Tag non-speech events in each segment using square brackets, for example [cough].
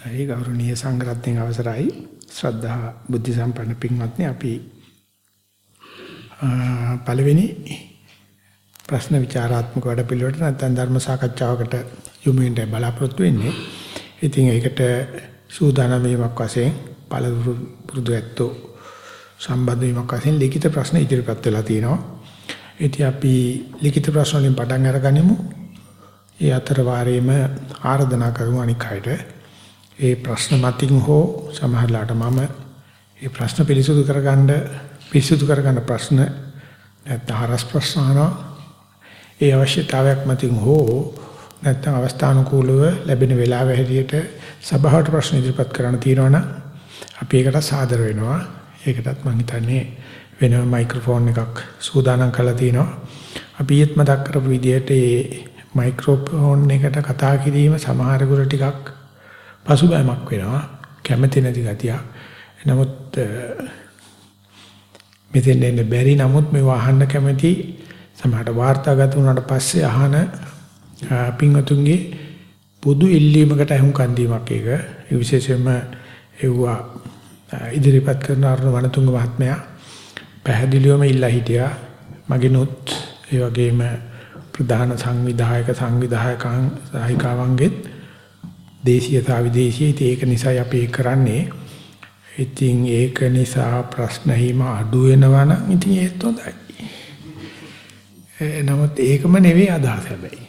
අවස්ථයි ගෞරවනීය සංඝරත්නයේ අවසරයි ශ්‍රද්ධා බුද්ධ සම්පන්න පින්වත්නි අපි පළවෙනි ප්‍රශ්න විචාරාත්මක වැඩපිළිවෙලට නැත්නම් ධර්ම සාකච්ඡාවකට යොමු වෙන්න බලාපොරොත්තු වෙන්නේ. ඉතින් ඒකට සූදානම් වීමක් වශයෙන් පළතුරු පුරුදු ඇත්තෝ සම්බන්ධ වීමක් වශයෙන් ලිඛිත ප්‍රශ්න ඉදිරිපත් වෙලා තියෙනවා. ඉතින් අපි ලිඛිත ප්‍රශ්න වලින් පටන් අරගනිමු. ඒ අතර වාරයේම ආරාධනා කරමු අනික් අයට ඒ ප්‍රශ්න මතින් හෝ සමහරලාට මම ඒ ප්‍රශ්න පිළිසුදු කරගන්න පිළිසුදු කරගන්න ප්‍රශ්න නැත්නම් හරස් ප්‍රශ්න අහනවා. ඒ අවශ්‍යතාවයක් මතින් හෝ නැත්නම් අවස්ථානුකූලව ලැබෙන වෙලාව හැටියට සභාවට ප්‍රශ්න ඉදිරිපත් කරන්න තියෙනවනම් අපි ඒකට සාදර වෙනවා. ඒකටත් මම හිතන්නේ වෙනම මයික්‍රොෆෝන් එකක් සූදානම් කරලා තිනවා අපි ඊත් මතක් කරපු විදිහට මේ මයික්‍රොෆෝන් එකට කතා කිරීම සමහරකට ටිකක් පසුබෑමක් වෙනවා කැමති නැති ගතිය. නමුත් මෙතෙන් එන්න බැරි නමුත් මේ වහන්න කැමති සමහරට වාර්තාගත වුණාට පස්සේ අහන පින්වතුන්ගේ පොදු ඉල්ලීමකට අහුම්කන් දීමක් ඒක. ඒ විශේෂයෙන්ම එවුවා ඉදිරිපත් කරන අරුණ වනතුංග මහත්මයා පැහැදිලිවම ඉල්ලා හිටියා. මගිනුත් ඒ වගේම ප්‍රධාන සංවිධායක සංවිධායකයන් සහායිකාවන්ගෙත් දේශීය සහ විදේශීය ඉතින් ඒක නිසා අපි ඒක කරන්නේ ඉතින් ඒක නිසා ප්‍රශ්න හිම අඩු වෙනවා නම් ඉතින් ඒත් හොඳයි. නමුත් ඒකම නෙවෙයි අදහස හැබැයි.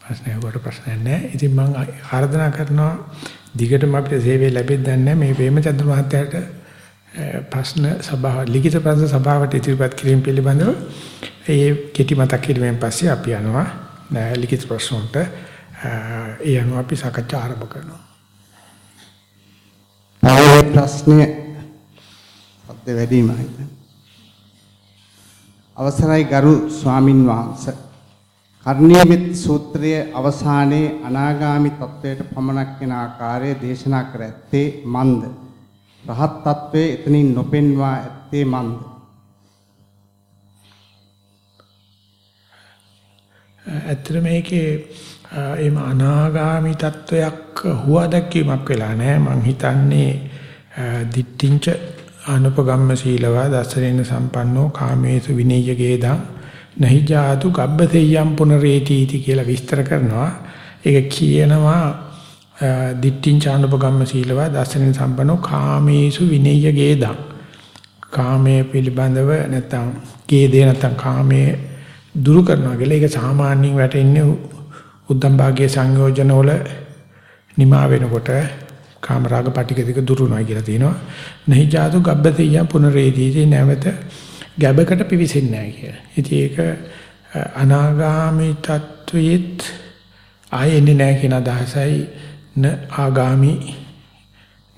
ප්‍රශ්න ඒකට ප්‍රශ්න නැහැ. ඉතින් මම ආරාධනා කරනවා දිගටම අපිට සේවය ලැබෙද්දී නැහැ මේ ප්‍රේමචන්ද්‍ර මහත්තයාට ප්‍රශ්න සභාව ලිඛිත ප්‍රශ්න සභාවට ඉදිරිපත් කිරීම පිළිබඳව ඒ කෙටි මතක් කිරීමෙන් පස්සේ අපි යනවා ලිඛිත ප්‍රශ්න වලට ඒ අනුව අපි සාකච්ඡා ආරම්භ කරනවා. පළවෙනි ප්‍රශ්නය අද වැඩිම. අවසරයි ගරු ස්වාමින් වහන්සේ. කර්ණීයමෙත් සූත්‍රයේ අවසානයේ අනාගාමි තත්වයට පමණක් වෙන ආකාරය දේශනා කර ඇත්තේ මන්ද. රහත් තත්වයේ එතනින් නොපෙන්වා ඇත්තේ මන්ද. ඇත්තට මේකේ එහෙම අනාගාමි තත්වයක් හුවා දැක්වීමක් වෙලා නැහැ. මං හිතන්නේ දිට්ඨිංච අනුපගම්ම සීලවා දසරේන සම්පන්නෝ කාමේසු විනය්‍යගේදං නහි ජාතු ගබ්බතේයම් පුනරේති කියලා විස්තර කරනවා. ඒක කියනවා දිට්ඨිංච අනුපගම්ම සීලවා දසරේන සම්පන්නෝ කාමේසු විනය්‍යගේදං කාමයේ පිළිබඳව නැත්නම් ගේදේ නැත්නම් කාමයේ දුරු කරනවා කියලා ඒක සාමාන්‍යයෙන් වැටෙන්නේ උද්දම් භාගයේ සංයෝජන වල නිමා වෙනකොට කාමරාග පටික දෙක දුරුනවා කියලා තියෙනවා. නහි ජාතු ගබ්බතිය පුනරේදීති නැවත ගැබකට පිවිසෙන්නේ නැහැ කියලා. ඉතින් ඒක අනාගාමී තත්වයේත් ආයෙන්නේ නැහැ කියන අදහසයි න ආගාමි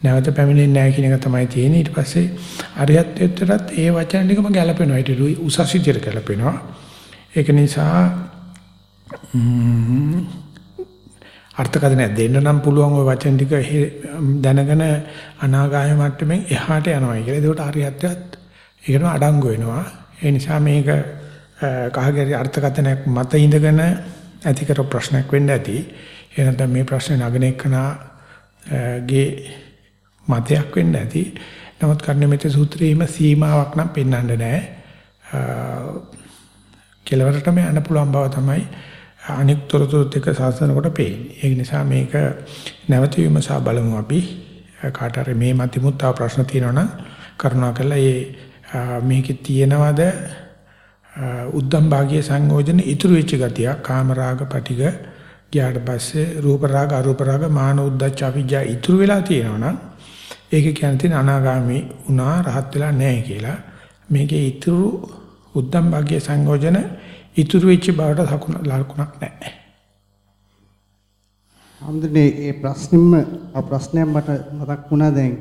නැවත පැමිණෙන්නේ නැහැ කියන එක තමයි තියෙන්නේ. ඊට පස්සේ අරියත්ත්වයටත් ඒ වචන ටිකම ගැලපෙනවා. ඊට උසස් විදියට ගැලපෙනවා. ඒක නිසා අර්ථකථනය දෙන්න නම් පුළුවන් ওই වචන ටික දැනගෙන අනාගාමී මට්ටමින් එහාට යනවා කියලා. ඒකට හරියටත් ඒකම අඩංගු වෙනවා. ඒ නිසා මේක කහගරි අර්ථකථනයක් මත ඉඳගෙන ඇති කර ප්‍රශ්නයක් වෙන්න ඇති. ඒ නැත්නම් මේ ප්‍රශ්නේ නගන එකනාගේ මතයක් වෙන්න ඇති. නමුත් කර්ණමිත සූත්‍රයේම සීමාවක් නම් පෙන්වන්න නැහැ. කෙලවරටම යන්න පුළුවන් බව තමයි අනික් තොරතුරු ටික සාසන කොට පේන්නේ. ඒ නිසා මේක නැවත විමසා බලමු අපි. කාට හරි මේ මතිමුත් තව ප්‍රශ්න තියෙනවා නම් කරුණාකරලා මේ මේකේ තියෙනවද උද්දම් භාගයේ සංයෝජන ඉතුරු වෙච්ච ගතිය කාමරාග පටිග ගියාට පස්සේ රූප රාග අරූප රාග මාන උද්දච්ච අවිජ්ජා ඉතුරු වෙලා තියෙනවනම් ඒක කියන්නේ අනාගාමි වුණා රහත් වෙලා නැහැ කියලා. මේකේ ඉතුරු උද්දම් භාගයේ සංයෝජන ඉතුරු වෙච්ච බවට ලකුණක් නැහැ. හම්දුනේ මේ ප්‍රශ්නෙම ප්‍රශ්නයක් මට මතක් වුණා දැන්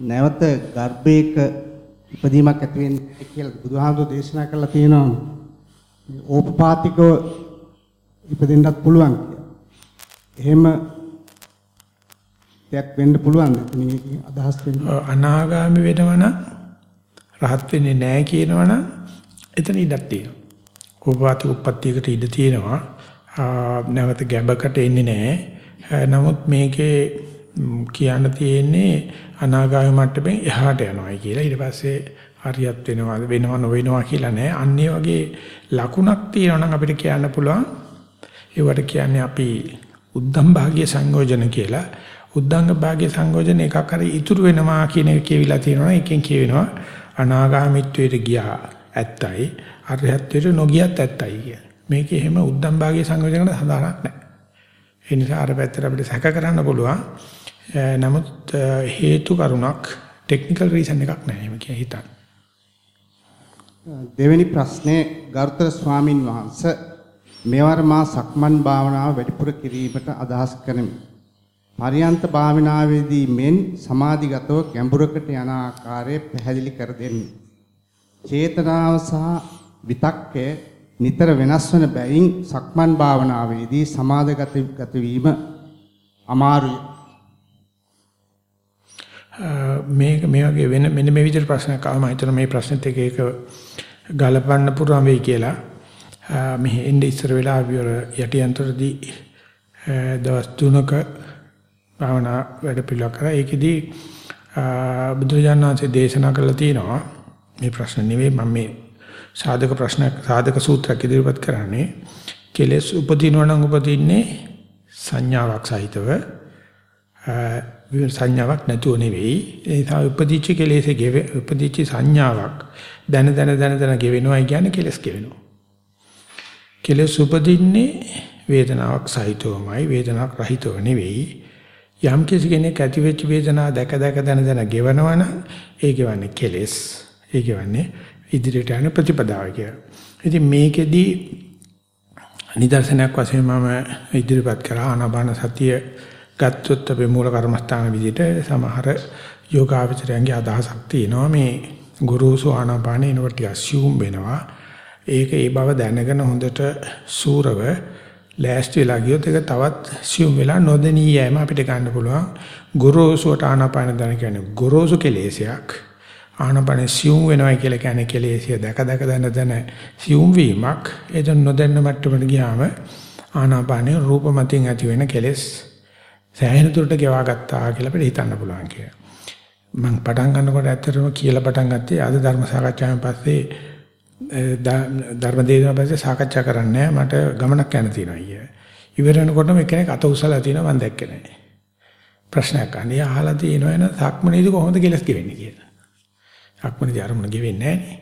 නැවත ගර්භයක ඉපදීමක් ඇති වෙන්නේ කියලා බුදුහාමුදුරෝ දේශනා කළා තියෙනවා. ඕපපාතිකව ඉපදෙන්නත් පුළුවන් කියලා. එහෙම දෙයක් වෙන්න පුළුවන් මේකේ අදහස් වෙන්නේ. අනාගාමි වෙනවනම් රහත් වෙන්නේ නැහැ කියනවනම් එතන ඉඩක් තියෙනවා. කෝපවාති උප්පත්තියකට ඉඩ තියෙනවා. නැවත ගැබකට එන්නේ නැහැ. නමුත් මේකේ කියන්න තියෙන්නේ අනාගාමී මට්ටමින් එහාට යනවායි කියලා. ඊට පස්සේ හරියත් වෙනවා වෙනව නොවෙනවා කියලා නෑ. අන්නේ වගේ ලකුණක් තියෙනවා නම් අපිට කියන්න පුළුවන්. ඒවට කියන්නේ අපි උද්දම් භාග්‍ය සංයෝජන කියලා. උද්දංග භාග්‍ය සංයෝජන එකක් හරි ඉතුරු වෙනවා කියන එක කියවිලා තියෙනවා. එකෙන් කියවෙනවා අනාගාමීත්වයට ගියා ඇත්තයි. අරහත්ත්වයට නොගියත් ඇත්තයි කිය. මේකේ එහෙම උද්දම් භාග්‍ය සංයෝජනකට සඳහනක් නැහැ. ඒ නිසා අර පැත්තට අපිට සැක කරන්න පුළුවන්. නමුත් හේතු කරුණක් ටෙක්නිකල් රීසන් එකක් නැහැ. එහෙම කිය හිතන්න. දෙවෙනි ප්‍රශ්නේ ගරුතර ස්වාමින් වහන්සේ මෙවර මා සක්මන් භාවනාව වැඩිපුර කිරීමට අදහස් කරමි. පරියන්ත භාවනාවේදී මෙන් සමාධිගතව ගැඹුරකට යන ආකාරය පැහැදිලි කර දෙන්න. චේතනාව සහ විතක්කය නිතර වෙනස් වන බැවින් සක්මන් භාවනාවේදී සමාධිගත වීම අමාරුයි. මේක මේ වගේ වෙන මෙන්න මේ විදිහට ප්‍රශ්නයක් ආවම හිතන මේ ප්‍රශ්නෙත් එක එක ගලපන්න පුරුම වෙයි කියලා මෙහි එnde ඉස්සර වෙලා අපි වල යටියන්තරදී දවස් තුනක භාවනා වැඩ පිළිවෙල කරා ඒකෙදී බුදුරජාණන් වහන්සේ දේශනා කළා තියෙනවා මේ ප්‍රශ්න නෙවෙයි මම මේ සාධක ප්‍රශ්න සාධක සූත්‍රයක් ඉදිරිපත් කරන්නේ. කෙලෙස් උපදිනවා නම් උපදින්නේ සංඥාවක් සහිතව. සංඥාවක් නැතුව නෙවෙයි. ඒ නිසා උපදිච්ච කෙලෙසේ ගෙව උපදිච්ච සංඥාවක් දැන දැන දැන දැන ගෙවෙනවා කියන්නේ කෙලස් ගෙවෙනවා. කෙලස් උපදින්නේ වේදනාවක් සහිතවමයි වේදනාවක් රහිතව නෙවෙයි. යම් කෙනෙක් ඇති වෙච්ච වේදනාව දැක දැක දැන දැන ගෙවනවනම් ඒ ගෙවන්නේ කෙලස්. ඒ ගෙවන්නේ ඉදිරියට යන ප්‍රතිපදාව කියලා. ඉතින් මේකෙදි නිදර්ශනයක් වශයෙන් මම ඉදිරිපත් කරා ආනාපාන සතිය ගත්තොත් අපේ මූල කර්මස්ථාන විදිහට සමහර යෝගාවචරයන්ගේ අදහසක් තියෙනවා මේ ගුරුසු ආනාපාන එනකොට assume වෙනවා. ඒක ඒ බව දැනගෙන හොඳට සූරව ලෑස්ති වෙලා ගියොත් ඒක තවත් assume වෙලා නොදෙනී යෑම අපිට ගන්න පුළුවන්. ගුරුසුට ආනාපාන දැන කියන්නේ ගුරුසු කෙලෙසයක්. ආනපන සියුම් වෙනවා කියලා කියන්නේ කෙලෙසිය දැක දැක දන දන සියුම් වීමක් ඒ දන් නොදැන්න මට්ටමට ගියාම ආනාපානේ රූප මතින් ඇති වෙන කෙලෙස් සෑහෙන දුරට ගෙවා ගත්තා කියලා අපිට හිතන්න පුළුවන් කියලා. මම පටන් ගන්නකොට ඇත්තටම කියලා පටන් ගත්තේ ආද ධර්ම සාකච්ඡාවෙන් පස්සේ ධර්ම දේශනාව පස්සේ සාකච්ඡා කරන්නේ මට ගමනක් යන්න තියෙනවා අයියා. ඉවර වෙනකොටම එක්කෙනෙක් අත උසලා තිනවා මම දැක්කේ නැහැ. ප්‍රශ්නයක් අහන්නේ අහලා තියෙනවා එන සක්මනේදී කොහොමද කෙලස් ගෙවෙන්නේ කියලා. සක්මණේදී අරමුණ ගෙවෙන්නේ නැහැ නේ.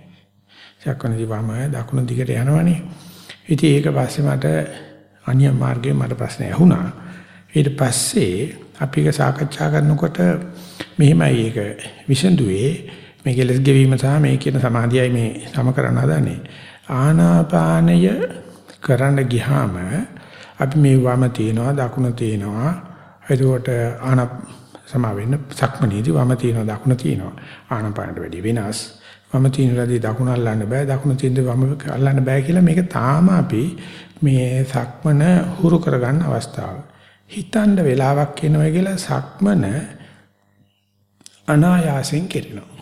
සක්මණේදී වම දකුණ දිගට යනවනේ. ඉතින් ඒක පස්සේ මට අනිය මාර්ගයේ මට ප්‍රශ්න ඇහුණා. ඊට පස්සේ අපි ඒක සාකච්ඡා කරනකොට මෙහිමයි ඒක විසඳුවේ මේ කෙලස් ගෙවීම සහ මේ කියන සමාධියයි මේ සම කරන්න හදන්නේ. ආනාපානය කරන්න ගියාම අපි මේ වම තියනවා දකුණ තියනවා එතකොට ආනාප සමා වෙන්න සක්මනේදී වම තියෙනවා දකුණ තියෙනවා. ආනපානට වැඩි වෙනස්. වම තියෙනලාදී දකුණ අල්ලන්න බෑ. දකුණ තියෙනදී වම අල්ලන්න බෑ කියලා මේක තාම අපි මේ සක්මන හුරු කරගන්න අවස්ථාව. හිතන්න වෙලාවක් එනවා කියලා සක්මන අනායාසෙන් කරනවා.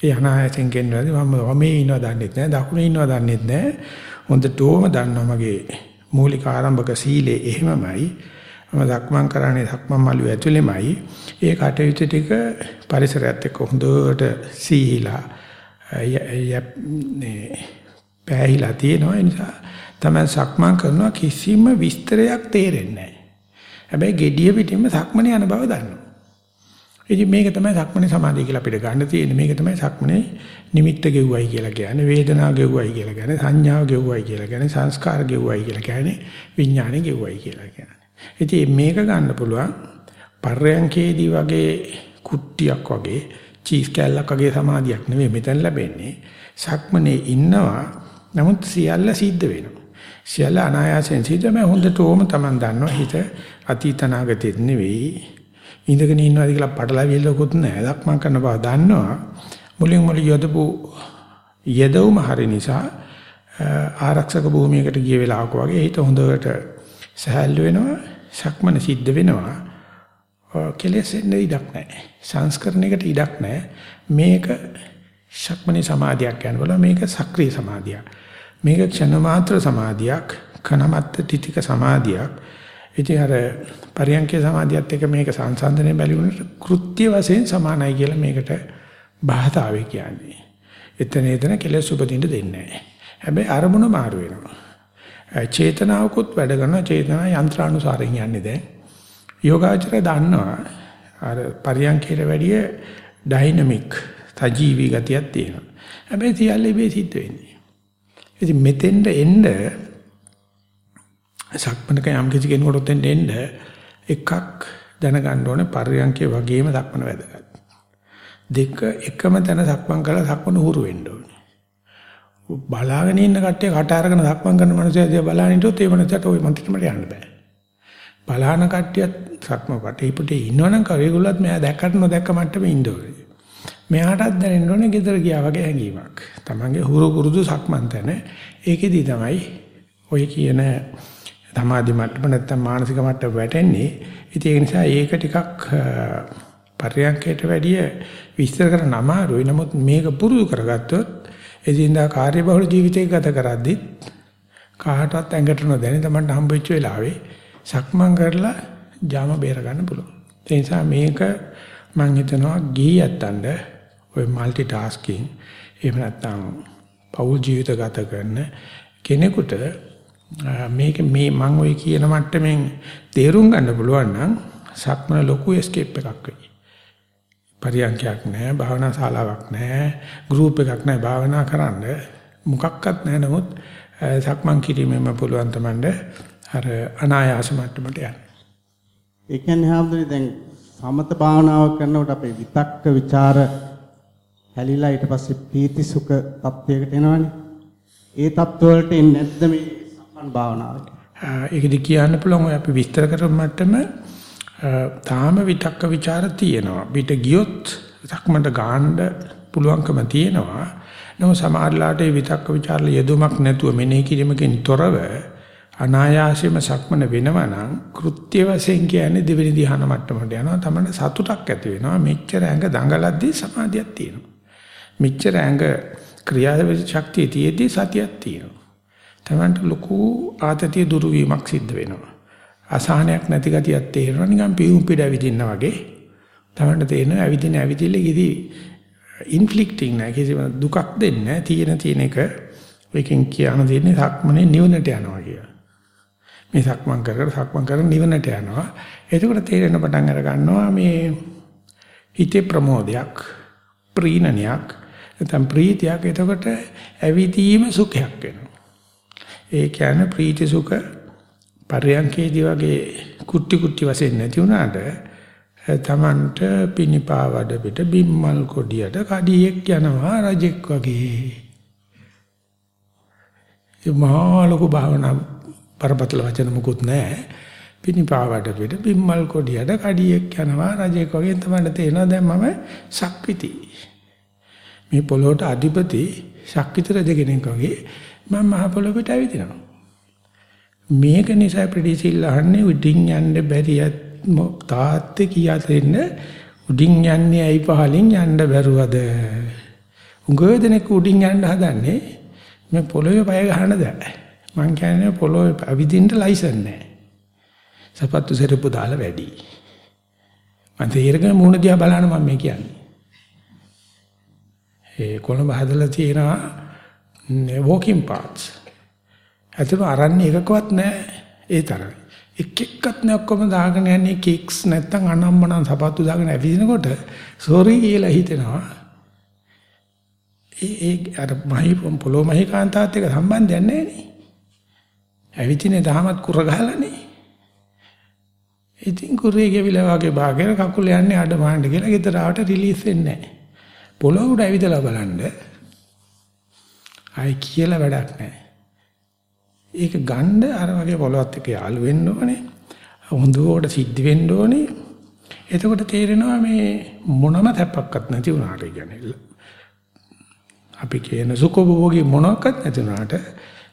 ඒ අනායාසෙන් කරනවාදී මම වමේ ඉන්නව දන්නෙත් නෑ දකුණේ ඉන්නව දන්නෙත් නෑ. හොඳටම දන්නවා මගේ මූලික ආරම්භක සීලේ එහෙමමයි. මම දක්මන් කරන්නේ සක්මන් මළුවේ ඇතුළෙමයි. ඒ කටයුතු ටික පරිසරයත් එක්ක හොඳට සීහිලා පෑහිලා තියෙනවා. ඒ නිසා තමයි සක්මන් කරනවා කිසිම විස්තරයක් තේරෙන්නේ නැහැ. හැබැයි gediya පිටින්ම සක්මනේ යන බව දන්නවා. ඉතින් මේක තමයි සක්මනේ සමාධිය කියලා අපිට ගන්න තියෙන්නේ. මේක තමයි සක්මනේ නිමිත්ත ගෙව්වයි කියලා කියන්නේ, වේදනාව ගෙව්වයි කියලා කියන්නේ, සංඥාව ගෙව්වයි කියලා කියන්නේ, සංස්කාර ගෙව්වයි කියලා කියන්නේ, විඥානෙ ගෙව්වයි කියලා කියන්නේ. ඉතින් මේක ගන්න පුළුවන් පර්යංකේදී වගේ කුට්ටියක් වගේ චීස් කැල්ලක් වගේ සමාධියක් නෙවෙයි මෙතන ලැබෙන්නේ. සක්මනේ ඉන්නවා නමුත් සියල්ල සිද්ධ වෙනවා. සියල්ල අනායාසයෙන් සිද්ධ වෙන හොඳටම Taman දන්නවා හිත අතීතනාගතෙත් නෙවෙයි. ඉඳගෙන ඉන්නවාද කියලා පටලවිල්ලකුත් නැහැ. දක්මන් කරන බව දන්නවා. මුලින් මුලින් යදපු යදවුම හරි නිසා ආරක්ෂක භූමියකට ගිය වෙලාවක වගේ හිත හොඳට සහැල්ලු වෙනවා සක්මන සිද්ධ වෙනවා කෙලෙසෙන්න ඉඩක් නැහැ සංස්කරණයකට ඉඩක් නැහැ මේක සක්මනේ සමාධියක් යනවල මේක සක්‍රීය සමාධියක් මේක ක්ෂණ මාත්‍ර සමාධියක් කනමත්ත තිතික සමාධියක් ඉතින් අර පරියන්කේ සමාධියත් එක්ක මේක සංසන්දනය බැලුවොත් කෘත්‍ය වශයෙන් සමානයි කියලා මේකට බාහතාවේ කියන්නේ. එතන එතන කෙලෙස් උපදින්න දෙන්නේ නැහැ. හැබැයි අරමුණ මාරු වෙනවා. චේතනාවකුත් වැඩ කරනවා චේතනා යන්ත්‍රානුසාරයෙන් යන්නේ දැන්. යෝගාචරය දන්නවා අර පරියන්කේට වැඩිය ඩයිනමික් සජීවී ගතියක් තියෙනවා. හැබැයි සියල්ල ඉබේ සිද්ධ වෙන්නේ. ඉතින් මෙතෙන්ද එන්න සක්මනක යම් කිසි කෙනෙකුට එන්න එන්න එකක් දැනගන්න ඕනේ පරියන්කේ වගේම සක්මන වැදගත්. දෙක එකම තැන සක්මන් කරලා සක්මන උහුරු වෙන්න ඕනේ. බලාගෙන ඉන්න කට්ටිය කට අරගෙන සක්මන් කරන මනුස්සය දිහා බලන හිටියොත් ඒ මනුස්සයට ওই මන්ත්‍රෙට යන්න බෑ. බලාන කට්ටියත් සක්ම වටේපුටේ ඉන්නවනම් කවේගොල්ලත් මෙයා දැක්කට නොදැක්ක මට්ටමේ ඉන්න ඕනේ. මෙයාටත් දැනෙන්න ඕනේ ගෙදර ගියා වගේ හැඟීමක්. Tamange හුරු පුරුදු සක්මන් තැන ඒකෙදි තමයි ඔය කියන සමාධි මට්ටම නැත්තම් මානසික මට්ටම වැටෙන්නේ. ඉතින් ඒ නිසා ඒක ටිකක් පරියන්කයට වැඩිය විස්තර කරන්න අමාරුයි. නමුත් මේක පුරුදු කරගත්තොත් එදින්දා කාර්යබහුල ජීවිතයක ගත කරද්දි කාටවත් ඇඟට නොදැනි තමන්ට හම්බෙච්ච වෙලාවේ සක්මන් කරලා ජාම බේර ගන්න පුළුවන්. ඒ නිසා මේක මම හිතනවා ගියත්තන්ඩ ඔය মালටි ටාස්කින් එහෙම නැත්නම් පෞල් ජීවිත ගත කරන කෙනෙකුට මේක මේ මම ඔය කියන මට්ටමින් තේරුම් ගන්න පුළුවන් නම් සක්මන ලොකු එස්කේප් එකක් වෙයි. පරියන්කයක් නැහැ, භාවනා ශාලාවක් නැහැ, ගෲප් එකක් නැහැ භාවනා කරන්න. මොකක්වත් නැහැ නමුත් සක්මන් කිරීමෙන් පුළුවන් තමන්ට අර අනායාස මට්ටමට යන්න. ඒ කියන්නේ හැමදේම දැන් සමත භාවනාව කරනකොට අපේ විතක්ක ਵਿਚාර හැලිලා ඊට පස්සේ පීති සුඛ තත්වයකට එනවනේ. ඒ තත්ත්ව වලට එන්නේ නැද්ද මේ සම්පන් භාවනාවට? ඒකද කියන්න පුළුවන් ඔය අපි විස්තර කරපු මට්ටම තාම විතක්ක ਵਿਚාර තියෙනවා. පිට ගියොත් සක්මන්ට ගාන්න පුළුවන්කම තියෙනවා. නමුත් සමහරලාට ඒ විතක්ක ਵਿਚාර යෙදුමක් නැතුව මෙනෙහි කිරීමකින් තොරව අනායාසයෙන්ම සක්මන වෙනවා නම් කෘත්‍ය වශයෙන් කියන්නේ දෙවෙනි ධ්‍යාන මට්ටමට යනවා. තමයි සතුටක් ඇති වෙනවා. මෙච්චර ඇඟ දඟලද්දී සමාධියක් තියෙනවා. මෙච්චර ඇඟ ක්‍රියාවේ ශක්තිය තියේදී සතියක් තියෙනවා. තමන්ට ලොකු ආතතිය දුරු වීමක් සිද්ධ වෙනවා. අසහනයක් නැති ගතියක් තේරෙනවා. නිකන් පියුම් පිට ඇවිදින්න වගේ. තමන්ට තේරෙනවා ඇවිදින ඇවිදිල්ල කිසි ඉන්ෆ්ලික්ටිං නැහැ කිසිම දුකක් දෙන්නේ නැහැ තියෙන තියෙන එක ඔයකින් කියන දෙන්නේ සක්මනේ නිවනට යනවා කියලා. මේ සක්මන් කර කර සක්මන් කර නිවනට යනවා. එතකොට තේරෙන පටන් අර ගන්නවා මේ හිතේ ප්‍රමෝදයක් ප්‍රීණනයක් නැත්නම් ප්‍රීතියක්. එතකොට ඇවිදීම සුඛයක් වෙනවා. ඒ කියන්නේ ප්‍රීති සුඛ පරයන්කේදී වගේ කුටි කුටි වශයෙන් නැති වුණාට තමන්ට පිනිපාවඩ පිට බිම්මල් කොඩියට කඩියෙක් යනවා රජෙක් වගේ. ඒ මහා ලොකු භාවනා පරපතල වචන මුකුත් නැහැ. පිනිපාවට පිට බිම්මල් කොඩියට කඩියෙක් යනවා රජෙක් වගේ තමයි තේනවා දැන් මම ශක්විති. මේ පොළොවට අධිපති ශක්විත රජ කෙනෙක් වගේ මම මහ පොළොව පිට ඇවිදිනවා. මේක නිසා ප්‍රතිසිල් අහන්නේ උඩින් යන්න බැරියත් තාත්තේ කියා දෙන්න උඩින් යන්නේ ඇයි පහලින් යන්න බැරුවද? උගව දෙනෙක් උඩින් යන්න හදන්නේ මේ පොළොවේ පය ගහන්න දැයි. මං කියන්නේ පොළොවේ අවිදින්න ලයිසන් නැහැ. සපත්තු සෙරප්පු දාලා වැඩි. මං තීරගෙන මූණ දිහා බලන මම මේ කියන්නේ. ඒ කොළඹ හදලා තියෙනවා walking paths. අතන අරන්නේ එකකවත් නැහැ ඒ තරම්. එක් එක්කත් නෑ ඔක්කොම දාගෙන යන්නේ කික්ස් නැත්තම් අනම්මනම් සපත්තු දාගෙන ඇවිදිනකොට සෝරි කියලා හිතෙනවා. ඒ ඒ අර මහි පොළොව මහි කාන්තාවත් එක්ක සම්බන්ධයක් නැහැ නේ. ඇවිදිනේ දහමත් කුර ගහලානේ. ඉතින් කුරේ ගෙවිලා වගේ භාගයට කකුල යන්නේ අඩ මාන්න කියලා ගෙදර ආවට රිලීස් වෙන්නේ නැහැ. පොළොව උඩ ඇවිදලා බලන්න. ආයි කියලා වැඩක් නැහැ. ඒක ගන්න අර වගේ පොළොවත් එක්ක යාළු වෙන්න ඕනේ. හොඳට සිද්ධ වෙන්න ඕනේ. එතකොට තේරෙනවා මේ මොනම තැපක්වත් නැති වුණාට කියන්නේ. අපි කියන සුඛභෝගී මොනක්වත් නැති වුණාට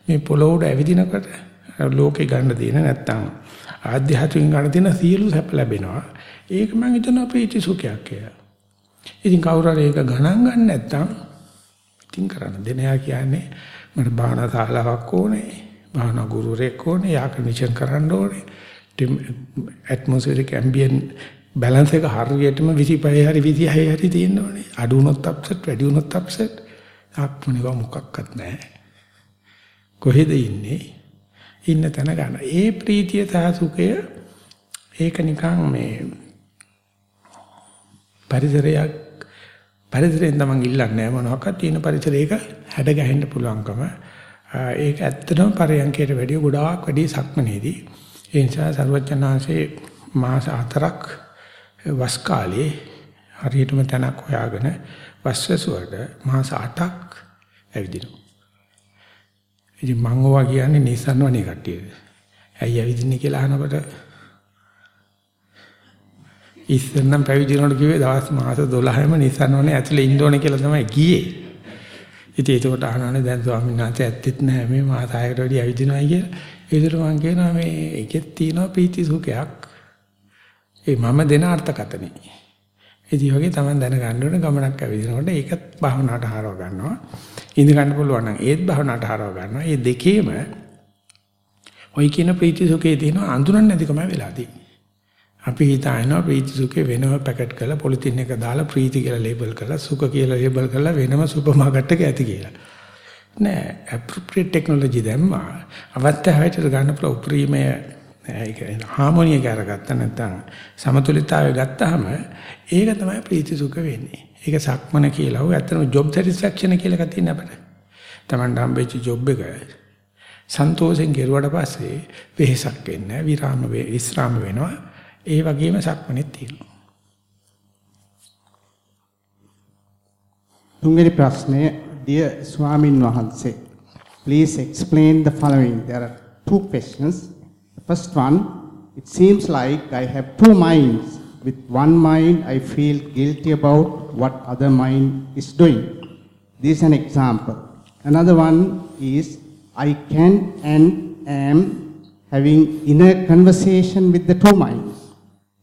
මේ පොළොව උඩ ඇවිදිනකොට ලෝකේ ගන්න දෙන නැත්තම් ආධ්‍යාත්මික ගන්න දෙන සියලු සැප ලැබෙනවා. ඒක මම හිතනවා ප්‍රීති සුඛයක් කියලා. ඉතින් කවුරු හරි ඒක ගණන් ගන්න නැත්තම් ඉතින් කරන්න දෙනයා කියන්නේ මට භාවනා ශාලාවක් ඕනේ. භාවනා ගුරුවරයෙක් ඕනේ. යාකනිෂන් කරන්න ඕනේ. atmospheric ambient balance එක හරියටම 25 හරි 26 හරි තියෙන්න ඕනේ. අඩු වුණොත් අප්සෙට්, වැඩි වුණොත් අප්සෙට්. ආත්මනිව මොකක්වත් නැහැ. කොහෙද ඉන්නේ? ඉන්න තැන ගන්න. ඒ ප්‍රීතිය සහ සුඛය ඒක නිකන් මේ පරිසරයක් පරිසරයෙන් තමයි ඉල්ලන්නේ මොනවාක්වත් තියෙන පරිසරයක හැඩ ගැහෙන්න පුළුවන්කම. ඒක ඇත්තටම පරයන්කයට වැඩිය ගොඩාක් වැඩි සක්මනේදී. ඒ නිසා සර්වඥාන්සේ මාස 4ක් වස් කාලේ හරියටම තැනක් හොයාගෙන වස්වැසුවට මාස 8ක් ඇවිදිනවා. ඉතින් මම ඔවා කියන්නේ Nissan වනේ කට්ටියද. ඇයි ඇවිදින්නේ කියලා අහනකොට ඉස්සෙල්නම් පැවිදි වෙනකොට කිව්වේ දවස් මාස 12ම Nissan වනේ ඇතුලේ ඉන්න ඕනේ කියලා තමයි ගියේ. ඉතින් ඒකට අහනවානේ දැන් ස්වාමීන් වහන්සේ ඇත්තෙත් නැහැ මේ මාස 6කට වැඩි ඇවිදිනවා කියලා. ඒකට මම කියනවා මේ එකෙත් තියෙනවා ප්‍රීති සුඛයක්. ඒ මම දෙන අර්ථකතනෙ. ඉතින් වගේ තමයි දැනගන්න ඕනේ ගමනක් ඇවිදිනකොට ඒකත් භාවනාවට හරව ගන්නවා. ඉඳ ගන්න පුළුවන් නම් ඒත් භාවනාවට හරව ගන්නවා. මේ දෙකේම ওই කියන ප්‍රීති සුඛේ තියෙන අඳුරන්නේ නැතිකම වෙලා තියෙන්නේ. අපි හිතානවා ප්‍රීති සුඛේ වෙනම පැකට් කරලා පොලිතින් එක දාලා ප්‍රීති කියලා ලේබල් කරලා සුඛ කියලා ලේබල් කරලා වෙනම සුපර් මාකට් එකේ ඇති කියලා. නෑ appropriate technology දැම්මා අවත්‍ය හැටියට ගන්න පුළුවන් උපරිමය ඒක හාමෝනිය කරගත්ත නැත්නම් සමතුලිතතාවය ගත්තාම ඒක තමයි ප්‍රීති සුඛ වෙන්නේ. ඒක සක්මන කියලා. ඔය ඇත්තටම job satisfaction කියලා එකක් තියෙන අපිට. Taman හම්බෙච්ච job එක සන්තෝෂෙන් කෙරුවට පස්සේ වෙහෙසක් වෙන්නේ විරාම විස්රාම වෙනවා. ඒ වගේම සක්මනෙත් තියෙනවා. තුන්වෙනි ප්‍රශ්නය dear ස්වාමින් වහන්සේ please explain the following there are two questions the first one it seems like i have two minds with one mind i feel guilty about what other mind is doing this is an example another one is i can and am having inner conversation with the two minds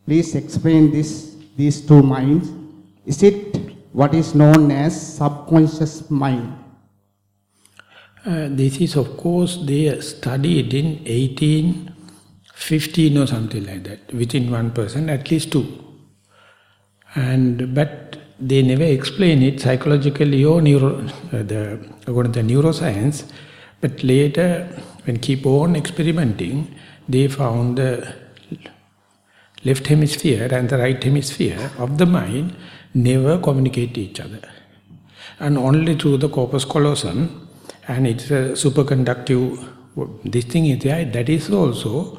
Please explain this, these two minds. Is it what is known as subconscious mind? Uh, this is, of course, they studied in 1815 or something like that, within one person, at least two. And But they never explain it psychologically or neuro, uh, the, according to the neuroscience. But later, when keep on experimenting, they found the left hemisphere and the right hemisphere of the mind never communicate to each other. And only through the corpus callosum and it's a superconductive, this thing is there, that is also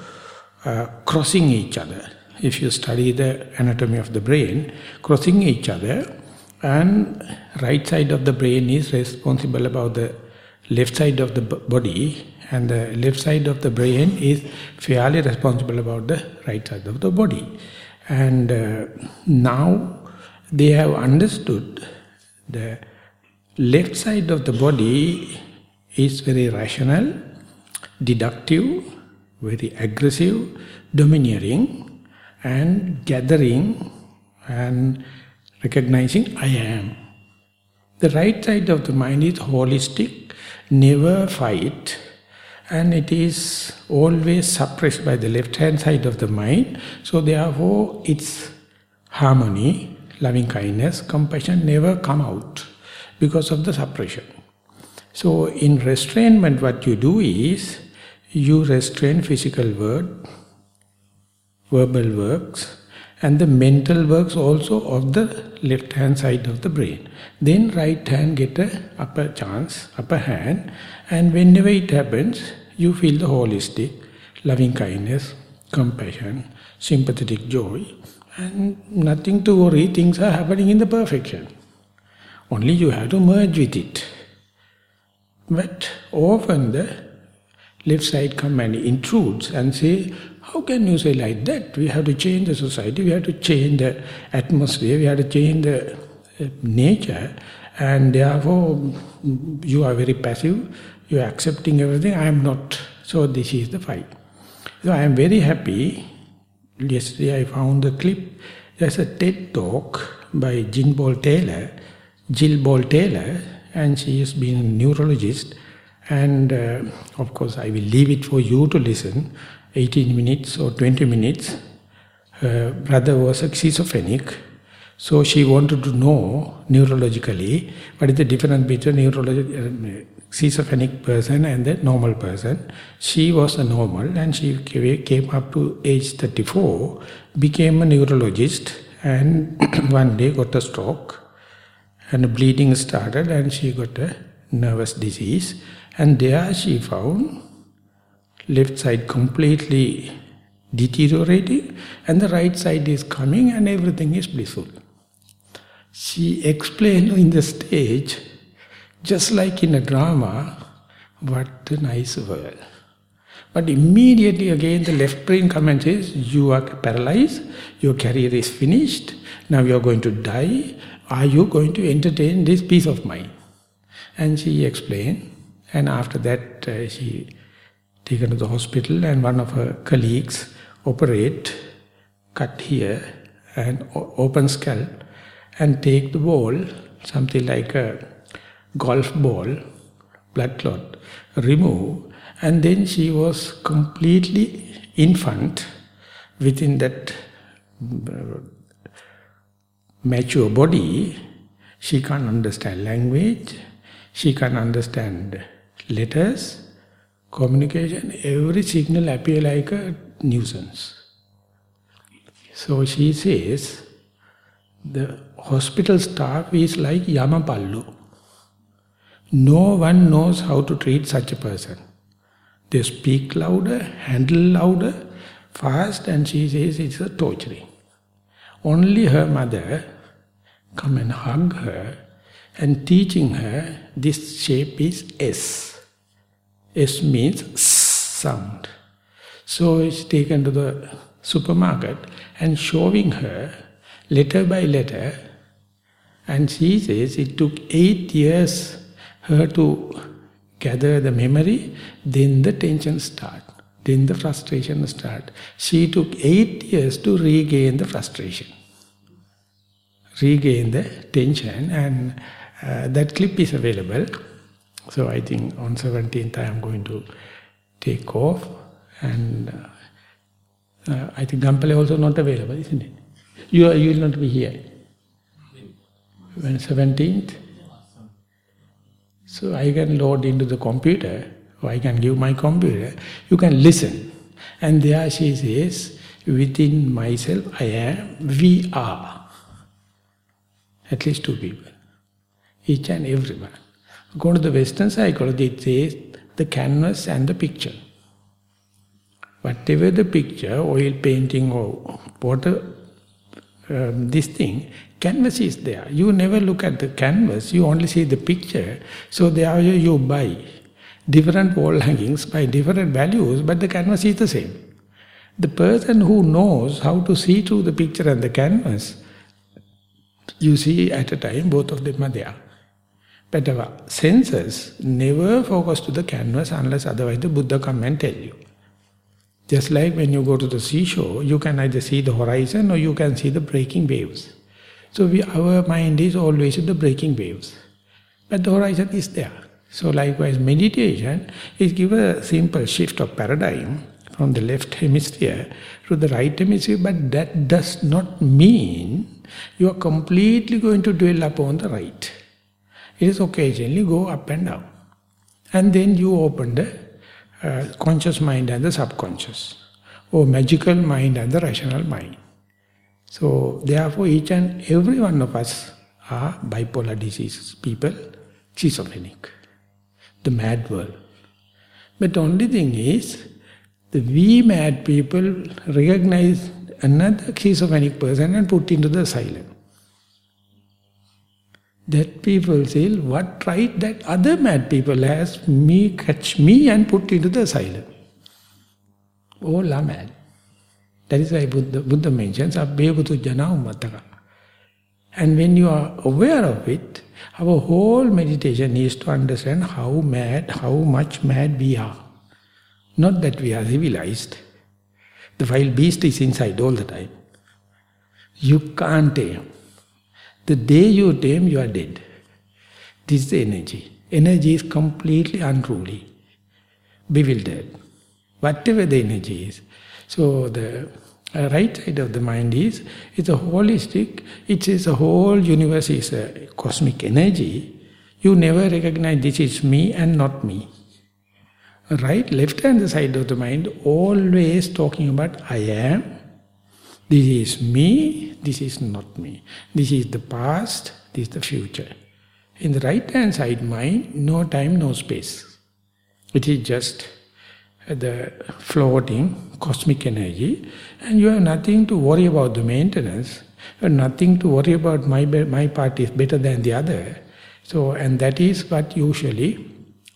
uh, crossing each other. If you study the anatomy of the brain, crossing each other and right side of the brain is responsible about the left side of the body and the left side of the brain is fairly responsible about the right side of the body. And uh, now they have understood the left side of the body is very rational, deductive, very aggressive, domineering, and gathering and recognizing I am. The right side of the mind is holistic, never fight, and it is always suppressed by the left hand side of the mind. So therefore its harmony, loving kindness, compassion never come out because of the suppression. So in restrainment what you do is, you restrain physical word, verbal works, and the mental works also of the left hand side of the brain. Then right hand get a upper chance, upper hand, and whenever it happens, you feel the holistic, loving kindness, compassion, sympathetic joy, and nothing to worry, things are happening in the perfection. Only you have to merge with it. But often the left side come and intrudes and say, how can you say like that? We have to change the society, we have to change the atmosphere, we have to change the uh, nature, and therefore you are very passive, you are accepting everything, I am not. So this is the fight. So I am very happy. Yesterday I found the clip. There's a TED talk by Jill Ball Taylor, Jill Ball Taylor, and she has been a neurologist. And uh, of course I will leave it for you to listen. 18 minutes or 20 minutes, her brother was a schizophrenic. So she wanted to know neurologically what is the difference between neurological uh, schizophrenic person and the normal person. She was a normal and she came up to age 34, became a neurologist and [clears throat] one day got a stroke and bleeding started and she got a nervous disease and there she found left side completely deteriorating and the right side is coming and everything is blissful. She explained in the stage, just like in a drama, what a nice world. But immediately again the left brain comments says, you are paralyzed, your career is finished, now you are going to die, are you going to entertain this peace of mind? And she explained, and after that uh, she taken to the hospital and one of her colleagues operate, cut here and open scalp and take the ball, something like a golf ball, blood clot, remove and then she was completely infant within that uh, mature body. She can't understand language, she can't understand letters, communication, every signal appear like a nuisance. So she says, the hospital staff is like Yamapallu. No one knows how to treat such a person. They speak louder, handle louder, fast, and she says it's a torturing. Only her mother come and hug her and teaching her this shape is S. S means sound. So it's taken to the supermarket and showing her letter by letter and she says it took eight years her to gather the memory, then the tension start, then the frustration start. She took eight years to regain the frustration, regain the tension and uh, that clip is available. So I think on 17th I am going to take off and uh, uh, I think Gampale also not available, isn't it? You, you will not be here. When 17th? So I can load into the computer, or I can give my computer, you can listen. And there she says, within myself I am, we are. At least two people. Each and everyone. Go to the Western psychology, it says the canvas and the picture. Whatever the picture, oil painting or water, um, this thing, canvas is there. You never look at the canvas, you only see the picture. So there you buy different wall hangings by different values, but the canvas is the same. The person who knows how to see through the picture and the canvas, you see at a time both of them are there. But our senses never focus to the canvas unless otherwise the Buddha come and tell you. Just like when you go to the seashore, you can either see the horizon or you can see the breaking waves. So we, our mind is always in the breaking waves. But the horizon is there. So likewise meditation is give a simple shift of paradigm from the left hemisphere to the right hemisphere, but that does not mean you are completely going to dwell upon the right. It is occasionally go up and down. And then you open the uh, conscious mind and the subconscious, or magical mind and the rational mind. So therefore each and every one of us are bipolar disease people, schizophrenic, the mad world. But only thing is, the we mad people recognize another schizophrenic person and put into the asylum. That people say, what right that other mad people has, me catch me and put into the asylum. Oh, All are mad. That is why Buddha, Buddha mentions Abbhebutu Jana Ummataka. And when you are aware of it, our whole meditation is to understand how mad, how much mad we are. Not that we are civilized. The wild beast is inside all the time. You can't tame. The day you tame, you are dead. This is the energy. Energy is completely unruly, bewildered. whatever the energy is. So the uh, right side of the mind is, it's a holistic, it is a whole universe is a cosmic energy. You never recognize this is me and not me. Right, left hand side of the mind always talking about I am, this is me, this is not me. This is the past, this is the future. In the right hand side mind, no time, no space. It is just the floating cosmic energy and you have nothing to worry about the maintenance, have nothing to worry about my, my part is better than the other. So, and that is what usually,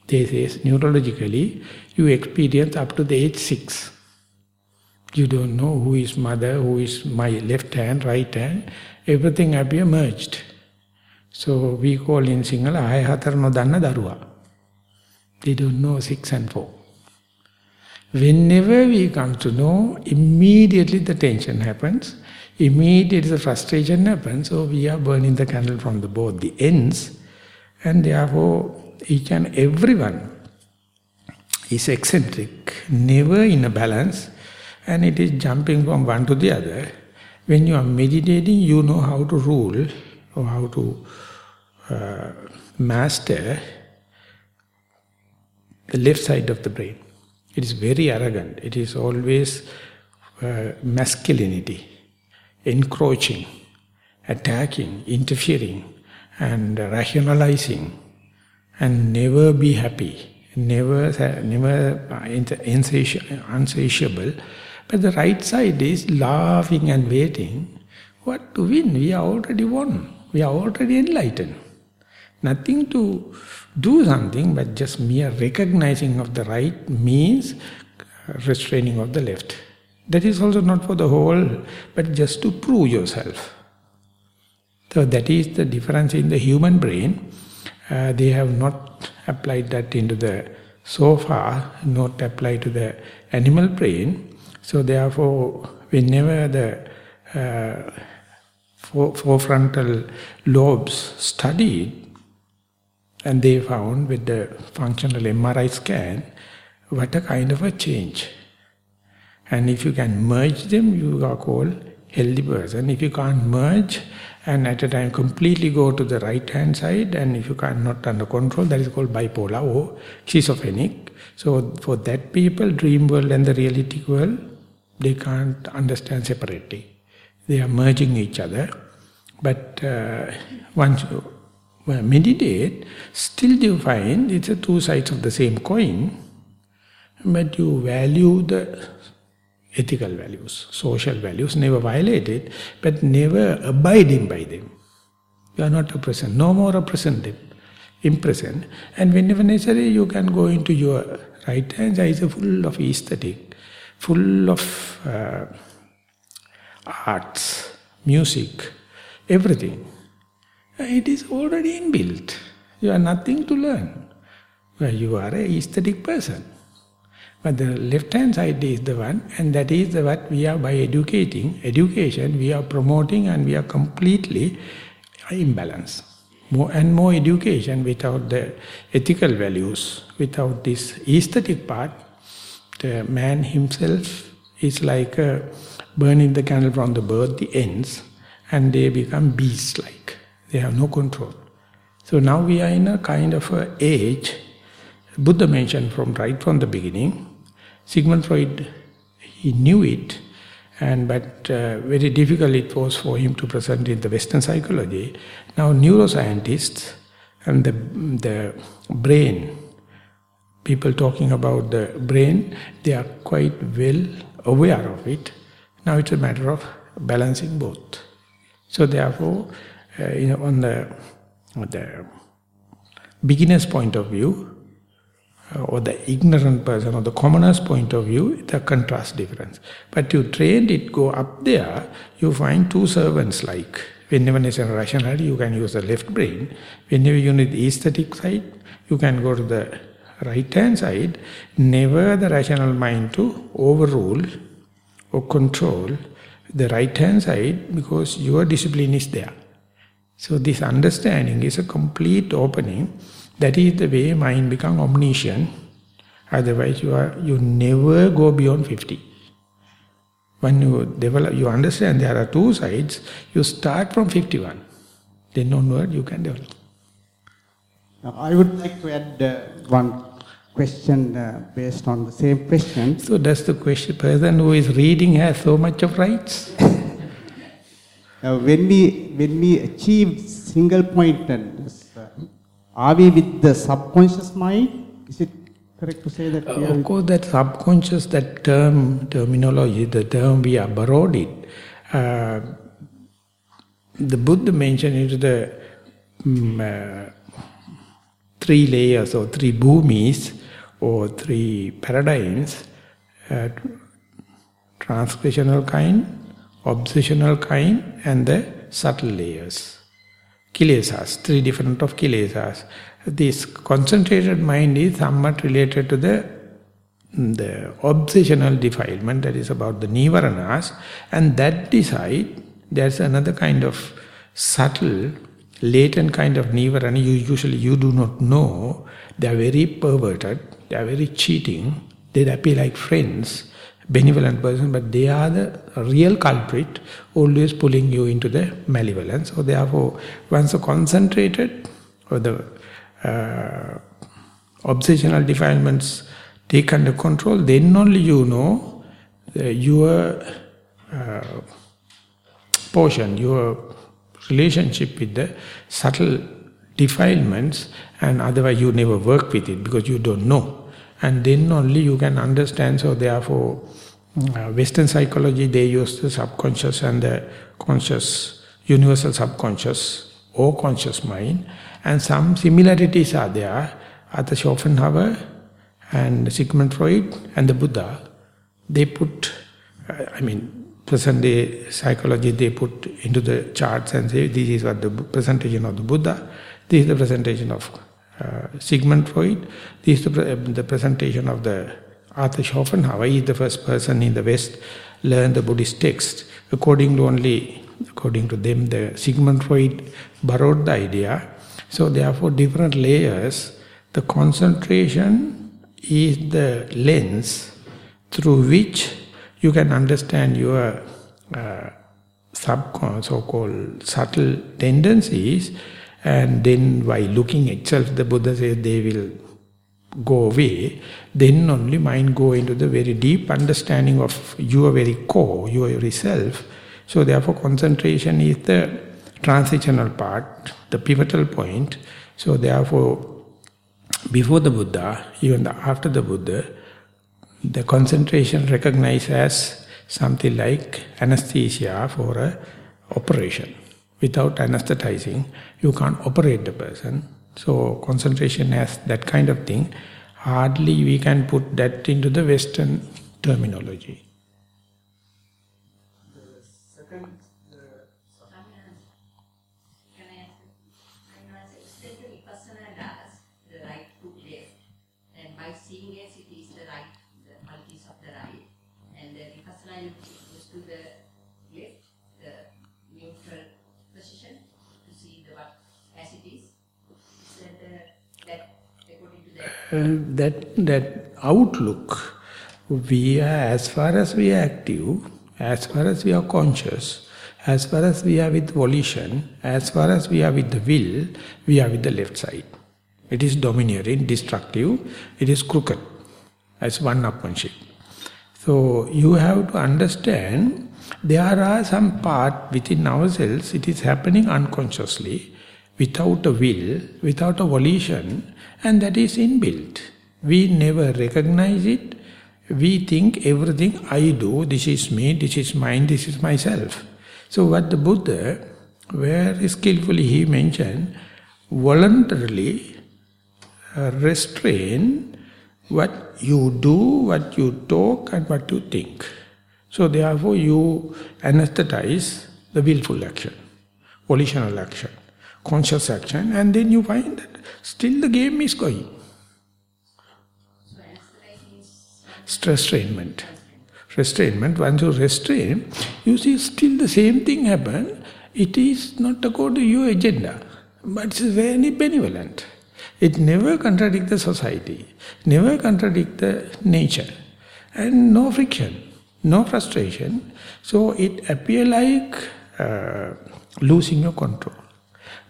they say, neurologically, you experience up to the age six. You don't know who is mother, who is my left hand, right hand. Everything appear merged. So we call in Sinhala, I hatar no danna darua. They don't know six and four. Whenever we come to know, immediately the tension happens, immediately the frustration happens, so we are burning the candle from the both the ends, and therefore each and everyone is eccentric, never in a balance, and it is jumping from one to the other. When you are meditating, you know how to rule or how to uh, master the left side of the brain. It is very arrogant. It is always uh, masculinity, encroaching, attacking, interfering, and rationalizing, and never be happy, never, never insatiable. But the right side is laughing and waiting. What to win? We are already won. We are already enlightened. Nothing to do something, but just mere recognizing of the right means restraining of the left. That is also not for the whole, but just to prove yourself. So that is the difference in the human brain. Uh, they have not applied that into the so far, not applied to the animal brain. So therefore, whenever the uh, forefrontal lobes studied, and they found with the functional MRI scan, what a kind of a change. And if you can merge them, you are called healthy person. If you can't merge and at a time completely go to the right hand side and if you can't not under control, that is called bipolar or schizophrenic. So for that people, dream world and the reality world, they can't understand separately. They are merging each other. But uh, once you meditate, still you find it's a two sides of the same coin, but you value the ethical values, social values, never violate it, but never abiding by them. You are not a present, no more a present, impresent. And whenever necessary, you can go into your right hand side full of aesthetic, full of uh, arts, music, everything. It is already inbuilt. You are nothing to learn. Well, you are a aesthetic person. But the left-hand side is the one, and that is the what we are by educating, education, we are promoting and we are completely imbalance. More and more education without the ethical values, without this aesthetic part, the man himself is like uh, burning the candle from the bird, the ends, and they become beast-like. They have no control. So now we are in a kind of a age, Buddha mentioned from right from the beginning, Sigmund Freud, he knew it, and but uh, very difficult it was for him to present in the Western psychology. Now neuroscientists and the, the brain, people talking about the brain, they are quite well aware of it. Now it's a matter of balancing both. So therefore, you know, on the, the beginner's point of view, uh, or the ignorant person or the commoner's point of view, the contrast difference. But you trained it, go up there, you find two servants like. Whenever there's a rationality, you can use the left brain. Whenever you need the aesthetic side, you can go to the right-hand side. Never the rational mind to overrule or control the right-hand side because your discipline is there. So this understanding is a complete opening. That is the way mind become omniscient Otherwise, you are you never go beyond 50. When you develop, you understand there are two sides. You start from 51. Then onward, you can develop. Now, I would like to add uh, one question uh, based on the same question. So does the question person who is reading has so much of rights? [laughs] Uh, when we when we achieve single pointedness, uh, are we with the subconscious mind? Is it correct to say that? Uh, of course, that subconscious, that term, terminology, the term we are borrowed it. Uh, the Buddha mentioned into the um, uh, three layers or three bhumis or three paradigms, uh, transgressional kind, obsessional kind and the subtle layers. Kilesas, three different of kilesas. This concentrated mind is somewhat related to the, the obsessional defilement that is about the nivaranas and that decide there's another kind of subtle, latent kind of nivarana you usually you do not know. They are very perverted, they are very cheating, they appear like friends benevolent person, but they are the real culprit, always pulling you into the malevolence. So therefore, once you concentrated, or the uh, obsessional defilements take under control, then only you know uh, your uh, portion, your relationship with the subtle defilements, and otherwise you never work with it because you don't know. And then only you can understand, so therefore uh, Western psychology, they use the subconscious and the conscious, universal subconscious or conscious mind. And some similarities are there. at Arthur Schopenhauer and Sigmund Freud and the Buddha, they put, uh, I mean, present day psychology, they put into the charts and say, this is what the presentation of the Buddha, this is the presentation of Sigmund Freud, this is the, pre the presentation of the Arthur Schopenhauer is the first person in the West learned the Buddhist text. According to only, according to them, the Sigmund Freud borrowed the idea. So therefore, different layers, the concentration is the lens through which you can understand your uh, so-called subtle tendencies and then by looking itself, the Buddha says they will go away, then only mind go into the very deep understanding of your very core, your very self. So therefore concentration is the transitional part, the pivotal point. So therefore, before the Buddha, even after the Buddha, the concentration recognized as something like anesthesia for a operation. Without anesthetizing, you can't operate the person. So concentration has that kind of thing. Hardly we can put that into the Western terminology. uh, that that outlook, we are as far as we are active, as far as we are conscious, as far as we are with volition, as far as we are with the will, we are with the left side. It is domineering, destructive, it is crooked, as one-upmanship. So you have to understand there are some part within ourselves, it is happening unconsciously, without a will, without a volition, and that is inbuilt. We never recognize it. We think everything I do, this is me, this is mine, this is myself. So what the Buddha, very skillfully he mentioned, voluntarily uh, restrain what you do, what you talk and what you think. So therefore you anesthetize the willful action, volitional action conscious action, and then you find that still the game is going. Stress Restrainment. Restrainment, once you restrain, you see still the same thing happen. It is not according to your agenda, but it's very benevolent. It never contradicts the society, never contradicts the nature, and no friction, no frustration. So it appear like uh, losing your control.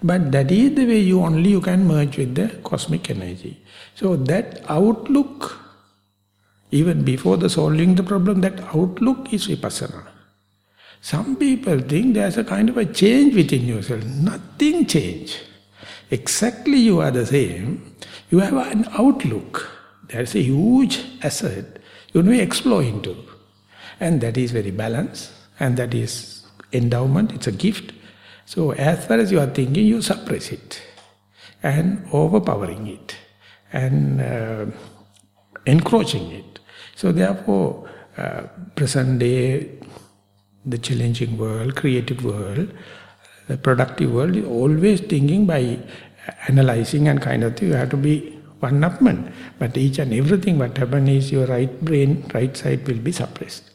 But that is the way you only you can merge with the cosmic energy. So that outlook, even before the solving the problem, that outlook is vipassana. Some people think there's a kind of a change within yourself. Nothing change. Exactly you are the same. You have an outlook. There's a huge asset you may explore into. And that is very balanced. And that is endowment. It's a gift. So as far as you are thinking, you suppress it. And overpowering it. And uh, encroaching it. So therefore, uh, present day the challenging world, creative world, the productive world is always thinking by analyzing and kind of thing. You have to be one-upman. But each and everything what happens is your right brain, right side will be suppressed.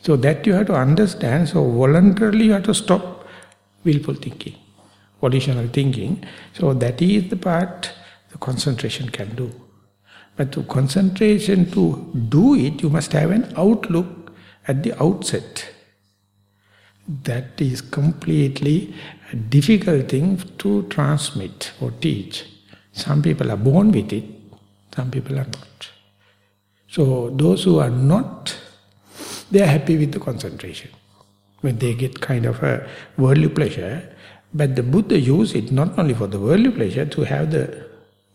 So that you have to understand. So voluntarily you have to stop willful thinking, volitional thinking. So that is the part the concentration can do. But to concentration to do it, you must have an outlook at the outset. That is completely a difficult thing to transmit or teach. Some people are born with it, some people are not. So those who are not, they are happy with the concentration. When they get kind of a worldly pleasure, but the Buddha used it not only for the worldly pleasure, to have the,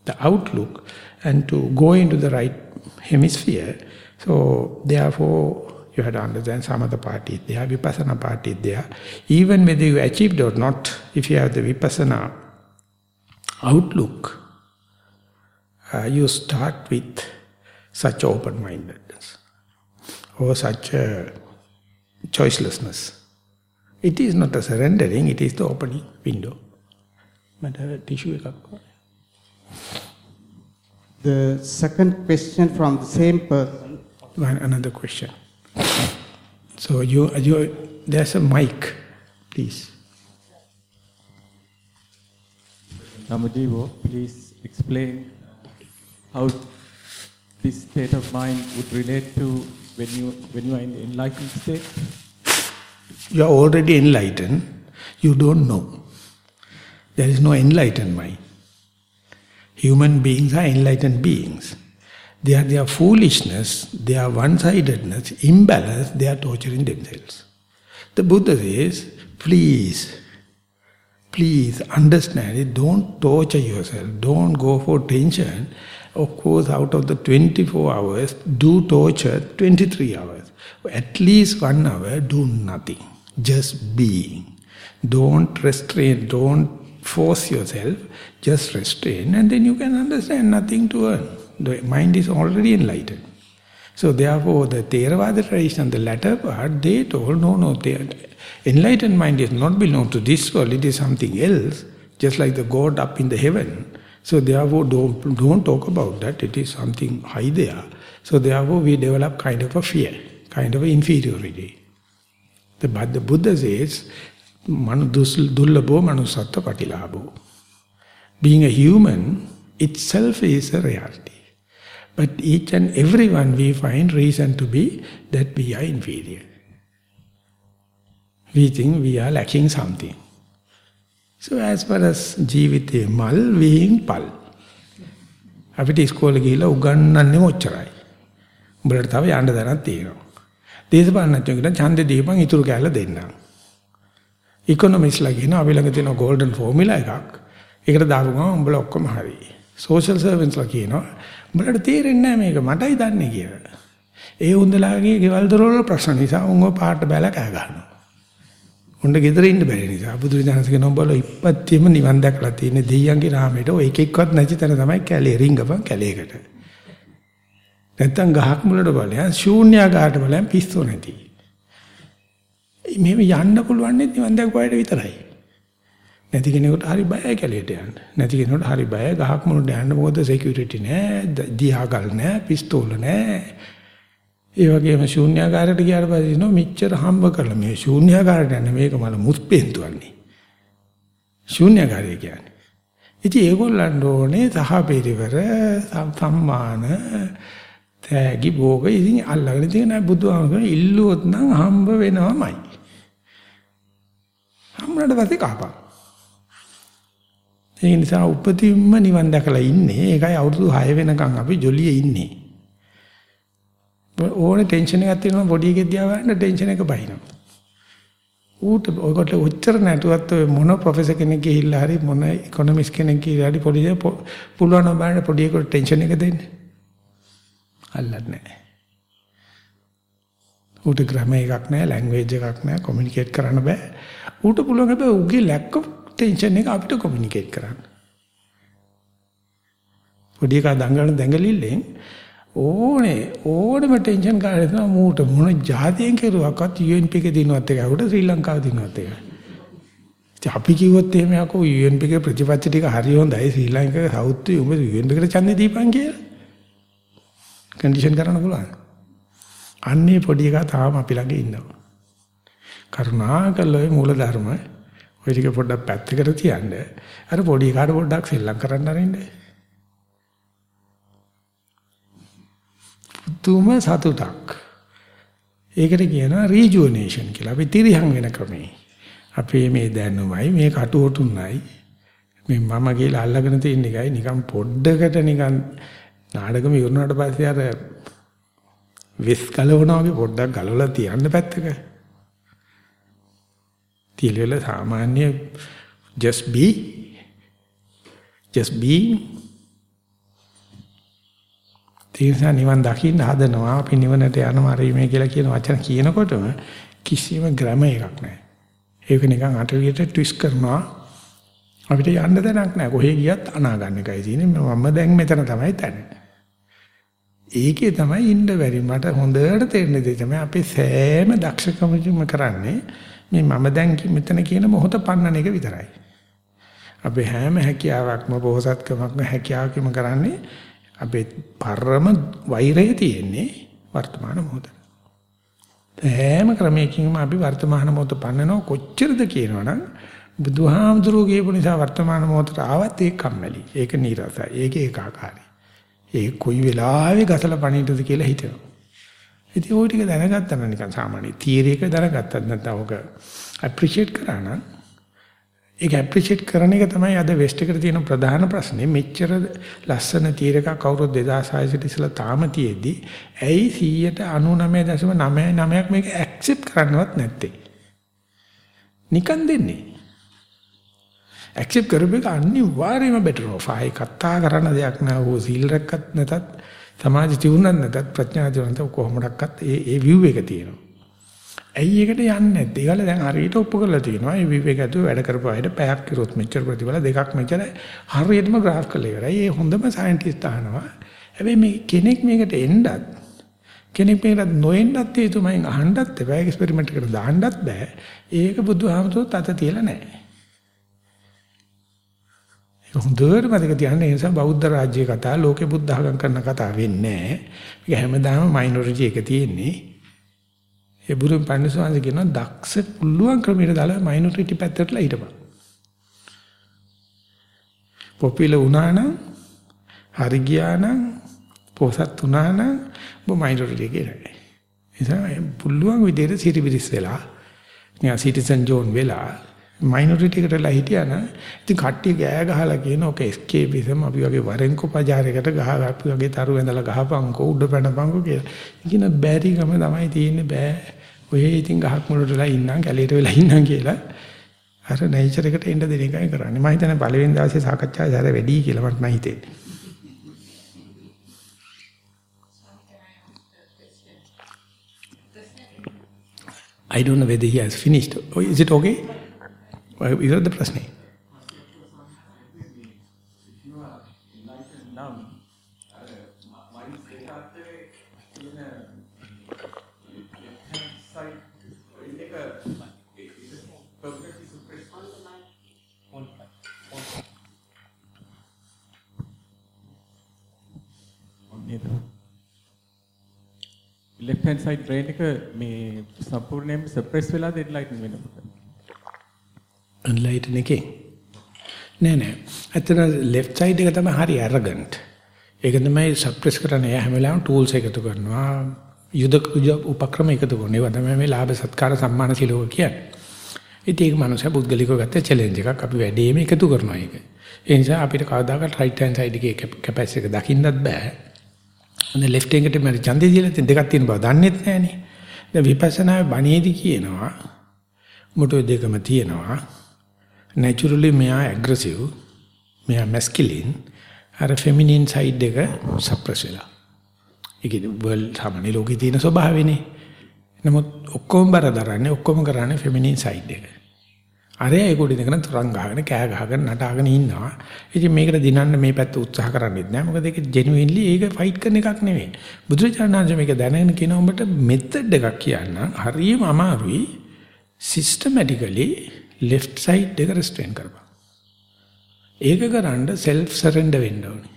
the outlook and to go into the right hemisphere. So therefore, you have to understand some of the parties there, vipassana party there. Even whether you achieved or not, if you have the vipassana outlook, uh, you start with such open-mindedness or such a choicelessness. It is not a surrendering, it is the opening window. But tissue The second question from the same person. One another question. So you, you, there's a mic, please. Namadevo, please explain how this state of mind would relate to when you when you are in the enlightened state. You are already enlightened. You don't know. There is no enlightened mind. Human beings are enlightened beings. They are their foolishness, their one-sidedness, imbalance, they are torturing themselves. The Buddha says, please, please understand it, don't torture yourself, don't go for tension. Of course, out of the 24 hours, do torture 23 hours. At least one hour, do nothing, just being. Don't restrain, don't force yourself, just restrain, and then you can understand nothing to earn. The mind is already enlightened. So therefore, the Theravada tradition, the latter part, they told, no, no, the enlightened mind is not belong to this world, it is something else, just like the God up in the heaven. So therefore, don't, don't talk about that, it is something high there. So therefore, we develop kind of a fear, kind of inferiority. The, but the Buddha says, dullabho manusatta patilabho. Being a human itself is a reality. But each and every one we find reason to be that we are inferior. We think we are lacking something. So as far as ජීවිතේ මල් විහිං පල්. අපිට ඉස්කෝලේ ගිහිලා උගන්වන්නේ ඔච්චරයි. උඹලට තව යන්න දරක් තියෙනවා. දේශපාලනඥයෝ කියන ඡන්දේ දීපන් ඉතුරු කැල්ල දෙන්නම්. ඉකොනොමිස්ලා කියන අපි ළඟ තියෙන গোল্ডන් ෆෝමියුලා එකක්. ඒකට දාපු ගමන් උඹලා ඔක්කොම හරි. සෝෂල් සර්වන්ට්ස්ලා කියනවා උඹලට තේරෙන්නේ නැහැ මේක මටයි දන්නේ කියලා. ඒ උන්දලාගේ ගෙවල් දොරවල ප්‍රශ්න නිසා උන්ව පාට බැලලා කෑ ගහනවා. උන්ට ගෙදර ඉන්න බැරි නිසා බුදුරජාණන්සේ නොබල ඉපත්තියම නිවන් දැකලා තියෙන දෙයියන්ගේ නාමයට ඔය එක එක්කවත් නැති තැන තමයි කැලේ රිංගපන් කැලේකට. නැත්තම් ගහක් මුලට බලයන් ශූන්‍යාකාරට බලයන් පිස්සු නැති. මෙහෙම යන්න පුළුවන් නිවන් දැකපුවාට විතරයි. නැති කෙනෙකුට හරි බයයි කැලේට යන්න. නැති කෙනෙකුට හරි බයයි ගහක් මුලට යන්න මොකද සිකියුරිටි නෑ, දිහාගල් නෑ, පිස්තෝල නෑ. ඒ වගේම ශූන්‍යාකාරයට ගියාට පස්සේ නෝ මෙච්චර හම්බ කරලා මේ ශූන්‍යාකාරයට යන්නේ මේක මල මුස්පෙන්තුවන්නේ. ශූන්‍යාකාරය කියන්නේ. ඉතින් ඒගොල්ලන්ට ඕනේ සහපිරිවර සම්මාන තෑගි භෝග ඉතින් අල්ලගෙන තියෙන බුදුහාමුදුරනේ ඉල්ලුවොත් නම් හම්බ වෙනවමයි. හම්බුනට පස්සේ කහපා. ඒ නිසා උපතින්ම නිවන් දැකලා ඉන්නේ. ඒකයි අවුරුදු 6 වෙනකන් අපි ජොලියේ ඉන්නේ. ඕනේ ටෙන්ෂන් එකක් තියෙනවා බොඩි එකේ දිහා බලන්න ටෙන්ෂන් එක බහිනවා. ඌට ඔයකට උච්චර නැතුවත් ඔය මොන ප්‍රොෆෙසර් කෙනෙක් ගිහිල්ලා හරි මොන ඉකොනොමිස් කෙනෙක් ගිහිල්ලා හරි පොඩි පුළුවන් නම් බලන්න පොඩි එකට ටෙන්ෂන් එක දෙන්න. අල්ලන්නේ නැහැ. ඌට ග්‍රැමර් එකක් නැහැ, ලැන්ග්වේජ් එකක් නැහැ, කොමියුනිකේට් කරන්න බෑ. ඌට පුළුවන් හැබැයි ඌගේ ලැක් ඔෆ් ටෙන්ෂන් එක අපිට කොමියුනිකේට් කරන්න. පොඩි එකා දඟලන දැඟලිල්ලෙන් ඕනේ ඕනෙම ටෙන්ෂන් කාරේ තමයි මූට මොන જાතියෙන් කෙරුවක්වත් UNP එක දිනුවත් එක උඩ ශ්‍රී ලංකාව දිනුවත් එක. ඉතින් අපි කිව්වොත් එහෙම යකෝ UNP එක ප්‍රතිපත්ති ටික හරි හොඳයි ශ්‍රී ලංකාවේ සවුත් උඹ UNP එකට ඡන්දේ දීපන් කියලා. කන්ඩිෂන් කරන්න පුළුවන්. අන්නේ පොඩි එකා තාම අපි ළඟ ඉන්නවා. කරුණාකරලා ඔය මූල ධර්ම ඔය ටික පොඩ්ඩක් පැත්තකට තියන්න. අර පොඩි එකාට පොඩ්ඩක් සෙල්ලම් කරන්න අරින්නේ. තුම සතුටක්. ඒකට කියනවා රීජුවනේෂන් කියලා. අපි තිරිහන් වෙන ක්‍රමේ. අපේ මේ දැනුමයි මේ කටුවටුන්නයි මේ මම කියලා අල්ලගෙන තියෙන එකයි නිකන් පොඩ්ඩකට නිකන් නාඩගම ඉවරනාට පස්සේ අර විස් ගලවනවා වගේ පොඩ්ඩක් ගලවලා තියන්න පැත්තක. තියලෙල සාමාන්‍ය just be just being තීර්සා නිවන් දකින්න හදනවා අපි නිවනට යනවා රීමේ කියලා කියන වචන කියනකොටම කිසිම ග්‍රැම එකක් නැහැ. ඒක නිකන් අටවියට ට්විස්ට් කරනවා අපිට යන්න දැනක් නැහැ. කොහේ ගියත් අනා ගන්න එකයි තියෙන්නේ. මම දැන් මෙතන තමයි තැන්නේ. ඒකේ තමයි ඉන්න බැරි මට හොඳට තේරෙන දේ තමයි අපි සෑම දක්ෂකමකින්ම කරන්නේ මේ මම දැන් මෙතන කියන මොහොත පන්නන එක විතරයි. අපි හැම හැකියාවක්ම බෝසත්කමක්ම හැකියාවකම කරන්නේ අපේ පරම වෛරය තියෙන්නේ වර්තමාන මොහොත. හැම ක්‍රමයකින්ම අපි වර්තමාන මොහොත පන්නනෝ කොච්චරද කියනවනම් බුදුහාමුදුරුවෝ කියපු නිසා වර්තමාන මොහොතට ආවත් ඒක කම්මැලි. ඒක නීරසයි. ඒක ඒකාකාරයි. ඒ කොයි වෙලාවෙ ගසලා පණිටද කියලා හිතෙනවා. ඉතින් ওই ටික දැනගත්තා නම් නිකන් සාමාන්‍ය තීරයක දැනගත්තත් නැත්නම් ඔක අප්‍රීෂিয়েට් කරා නම් ඒක ඇප්‍රීෂিয়েට් කරන එක තමයි අද වෙස්ට් එකට තියෙන ප්‍රධාන ප්‍රශ්නේ. මෙච්චර ලස්සන තීරක කවුරුත් 2006 ට ඉස්සලා තාම තියෙද්දි ඇයි 199.99ක් මේක ඇක්සෙප්ට් කරන්නවත් නැත්තේ? නිකන් දෙන්නේ. ඇක්සෙප්ට් කරපු එක අනිවාර්යයෙන්ම බෙටර් ඔෆ්. ආයි කතා කරන දෙයක් නෑ. ඕ සීල් රැක්කත් නැතත් සමාජ තියුණත් නැතත් ප්‍රඥා තියුණත් කොහොමඩක්වත් ඒ ඒ view එක තියෙනවා. ඇයි ඒකට යන්නේ නැත්තේ? ඒගොල්ල දැන් හරියට ඔප්පු කරලා තියෙනවා. මේ විවේක ඇතුව වැඩ කරපු අයට පැයක් කිරුවොත් මෙච්චර ප්‍රතිඵල දෙකක් මෙච්චර හරියටම graph කරලා ඉවරයි. ඒ හොඳම සයන්ටිස්ට් අහනවා. හැබැයි මේ කෙනෙක් මේකට එන්නත් කෙනෙක් මේකට නොඑන්නත් ඒ තුමෙන් අහන්නත් එපා. එක්ස්පෙරිමන්ට් එකට දාන්නත් බෑ. ඒක බුදුහාමුදුරුවෝ තත තියලා නැහැ. ඒක හොඳට මතක තියාගන්න. ඒ නිසා බෞද්ධ රාජ්‍ය කතා ලෝකේ බුද්ධ ආගම් කරන කතා වෙන්නේ නැහැ. මේක හැමදාම මයිනොරිටි එක තියෙන්නේ. ඒ බුදුන් පන්සවාංශ කියනවා දක්ෂ පුළුවන් ක්‍රමයකට දාලා මයිනොරිටි පැත්තටලා හිටපන්. පොපියුලර් වුණා නම් හරි ගියා නම් පොසත් වුණා නම් ඔබ මයිනොරිටි කියලා. ඒ පුළුවන් විදිහට සිටිබිරිස් වෙලා නිකන් සිටිසන් ජෝන් වෙලා මයිනොරිටි එකටලා හිටියා නම් ඉතින් කට්ටිය ගෑ ගහලා කියන ඔක එස්කේපිසම් අපි වගේ වරෙන්කෝ පජාරයකට ගහ අපි වගේ තරු ඇඳලා ගහපන්කෝ උඩ පැනපන්කෝ කියලා. ඉතින් බැරිකම තමයි තියෙන්නේ බෑ. ඔය ඉතින් ගහක් මුලට වෙලා ඉන්නම් කැලේට වෙලා ඉන්නම් කියලා අර නේචර් එකට එන්න දෙන එකයි කරන්නේ. මම හිතන්නේ පළවෙනි දවසේ සාකච්ඡාවේ සැර වැඩි කියලා මට නම් හිතෙන්නේ. I don't know whether he has finished. Oh, is it okay? ඉවරද ප්‍රශ්නේ? left hand side brain එක මේ සම්පූර්ණයෙන්ම සප්‍රෙස් වෙලාද එන්ලයිටන් වෙනකොට එන්ලයිටන් එකේ නෑ නෑ. ඇත්තට left side එක තමයි හරි arrogant. ඒක තමයි suppress කරන්න එයා හැම වෙලාවෙම tools එකතු කරනවා. යුද උපක්‍රම එකතු කරනවා. ඒවා තමයි මේ ලාභ සත්කාර සම්මාන සිලෝක කියන්නේ. ඉතින් ඒක මනුස්සයා පුද්ගලිකව ගත්ත චැලෙන්ජ් එකක්. අපි වැඩේම එකතු කරනවා ඒක. ඒ නිසා අපිට කවදාකවත් right hand side එකේ කැපැසිටි එක දකින්නත් බෑ. අනේ left එකට මම ඡන්දේ දීලා තියෙන දෙකක් තියෙන බව දන්නෙත් නෑනේ. දැන් විපස්සනා බණේදී කියනවා මුටු දෙකම තියෙනවා. Naturally මෙයා aggressive, මෙයා masculine, අර feminine side එක suppress වෙලා. ඒකේ world සාමාන්‍ය ලෝකේ තියෙන ස්වභාවයනේ. නමුත් ඔක්කොම බර දරන්නේ ඔක්කොම කරන්නේ feminine side එක. අරය ඒ කුඩි දෙකන තරංග ගහගෙන කෑ ගහගෙන නටාගෙන ඉන්නවා. ඉතින් මේකට දිනන්න මේ පැත්ත උත්සාහ කරන්නේත් නැහැ. මොකද ඒක ජෙනුවින්ලි ඒක ෆයිට් කරන එකක් නෙවෙයි. බුදුරජාණන් මේක දැනගෙන කියන උඹට මෙතඩ් එකක් කියන්න හරියම අමාරුයි. සිස්ටමැටිකලි left side එක රෙස්ට්‍රේන් කරපන්. ඒක කරන්න self surrender වෙන්න ඕනේ.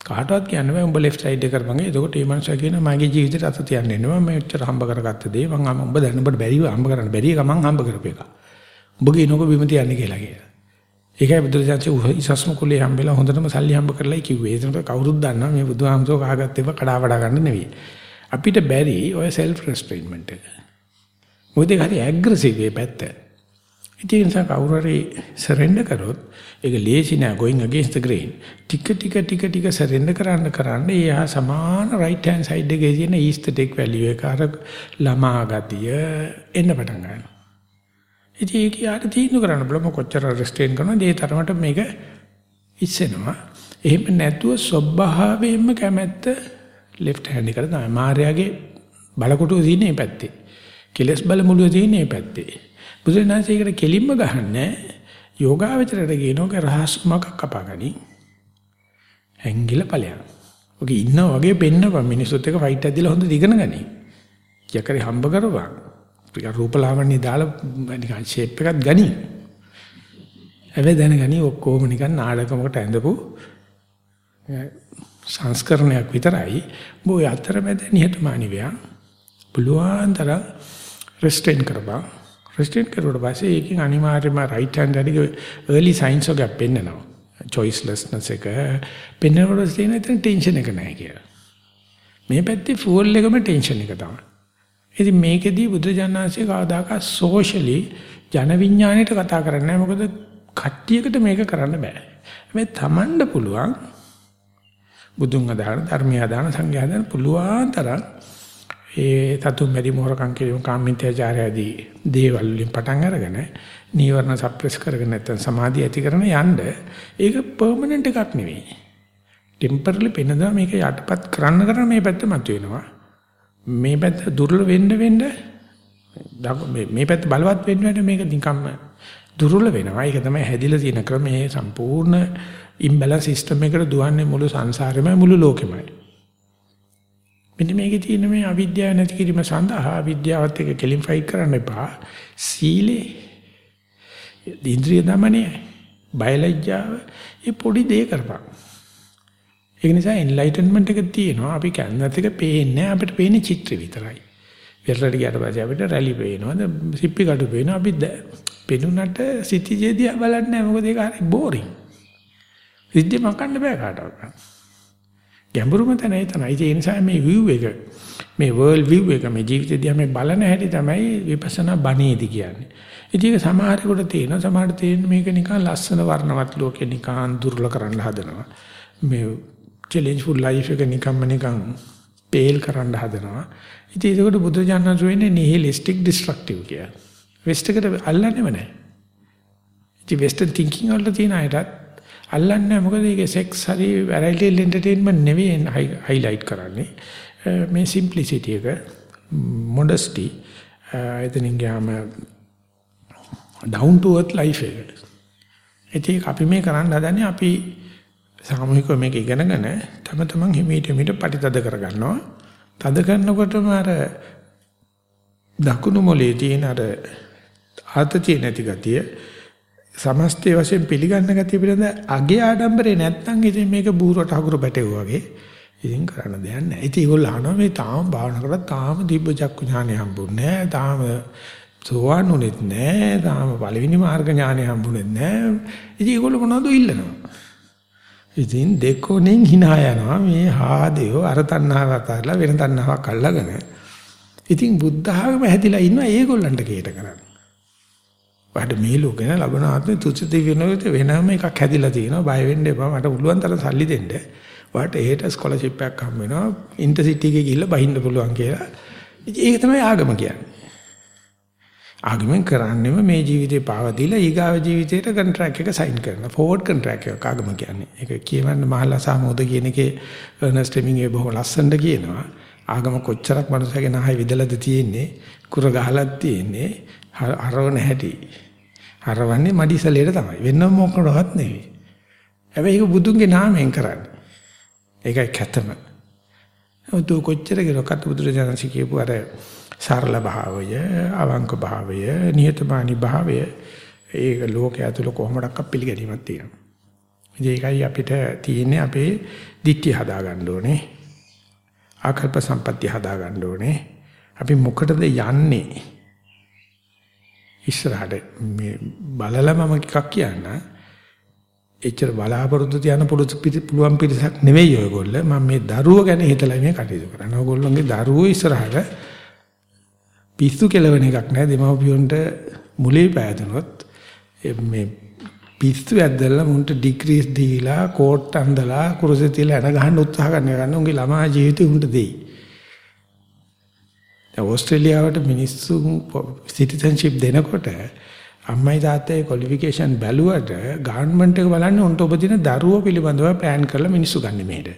කාටවත් කියන්න බෑ උඹ left side එක කරපන්. එතකොට මේ මනුස්සයා කියනවා මගේ ජීවිතේට අත තියන්න එනවා. මම මෙච්චර හම්බ කරගත්ත දේ මම උඹ දැන් උඹට බැරිව හම්බ කරන්න බැරි එක මං හම්බ කරපු එක. උඹගේ නෝක බිම තියන්නේ කියලා කියලා. ඒකයි බුදුරජාණන් ඉසස්ම කුලේ හම්බෙලා හොඳටම සල්ලි හම්බ කරලායි කිව්වේ. ඒකට කවුරුත් දන්නවා මේ බුදුහාමසෝ කහගත්ත ඒවා කඩා වඩා ගන්න නෙවෙයි. අපිට බැරි ඔය self restrainment එක. මොකද ඒක හරි ඇග්‍රෙසිව් ඒ පැත්ත. ඉතින් ඒ නිසා කවුරු හරි සරෙන්ඩර් කරොත් ඒක ලේසි නෑ going against the grain. ටික ටික ටික ටික සරෙන්ඩර් කරන්න කරන්න එයා සමාන right hand side එකේ තියෙන aesthetic value එක අර ළමා ගතිය එන්න පටන් ගන්නවා. ඉතින් ඒක යාට තීන්දුව කරන්න බලමු කොච්චර රෙස්ට්‍රේන් කරනවද ඒ තරමට මේක ඉස්සෙනවා. එහෙම නැතුව ස්වභාවයෙන්ම කැමැත්ත left hand එකට තමයි. මාර්යාගේ බලකොටුව තියෙන මේ පැත්තේ. කෙලස් බල මුලුව තියෙන මේ පැත්තේ. බුදුරජාණන්සේකට කෙලින්ම ගහන්නේ යෝගාවචරයට කියනෝක රහස්මක කපාගනි. හැංගිලා ඵලයන්. ඔක ඉන්නා වගේ පෙන්නපන් මිනිස්සුත් එක්ක ෆයිට් එකක් දීලා හොඳට ඉගෙන ගනි. යකරි හම්බ කරපන්. ටික රූපලාවන්‍ය දාලා නිකන් ෂේප් එකක් ගනි. හැබැයි දැනගනි ඔක්කොම නිකන් නාටකමකට ඇඳපු සංස්කරණයක් විතරයි. බොය අතරමැද නිහතමානී වෙයා. පුළුවන් තරම් රෙස්ට්‍රේන් කරපන්. රෙස්ට්‍රේන් කරුවට පස්සේ ඒකෙන් අනිවාර්යයෙන්ම රයිට් හෑන්ඩ් එකේ early signs එකක් පෙන්නනවා. choicelessness එක පෙන්නනකොට තියෙන එතන ටෙන්ෂන් එක නැහැ කියලා. මේ පැත්තේ ෆූල් එකම ටෙන්ෂන් එක තමයි. ඉතින් මේකෙදී බුදුජානනාංශයේ කවදාකවත් සෝෂලි ජන විඥාණයට කතා කරන්නේ නැහැ. මොකද කට්ටියකට මේක කරන්න බෑ. මේ තමන්ඩ පුළුවන් බුදුන් අදාන ධර්මය අදාන සංඝයා අදාන පුළුවන් තරම් ඒ තතු මෙරි මොහරකම් කියන කාමින්ත්‍යාචාරයදී දේවල් වලින් පටන් අරගෙන නීවරණ සප්‍රෙස් කරගෙන නැත්නම් සමාධිය ඇති කරන යන්න ඒක පර්මනන්ට් එකක් නෙවෙයි. ටෙම්පරලි පෙන්නදා මේක යටපත් කරන්න කරන මේ පැත්ත මතුවෙනවා. මේ පැත්ත දුර්වල වෙන්න වෙන්න මේ පැත්ත බලවත් වෙන්න වෙන්න මේක නිකම්ම දුර්වල වෙනවා. ඒක තමයි හැදිලා තියෙන ක්‍රමයේ සම්පූර්ණ ඉම්බැලන්ස් සිස්ටම් එකට දුවන්නේ මුළු සංසාරෙම මුළු ලෝකෙමයි. මෙන්න මේකේ තියෙන මේ අවිද්‍යාව නැති කිරීම සඳහා අවිද්‍යාවත් එක්ක කෙලින් ෆයිට් කරන්න එපා. සීලේ ඉන්ද්‍රිය দমনය බයලජ්ජාව ඒ පොඩි දේ කරපන්. ඒක නිසා එන්ලයිටන්මන්ට් එක තියෙනවා. අපි කැන්වත් එක පේන්නේ අපිට පේන්නේ චිත්‍ර විතරයි. වෙරළට ගියට පස්සේ අපිට රැලි පේනවා, සිප්පි කටු පේනවා. අපි පෙනුනට සිටිජේදී බලන්නේ නැහැ. මොකද ඒක හරි බෝරින්. සිද්ධිය මකන්න බෑ කාටවත්. ගැඹුරුම තැන එතනයි. ඒ නිසා මේ view එක මේ world view එක මේ ජීවිතේදී මේ බලන හැටි තමයි විපස්සනා බණේදී කියන්නේ. ඉතින් ඒක සමහරෙකුට තේරෙනවා සමහරට තේරෙන්නේ මේක නිකන් ලස්සන වර්ණවත් ලෝකේ නිකන් දුර්ල කරන්න හදනවා. මේ challengeful life එක නිකම්ම නිකන් පේල් කරන්න හදනවා. ඉතින් ඒකට බුදුජානක වෙන්නේ nihilistic destructive කියලා. වෙස්ට් එකට අල්ලන්නේම නැහැ. ඉතින් western thinking වල තියෙන අයටත් අල්ලන්නේ මොකද මේකේ සෙක්ස් හරි වැරයිටල් එන්ටර්ටේන්මන්ට් නෙවෙයි හයිලයිට් කරන්නේ. මේ සිම්ප්ලිසිටි එක මොඩස්ටි එතනින් ගියාම down to earth life එක ඒක අපි මේ කරන්න හදන්නේ අපි සාමූහිකව මේක ඉගෙනගෙන තම තමන් හිමීට හිමීට පරිතද කරගන්නවා. තද කරනකොටම අර දකුණු මොලේ තියෙන අර ආතතිය නැති ගතිය සමස්තය වශයෙන් පිළිගන්න ගතිය පිළිබඳ අගේ ආඩම්බරේ නැත්නම් ඉතින් මේක බූරට අකුරු බැටෙව්වා වගේ ඉතින් කරන්න දෙයක් නැහැ. ඉතින් ඒගොල්ලෝ අහනවා මේ තාම භාවනා කරලා තාම දිබ්බ චක්කු ඥානෙ හම්බුන්නේ නැහැ. තාම සෝවාන් උනේත් නෑ. තාම පළවෙනි මාර්ග ඥානෙ හම්බුනේත් නෑ. ඉතින් ඒගොල්ලෝ මොනවද ඉල්ලනවා? ඉතින් දෙකොණෙන් hina යනවා මේ හාදයෝ අර තණ්හාවක් අරලා වෙන තණ්හාවක් අල්ලගෙන. ඉතින් බුද්ධ ආගම හැදිලා ඉන්නවා ඒගොල්ලන්ට කේට කරන්නේ. වඩ මේ ලෝකේ ලබන ආත්මේ තුසිත වෙනකොට වෙනම එකක් හැදිලා තියෙනවා බය වෙන්න එපා මට පුළුවන් තරම් සල්ලි දෙන්න. වාට එහෙට ස්කෝලර්ෂිප් එකක් හම්බ වෙනවා ඉන්ටර්සිටි එකේ ගිහිල්ලා බහින්න පුළුවන් කියලා. ඒක තමයි ආගම කියන්නේ. ආගමෙන් කරන්නේම මේ ජීවිතේ පාව දීලා ඊගාව ජීවිතේට කොන්ට්‍රැක්ට් එක සයින් කරනවා. ෆෝවර්ඩ් කොන්ට්‍රැක්ට් එකක් ආගම කියන්නේ. ඒක කියවන්න මහල්ලා සාමෝද කියන එකේ අර්නස්ට් හෙමින්ගේ බොහොම ලස්සනට කියනවා. ආගම කොච්චරක් මනුස්සයගේ නහය විදලාද තියෙන්නේ කුර ගහලක් තියෙන්නේ හරවන හැටි. හරවන්නේ මඩිසලේට තමයි. වෙන මොකකටවත් නෙවෙයි. හැබැයි ඒක බුදුන්ගේ නාමයෙන් කරන්නේ. ඒකයි කැතම. උතු කොච්චර ගිරකට බුදුරජාණන් කියපු අර සරල භාවය, අවංක භාවය, නිහතමානී භාවය ඒක ලෝකයේ ඇතුළ කොහොමඩක්ක පිළිගැනීමක් තියෙනවා. ඒකයි අපිට තියෙන්නේ අපේ දික්ටි හදාගන්න ඕනේ. ආකල්ප සම්පත්‍ය හදාගන්න ඕනේ. අපි මොකටද යන්නේ? ඉස්සරහට මේ බලලා මම එකක් කියන්න. එච්චර බලාපොරොත්තු තියන පුළුවන් පිරිසක් නෙවෙයි ඔයගොල්ලෝ. මම මේ දරුවෝ ගැන හිතලා මේ කටයුතු කරන්නේ. ඔයගොල්ලෝගේ දරුවෝ ඉස්සරහට පිස්සු කෙලවෙන එකක් නෑ දෙමව්පියොන්ට මුලේ පෑදුනොත් මේ පිස්සු ඇද්දලා මුන්ට ඩිග්‍රීස් දීලා කෝට් අන්දලා කුරුසේ තියලා එන ගහන්න උත්සාහ කරන ගන්න උන්ගේ ළමා ජීවිතේ උන්ට දෙයි. දැන් ඕස්ට්‍රේලියාවට මිනිස්සු සිටිසන්ෂිප් දෙනකොට අම්මයි තාත්තයි ක්වොලිෆිකේෂන් බැලුවට ගවර්න්මන්ට් එක බලන්නේ උන්ට ඔබ දින දරුවෝ පිළිබඳව ප්ලෑන් කරලා මිනිස්සු ගන්න මේට.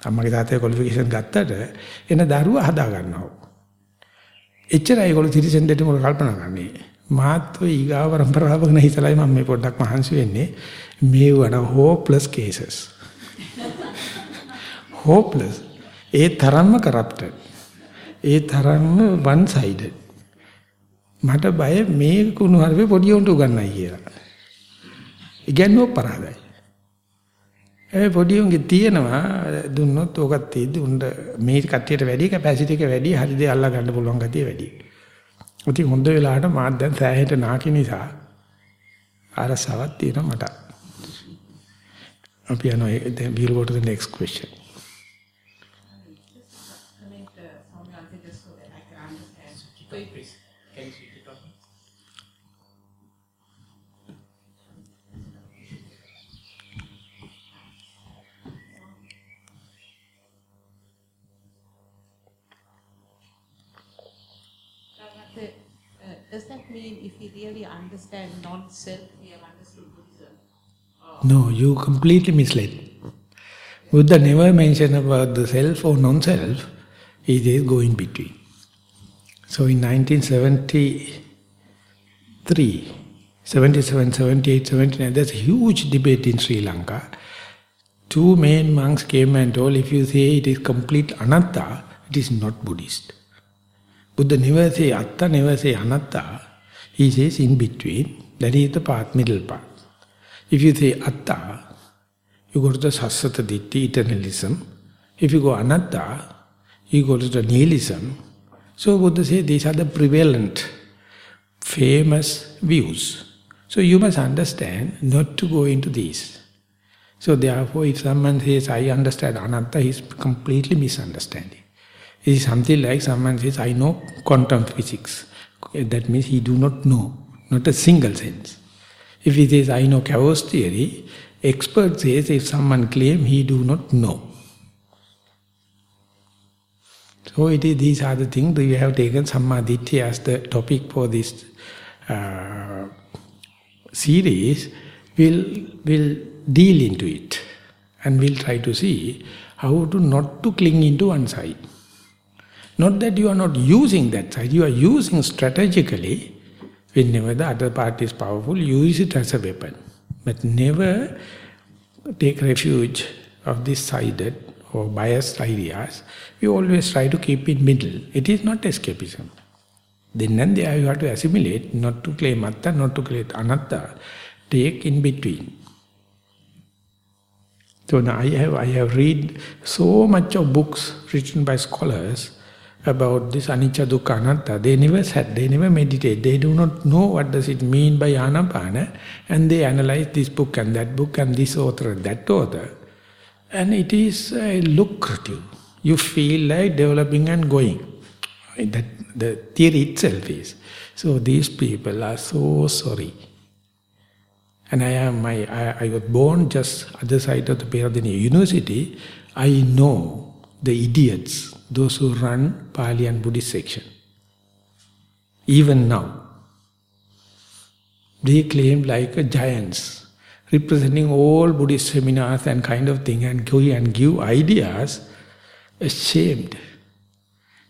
අම්මගේ තාත්තගේ ක්වොලිෆිකේෂන් ගත්තට එන දරුවා හදා ගන්නවා. එච්චරයි ඒගොල්ලෝ තිරිසන් දෙට මොකද කල්පනා කරන්නේ. මාත් ඔය ඊගා පරම්පරාව ගැන හිතලායි මම මේ පොඩ්ඩක් මහන්සි වෙන්නේ. මේ වන hopeless cases. [laughs] hopeless. ඒ තරම්ම corrupted. ඒ තරම්ම one sided. මට බය මේ කුණු හරිපේ පොඩි උන්ට උගන්නයි කියලා. ඉගෙනුව පරාදයි. ඒ පොඩි උන්ගේ තියෙනවා දුන්නොත් ඕකත් තියෙද්දි උන්ට මේ කට්ටියට වැඩි කැපැසිටි එක වැඩි හරි දේ අල්ලා ගන්න පුළුවන් ගතිය වැඩි. ඉතින් හොඳ වෙලාවට මාත් දැන් සෑහෙට නාකි නිසා අරසාවක් තියෙනවා මට. අපි යනවා then we'll go to the next question. Does that mean if we really understand non-self, we have understood? No, you completely misled. Buddha never mentioned about the self or non-self. He did go in between. So in 1973, 77, 78, 79, there's a huge debate in Sri Lanka. Two main monks came and told, if you say it is complete anatta, it is not Buddhist. Buddha never say atta, never say anatta. He says in between, that is the path, middle path. If you say atta, you go to the sassata ditti, eternalism. If you go anatta, you go to the nihilism. So Buddha says these are the prevalent, famous views. So you must understand not to go into these. So therefore, if someone says, I understand anatta, he is completely misunderstanding. It is something like someone says, I know quantum physics. That means he do not know, not a single sense. If he says, I know chaos theory, expert says, if someone claim, he do not know. So it is, these are the things we have taken Sammaditya as the topic for this uh, series. We'll, we'll deal into it and we'll try to see how to not to cling into one side. Not that you are not using that side, you are using strategically. Whenever the other part is powerful, use it as a weapon. But never take refuge of this sided or biased ideas. You always try to keep it middle. It is not escapism. Then and there you have to assimilate, not to claim atta, not to claim anatta. Take in between. So now I have I have read so much of books written by scholars about this anicca dukkha anatta. They never sat, they never meditate. They do not know what does it mean by anapana. And they analyze this book and that book and this author and that author. And it is uh, lucrative. You feel like developing and going. That the theory itself is. So these people are so sorry. And I am my I, I was born just other side of the Peradeniya University. I know the idiots, those who run Pali and Buddhist section. Even now. They claim like giants, representing all Buddhist seminars and kind of thing and go and give ideas, ashamed.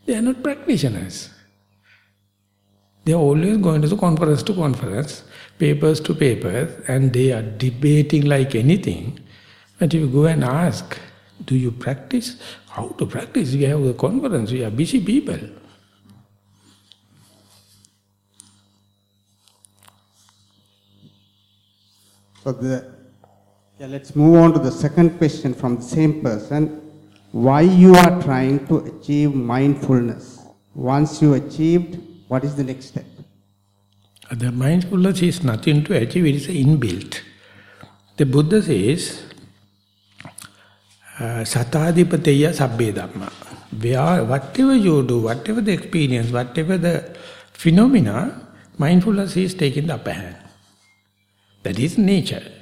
They are not practitioners. They are always going to the conference to conference, papers to papers, and they are debating like anything. But if you go and ask, do you practice? How to practice? We have a conference, we are busy people. So the, yeah, let's move on to the second question from the same person. Why you are trying to achieve mindfulness? Once you achieved, what is the next step? The mindfulness is nothing to achieve, it is inbuilt. The Buddha says, uh, Satadipateya sabbe whatever you do, whatever the experience, whatever the phenomena, mindfulness is taking the upper hand. That is nature.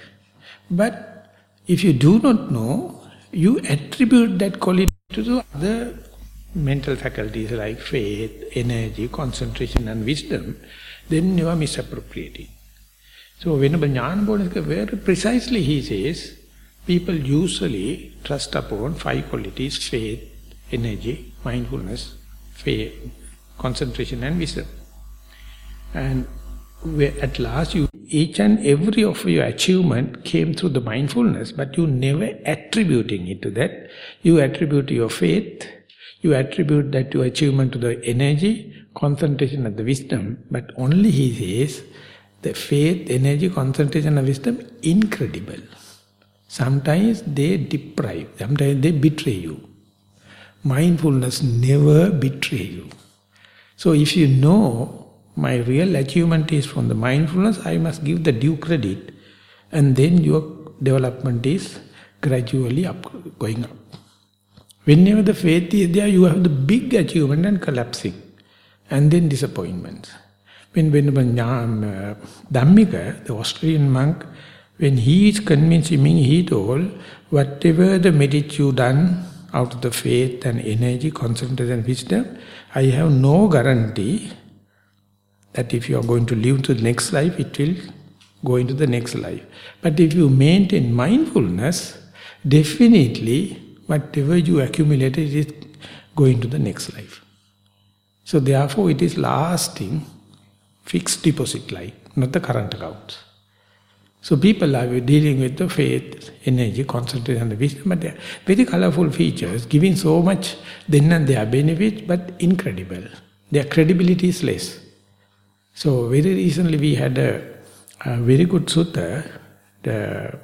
But if you do not know, you attribute that quality to the other mental faculties like faith, energy, concentration and wisdom, then you are misappropriating. So Venerable Jnana very precisely he says, people usually trust upon five qualities, faith, energy, mindfulness, faith, concentration and wisdom. And at last you each and every of your achievement came through the mindfulness, but you never attributing it to that. You attribute your faith, you attribute that to achievement to the energy, concentration and the wisdom, but only he says, the faith, energy, concentration and wisdom, incredible. Sometimes they deprive, sometimes they betray you. Mindfulness never betray you. So if you know my real achievement is from the mindfulness, I must give the due credit. And then your development is gradually up, going up. Whenever the faith is there, you have the big achievement and collapsing. And then disappointment. When, when, when uh, Dhammika, the Australian monk, when he is convincing me, he told, whatever the merit you done out of the faith and energy, concentration and wisdom, I have no guarantee that if you are going to live to the next life, it will go into the next life. But if you maintain mindfulness, definitely whatever you accumulated is going to the next life. So therefore it is lasting, fixed deposit like, not the current account. So people are dealing with the faith, energy, concentration the wisdom, but they are very colorful features, giving so much then and their benefits, but incredible. Their credibility is less. So very recently we had a, a very good sutta, the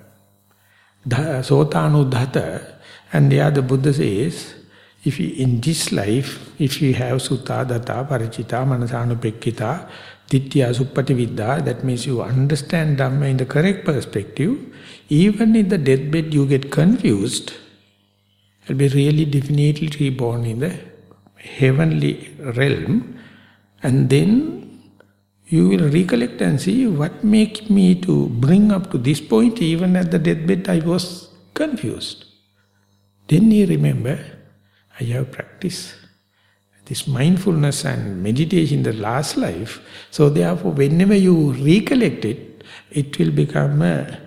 Sotanuddhata, and there the Buddha says, if you, in this life, if you have sutta, data, parachita, manasanupekkita, ditya, suppatividda, that means you understand Dhamma in the correct perspective, even in the deathbed you get confused, you'll be really definitely reborn in the heavenly realm, and then you will recollect and see what make me to bring up to this point, even at the deathbed I was confused. Then you remember, I have practiced this mindfulness and meditation in the last life. So therefore, whenever you recollect it, it will become a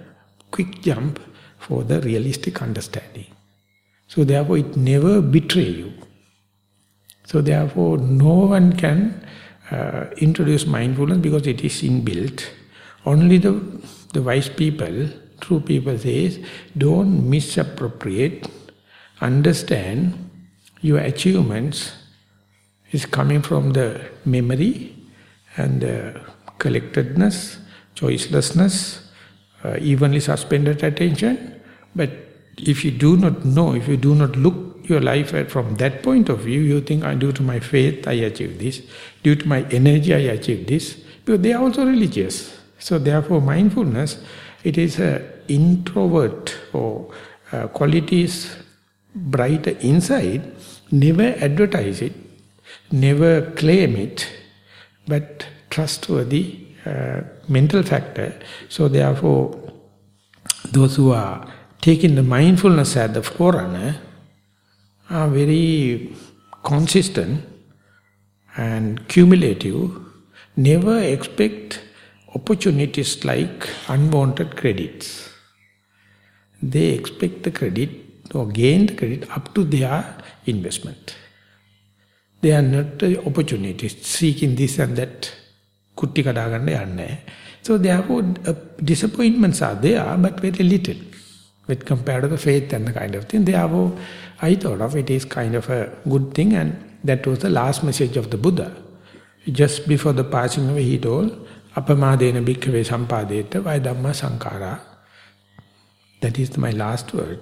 quick jump for the realistic understanding. So therefore, it never betray you. So therefore, no one can uh, introduce mindfulness because it is inbuilt. Only the, the wise people, true people says, don't misappropriate, understand your achievements is coming from the memory and the collectedness, choicelessness, uh, evenly suspended attention. But if you do not know, if you do not look your life from that point of view, you think, due to my faith, I achieved this. Due to my energy, I achieved this. Because they are also religious. So therefore, mindfulness, it is a introvert or uh, qualities brighter inside, never advertise it, never claim it, but trustworthy uh, mental factor. So therefore, those who are taking the mindfulness at the forerunner are very consistent and cumulative, never expect opportunities like unwanted credits. They expect the credit or gain the credit up to their investment. They are not opportunities seeking this and that. Kutti kadaganda yanne. So therefore uh, disappointments are there but very little with compared to the faith and the kind of thing. Therefore I thought of it is kind of a good thing and that was the last message of the Buddha. Just before the passing away he told Apamadena bhikkhave sampadeta vaidamma sankara. That is my last word.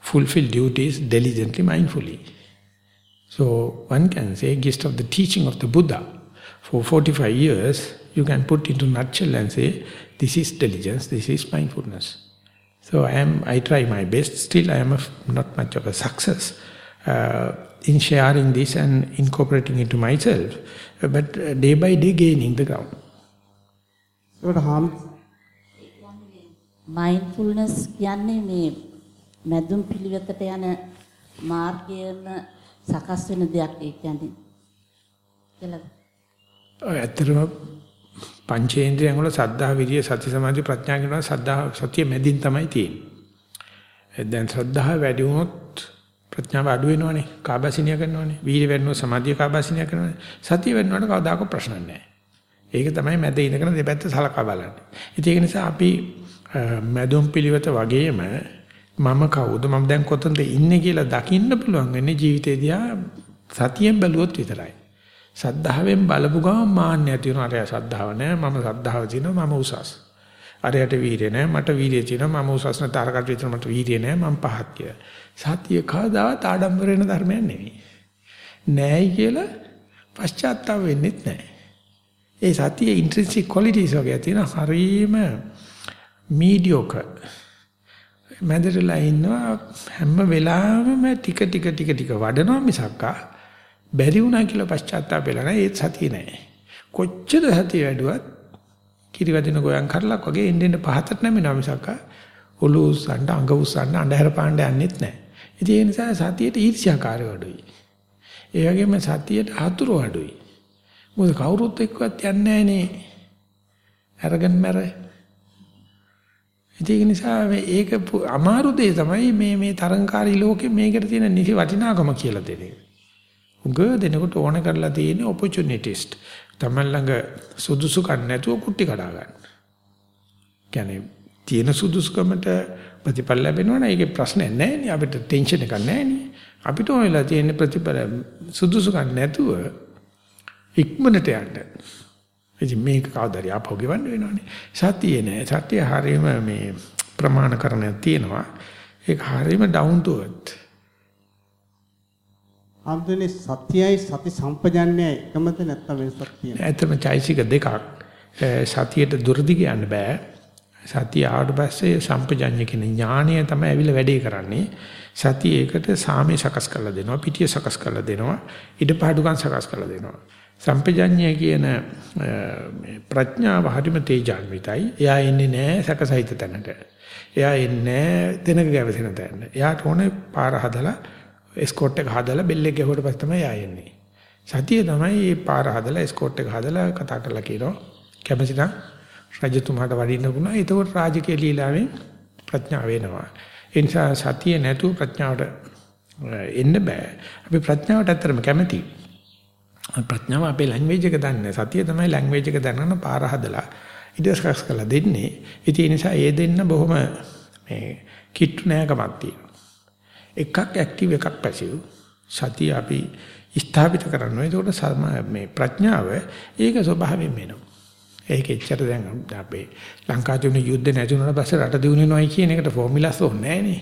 Fulfill duties diligently, mindfully. So one can say, gist of the teaching of the Buddha, for 45 years, you can put into nutshell and say, this is diligence, this is mindfulness. So I am, I try my best. Still, I am a, not much of a success uh, in sharing this and incorporating into myself, but uh, day by day gaining the ground. ඒකට harm mindfulness කියන්නේ මේ මැදුම් පිළිවෙතට යන මාර්ගයම සකස් වෙන දෙයක් ඒ කියන්නේ කියලා. ඔය ඇත්තටම පංචේන්ද්‍රයන් වල සද්ධා විරිය සති සමාධි ප්‍රඥා කියන සද්ධා සතිය මැදින් තමයි තියෙන්නේ. දැන් ශ්‍රද්ධාව වැඩි වුණොත් ප්‍රඥාව අඩු වෙනවනේ. කාබාසිනිය කරනවනේ. වීර්ය වැඩිවෙනවා සමාධිය කාබාසිනිය කරනවනේ. සතිය වැඩිවෙනවට කවදාකවත් ප්‍රශ්න නැහැ. ඒක තමයි මැද ඉඳගෙන දෙපැත්ත සලකා බලන්නේ. ඉතින් ඒක නිසා අපි මැදුම් පිළිවෙත වගේම මම කවුද මම දැන් කොතනද ඉන්නේ කියලා දකින්න පුළුවන් වෙන්නේ ජීවිතේ දිහා සතියෙන් බැලුවොත් විතරයි. සද්ධාවෙන් බලපු ගමන් මාන්න ඇති වෙනවා. අරයා සද්ධාව නැහැ. මම සද්ධාව තියෙනවා. මම උසස්. අරයට වීර්ය නැහැ. මට වීර්ය තියෙනවා. මම උසස් නැත. අරකට විතර මට වීර්ය නැහැ. මම පහත් කියලා. සතිය කවදාවත් ආඩම්බර වෙන ධර්මයක් නෙවෙයි. නැයි කියලා පශ්චාත්තාප වෙන්නෙත් නැහැ. ඒ සතියේ ඉන්ට්‍රින්සික් ක්වොලිටිස් වගේ තියෙන හරීම මීඩියෝකර් මැදටලා ඉන්නවා හැම වෙලාවෙම ටික ටික ටික ටික වඩනවා මිසක්කා බැරි වුණා කියලා පශ්චාත්තාප වෙලා නැහැ ඒත් සතිය නැහැ. කොච්චර සතිය වැඩුවත් කිරිවැදින ගෝයන් කරලක් වගේ එන්න එන්න පහතට නැමෙනවා මිසක් ඔලු උස්සන්න අඟ උස්සන්න අඳුර පාණ්ඩ යන්නෙත් නැහැ. ඉතින් ඒ නිසා සතියට ඊර්ෂ්‍යාකාරය අඩුයි. ඒ වගේම සතියට ආතුරු අඩුයි. මොකද කවුරුත් එක්කවත් යන්නේ නැහනේ. අරගෙන මැර. ඒක නිසා මේක අමාරු දෙය තමයි මේ මේ තරංකාරී ලෝකේ මේකට තියෙන නිසි වටිනාකම කියලා දෙන්නේ. උග දෙනකොට ඕන කරලා තියෙන opportunities. තමන් ළඟ සුදුසුකම් නැතුව කුටි කඩා ගන්න. කියන්නේ තියෙන සුදුසුකමට ප්‍රතිඵල ලැබෙනවනේ ඒකේ ප්‍රශ්නයක් නැහැ නේ අපිට ටෙන්ෂන් එකක් නැහැ නේ. අපිට ඕනෙලා තියෙන ප්‍රතිඵල සුදුසුකම් නැතුව ඉක්මනට යන්න. ඉතින් මේක කවදාරි ආපහු ගෙවන්න වෙනවනේ. සතියේ නෑ. සතිය හරීම මේ ප්‍රමාණකරණයක් තියෙනවා. ඒක හරීම down to earth. අම්දුනේ සතියයි සති සම්පජන්‍යයි එකමද නැත්නම් වෙනසක් තියෙනවා. ඇත්තම චෛසික දෙකක්. සතියට දුරදි කියන්න බෑ. සතිය ආවට පස්සේ සම්පජඤ්ඤ කියන ඥානය තමයි ඇවිල්ලා වැඩේ කරන්නේ. සතිය ඒකට සාමේ සකස් කරලා දෙනවා, පිටිය සකස් කරලා දෙනවා, ඉඩපාඩුකම් සකස් කරලා දෙනවා. සම්පජඤ්ඤය කියන ප්‍රඥාව හරිම තේජාන්විතයි. එයා එන්නේ නැහැ සැකසහිත තැනට. එයා එන්නේ දෙනක ගැවසෙන තැනට. එයාට ඕනේ පාර හදලා එස්කෝට් එක හදලා බෙල් එක ගැහුවට පස්සේ තමයි එයා එන්නේ. සතිය තමයි මේ පාර හදලා එස්කෝට් එක හදලා කතා කරලා කියනවා. කැමති නම් රජතුමාට වඩින්න පුළුවන්. ඒතකොට රාජකීය ලීලාවෙන් ප්‍රඥාව වෙනවා. ඒ නිසා සතිය නැතුව ප්‍රඥාවට එන්න බෑ. අපි ප්‍රඥාවට ඇත්තටම කැමතියි. ප්‍රඥාව අපේ ලැන්ග්වේජ් එක දන්නේ සතිය තමයි ලැන්ග්වේජ් එක දැනන පාර හදලා ඉඩස්කස් කරලා දෙන්නේ. ඉතින් ඒ නිසා ඒ දෙන්න බොහොම මේ කිට්ටු නෑකමක් තියෙනවා. එකක් ඇක්ටිව් එකක් පැසිව් සතිය අපි ස්ථාපිත කරනවා ඒකට මේ ප්‍රඥාව ඒක ස්වභාවයෙන් වෙනවා. ඒක එච්චර දැන් අපේ ලංකාවේ තියෙන යුද්ධ නැති වුණාට පස්සේ රට දිනුනොයි කියන එකට ෆෝමියුලාස් ඕනේ නෑනේ.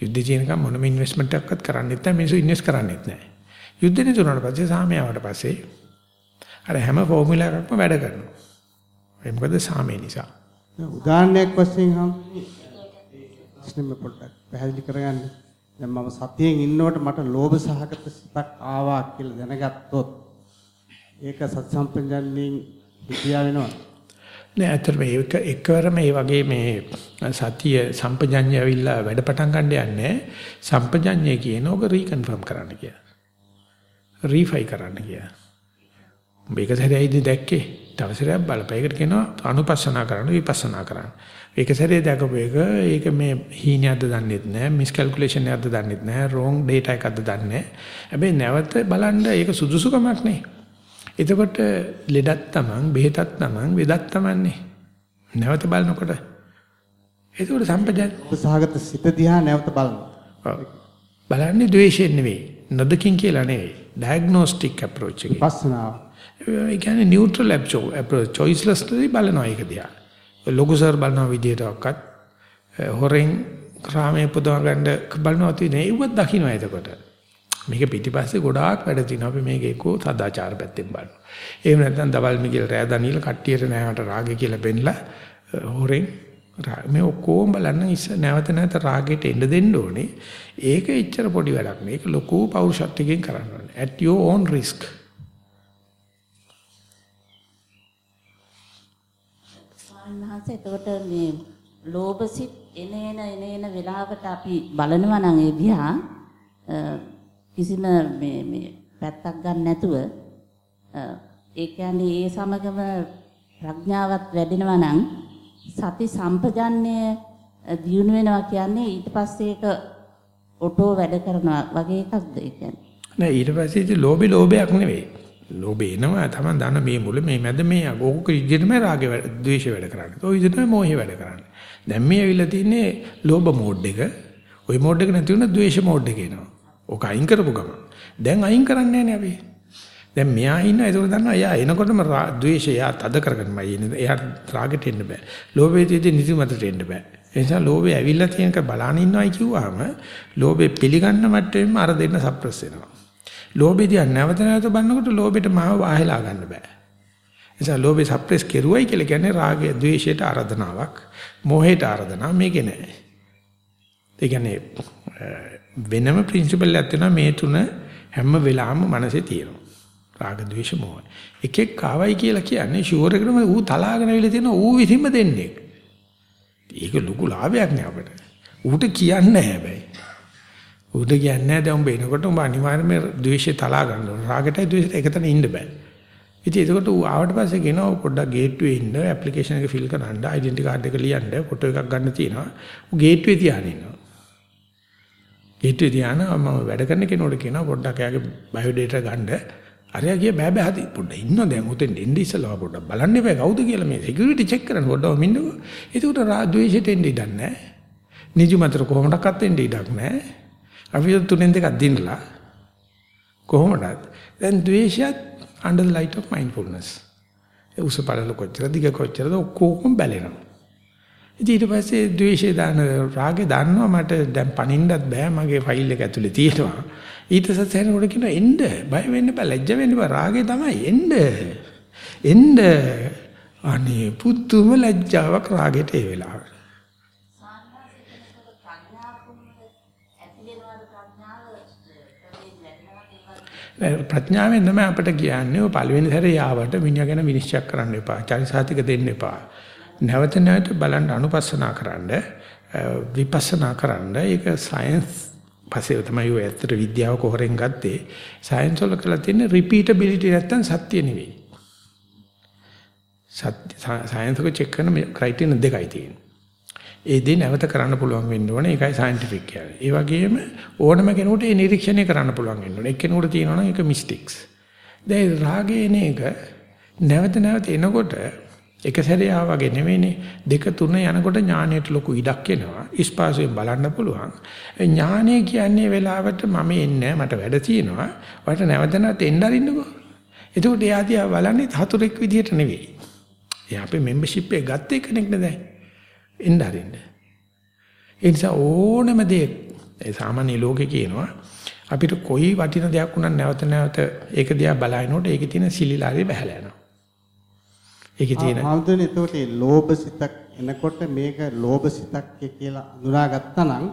යුද්ධ ජීනකම් මොනම ඉන්වෙස්ට්මන්ට් එකක්වත් කරන්නෙත් නැහැ මිනිස්සු ඉන්වෙස්ට් කරන්නෙත් නැහැ. යුද්ධ නිතුනට පස්සේ සාමය ආවට පස්සේ අර හැම ෆෝමියුලා එකක්ම වැඩ කරනවා. ඒ මොකද සාමය නිසා. උදාහරණයක් වශයෙන් හම් ප්‍රශ්නෙම පොඩ්ඩක් පැහැදිලි කරගන්න. දැන් මම සතියෙන් ඉන්නකොට මට ලෝභ සහගත සිතක් ආවා කියලා දැනගත්තොත් ඒක සති සම්පජන්ණයෙන් හිතියා වෙනවා. නෑ ඇත්තටම ඒක එකවර මේ වගේ මේ සතිය සම්පජඤ්ඤය ඇවිල්ලා වැඩ පටන් ගන්න යන්නේ සම්පජඤ්ඤය කියන ඕක රීකන්ෆර්ම් කරන්න කියලා. රීෆයි කරන්න කියලා. මේක සැරේයිද දැක්කේ? තව සැරයක් බලපෑ. ඒකට කියනවා අනුපස්සනා කරන්න විපස්සනා කරන්න. ඒක සැරේ දැකපු එක ඒක මේ හීනයක්ද දන්නෙත් නෑ මිස් කැල්කියුලේෂන් එකක්ද දන්නෙත් නෑ රෝං ඩේටා එකක්ද දන්නේ නෑ. හැබැයි නැවත බලන්න ඒක සුදුසුකමක් නේ. එතකොට ලෙඩක් තමන් බෙහෙතක් තමන් වෙදක් තමන්නේ. නැවත බලනකොට එතකොට සම්පජාන සහගත සිත දිහා නැවත බලනවා. බලන්නේ ද්වේෂයෙන් නෙවෙයි. නොදකින් කියලා නෙවෙයි. ඩයග්නොස්ටික් අප්‍රෝච් එක. විපස්සනාව. ඒ කියන්නේ නියුට්‍රල් අප්‍රෝච් choicelessly බලනවා ඒක දිහා. ලොකු සර් බලන විදියටවත් හොරෙන් ක්‍රාමයේ පුදව ගන්න බලනවා තියෙන ඒවත් දකින්න එතකොට. මේක පිටිපස්සේ ගොඩාක් වැඩ තියෙනවා. අපි මේක එක්කෝ සදාචාර පැත්තෙන් බලනවා. එහෙම නැත්නම් දවල් මිගිල් රෑ දනියල කට්ටියට නෑවට රාගය කියලා බෙන්ලා හොරෙන් මේ ඔක්කොම බලන්න ඉස්ස නැවත නැවත රාගයට එන්න දෙන්න ඕනේ. ඒක එච්චර පොඩි වැඩක් නෙවෙයි. ඒක ලොකු පෞරුෂත්වයෙන් කරන්න ඕනේ. at your own risk. ස්වාමීන් එතකොට මේ ලෝභ සිත් එන එන එන එන වෙලාවට අපි බලනවා නම් ඒ දිහා කිසිම මේ මේ පැත්තක් ගන්න නැතුව ඒ කියන්නේ ඒ සමගම ප්‍රඥාවත් වැඩෙනවා නම් සති සම්පජන්ණය දියුණු වෙනවා කියන්නේ ඊට පස්සේ ඒක ඔටෝ වැඩ කරනවා වගේ එකක්ද ඒ කියන්නේ නෑ ඊට පස්සේ ඉතින් ලෝභේ ලෝභයක් නෙවෙයි ලෝභේ එනවා තමයි දන මේ මුල මේ මැද මේ ඕක ඉගෙනම රාගේ ද්වේෂය වැඩ කරන්නේ. ඔය විදිහටම මෝහය වැඩ කරන්නේ. දැන් මේ ඇවිල්ලා තින්නේ ලෝභ මෝඩ් එක. ওই මෝඩ් එක නැති වුණා ද්වේෂ මෝඩ් එක එනවා. ඕක අයින් කරපු ගමන්. දැන් අයින් කරන්නේ නැහැ අපි. දැන් මෙයා ඉන්න ඒක දන්නවා එයා එනකොටම ද්වේෂය එයා තද කරගෙනමයි එන්නේ. එයා රාගෙට එන්න බෑ. ලෝභයේ තියෙදි නිදිමතට එන්න බෑ. ඒ නිසා ලෝභය ඇවිල්ලා තියෙනක බලන ඉන්නවයි කිව්වහම ලෝභේ පිළිගන්න මට්ටමෙම අර දෙන්න සප්‍රස් වෙනවා. ලෝභය දිහා නැවත නැවත බලනකොට ලෝභෙට මාව වාහෙලා ගන්න බෑ. ඒ නිසා ලෝභේ සප්‍රෙස් කෙරුවයි කියලා කියන්නේ රාගය, ද්වේෂයට ආරාධනාවක්, මෝහයට ආරාධනාවක් මේකේ නෑ. ඒ කියන්නේ වෙනම ප්‍රින්සිපල් එකක් තියෙනවා මේ තුන හැම වෙලාවෙම මනසේ තියෙනවා. රාග ద్వේෂ මොහ. එකෙක් ආවයි කියලා කියන්නේ ෂුවර් එකටම ඌ තලාගෙන ඇවිල්ලා තියෙන ඌ විසින්ම දෙන්නේ. ඒක ලොකු ලාභයක් නේ අපිට. ඌට කියන්නේ හැබැයි. ඌට කියන්නේ දැන් උඹ එනකොට උඹ අනිවාර්යයෙන්ම ද්වේෂය තලා ගන්න ඕන. රාගයටයි ද්වේෂයට එකතන ඉන්න බෑ. ඉතින් එතකොට ඌ ආවට පස්සේ කියනවා පොඩ්ඩක් ගේට්වේ ඉන්න ඇප්ලිකේෂන් එක ෆිල් කරන්න, ඩෙන්ටි කාඩ් එක ලියන්න, ෆොටෝ එකක් ගන්න තියෙනවා. ඌ ගේට්වේ තියාගෙන ඉන්නවා. ගේට්වේ තියාන මම වැඩ කරන කෙනෙකුට කියනවා පොඩ්ඩක් එයාගේ බයෝ ඩේටා ගන්න. අරයා කිය බෑ බෑ හදි පොඩ්ඩක් ඉන්න දැන් උතෙන් එන්න ඉස්සලා පොඩ්ඩක් බලන්න එපා කවුද කියලා මේ සිකියුරිටි චෙක් කරන්න පොඩ්ඩක් මින්නකෝ. ඒකට රාජ්‍යයට එන්න ඉඩක් නැහැ. නිජමතර කොහොමඩක්වත් එන්න ඉඩක් නැහැ. අපි තුනෙන් දෙකක් දිනලා කොහොමද? දැන් ද්වේෂයත් under the light of mindfulness. ඒ උස බලල කොච්චර දිග කොච්චරද ඔක්කොම බැලෙනවා. ඉතින් ඊට පස්සේ ද්වේෂය දාන රාගේ දන්නවා මට දැන් පනින්නත් බෑ මගේ ෆයිල් එක ඇතුලේ තියෙනවා. ඊට පස්සේ සෙනකොට කියනවා එන්න බය වෙන්න බෑ ලැජ්ජ වෙන්න බෑ රාගේ තමයි එන්න. එන්න අනේ පුදුම ලැජ්ජාවක් රාගෙට ඒ වෙලාවට. ප්‍රඥාවෙන් තමයි අපිට කියන්නේ ඔය පළවෙනි සැරේ ආවට මිනිහා ගැන විනිශ්චය කරන්න එපා. චරිසාතික දෙන්න එපා. නැවත නැවත බලන්න අනුපස්සනා කරන්න විපස්සනා කරන්න ඒක සයන්ස් පස්සේ තමයි ඔය ඇත්තට විද්‍යාව කොහොරෙන් ගත්තේ. සයන්ස් වල කරලා තියෙන රිපීටබිලිටි නැත්තම් සත්‍ය නෙවෙයි. සත්‍ය සයන්ස් එක චෙක් කරන ක්‍රයිටීරියා දෙකයි තියෙන්නේ. ඒ දේ නැවත කරන්න පුළුවන් වෙන්න ඕනේ. ඒකයි සයන්ටිෆික් කියන්නේ. ඒ වගේම ඕනම කෙනෙකුට ඒ නිරීක්ෂණය කරන්න පුළුවන් වෙන්න ඕනේ. එක්කෙනෙකුට තියෙනවා නම් ඒක මිස්ටේක්ස්. දැන් රාගේ එන එක නැවත නැවත එනකොට එක සැරේ ආවගේ නෙවෙයිනේ. දෙක තුන යනකොට ඥානයට ලොකු ඉඩක් එනවා. ඉස්පාසයෙන් බලන්න පුළුවන්. ඥානය කියන්නේ වෙලාවට මම එන්නේ මට වැඩ තියෙනවා. ඔයාලට නැවත නැවත එන්න අරින්නකෝ. එතකොට එයාදී බලන්නේ හතුරෙක් විදියට නෙවෙයි. එයා අපේ membership එක ගත්ත කෙනෙක් නේද? එන්න අරින්න. ඒ නිසා ඕනම දේ ඒ සාමාන්‍ය ලෝකේ කියනවා අපිට කොයි වටින දෙයක් වුණත් නැවත නැවත ඒක දිහා බලනකොට ඒකේ තියෙන සිලිලාරේ බහැලා යනවා. ඒකේ තියෙන ආම්දුනේ එතකොට ලෝභ සිතක් එනකොට මේක ලෝභ සිතක් කියලා අඳුනාගත්තා නම්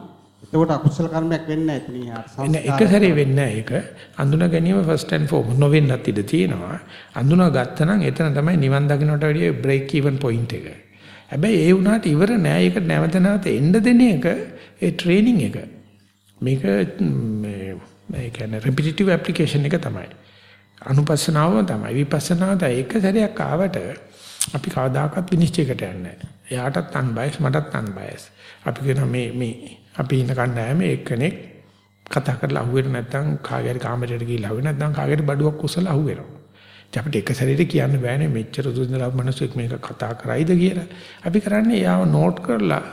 එතකොට අකුසල කර්මයක් වෙන්නේ නැහැ එතන එක සැරේ වෙන්නේ ඒක. අඳුන ගැනීම first and foremost නොවෙන්නත් ඉඩ තියෙනවා. අඳුනා ගත්තා නම් එතන තමයි නිවන් දකින්නට වැඩිය break even point එක. හැබැයි ඒ වුණාට ඉවර නෑ. ඒක නැවත නැවත එන්න දෙන එක ඒ ට්‍රේනින් එක. මේක මේ ඒ කියන්නේ repetitive application එක තමයි. අනුපස්සනාව තමයි. විපස්සනාව තමයි. එක සැරයක් ආවට අපි කවදාකවත් විනිශ්චයකට යන්නේ නැහැ. එයාටත් අන්බයස් මටත් අන්බයස්. අපි කියන මේ මේ අපි ඉන්න කණ්ඩායමේ එක්කෙනෙක් කතා කරලා අහුවෙන්නේ නැත්නම් කාගේ හරි කාමරයට ගිහිල්ලා අහුවෙන්නේ නැත්නම් කාගේ හරි බඩුවක් කුසල අහුවෙනවා. ඉතින් අපිට එක සැරේට කියන්න බෑනේ මෙච්චර දුරදලා මිනිස්සුෙක් මේක කතා කරයිද කියලා. අපි කරන්නේ යාව නෝට් කරලා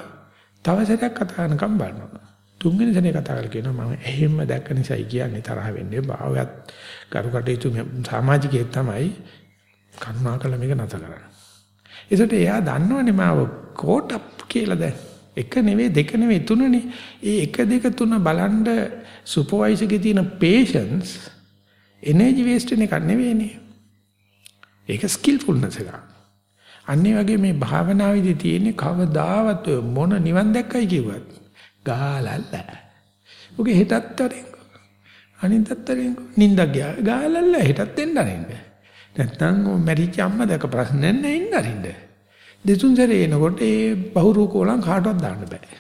තව සැරයක් කතා කරනකම් බලනවා. තුන්වෙනි සැරේ කතා කරලා කියනවා මම එහෙම දැක්ක නිසායි කියන්නේ තරහ වෙන්නේ. භාවයත් කරු කටයුතු සමාජිකයෙක් තමයි කරුණාකර මේක නැත කරන්නේ. ඒසට එයා දන්නවනේ මාව කෝට් අප් කියලා දැන්. එක නෙවෙයි දෙක නෙවෙයි තුනනේ. ඒ එක දෙක තුන බලන්න සුපර්වයිසර්ගේ තියෙන patience එනර්ජි වේස්ට් වෙන එකක් නෙවෙයිනේ. ඒක ස්කිල්ෆුල්නස් එකක්. අන්නේ වගේ මේ භාවනාවේදී තියෙන්නේ කවදාවත් මොන නිවන් දැක්කයි කිව්වත් ගාලල්ල. ඔගේ හෙටත් තරෙන්කෝ. අනිද්දත් තරෙන්කෝ. නින්දක් ගියා. ගාලල්ල හෙටත් එන්න අරින්න. නැත්තම් මැරිච්ච අම්මා දැක ප්‍රශ්න නැහැ ඉන්න අරින්න. දෙතුන් සැරේ එනකොට ඒ බහුරූකෝලම් කාටවත් දාන්න බෑ.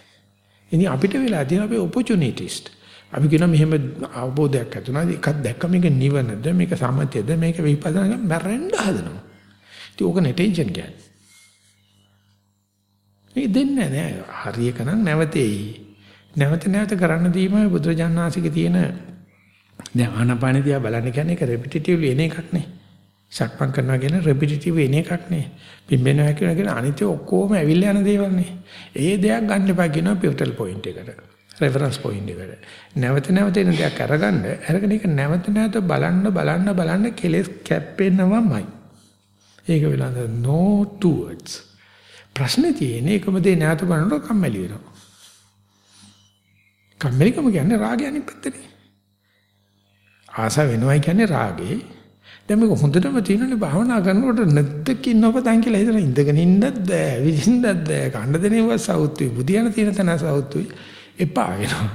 ඉතින් අපිට වෙලා තියෙන අපේ opportunities. අපි කියන මෙහෙම අවබෝධයක් ඇතුණා එකක් දැක්ක මේක නිවනද මේක සමතයද මේක විපස්සනා මැරෙන්න හදනවා. ඉතින් ඕක නෙටෙන්ෂන් කියන්නේ. මේ දෙන්නේ නැහැ. හරියක නම් නැවතෙයි. නැවත නැවත කරන්න දීම බුදුරජාණන්සේගේ තියෙන දැන් ආනපානදියා බලන්න කියන්නේ ඒක රෙපිටිටිව්ලි එන එකක් නේ. සක්මන් කරනවා කියන රෙපිටිටිව් එන එකක් නේ. පිම්බෙනවා කියන කියන අනිත් ඔක්කොම ඇවිල්ලා යන දේවල් නේ. ඒ දෙයක් ගන්න එපා කියනවා පිවටල් පොයින්ට් එකට. රෙෆරන්ස් පොයින්ට් එකට. නැවත නැවත එන දෙයක් අරගන්න අරගෙන ඒක නැවත නැවත බලන්න බලන්න බලන්න කෙලස් කැප්පෙනවමයි. ඒක වෙලාඳ no towards. ප්‍රශ්නේ තියෙන්නේ ඒකම දේ නැවත බලනකොට කම්මැලි වෙනවා. කම්මැලිකම කියන්නේ රාගය අනිත් පැත්තනේ. ආස වෙනවයි කියන්නේ රාගේ. දැන් මේක හොඳටම තියෙනනේ භාවනා කරනකොට නැද්දකින් නොපතන් කියලා හිතන ඉඳගෙන ඉන්නත් බෑ, විසින්නත් බෑ, කණ්ඩ දෙනේව සවුත්තුයි, බුදියන තියෙන තැන සවුත්තුයි එපා වෙනවා.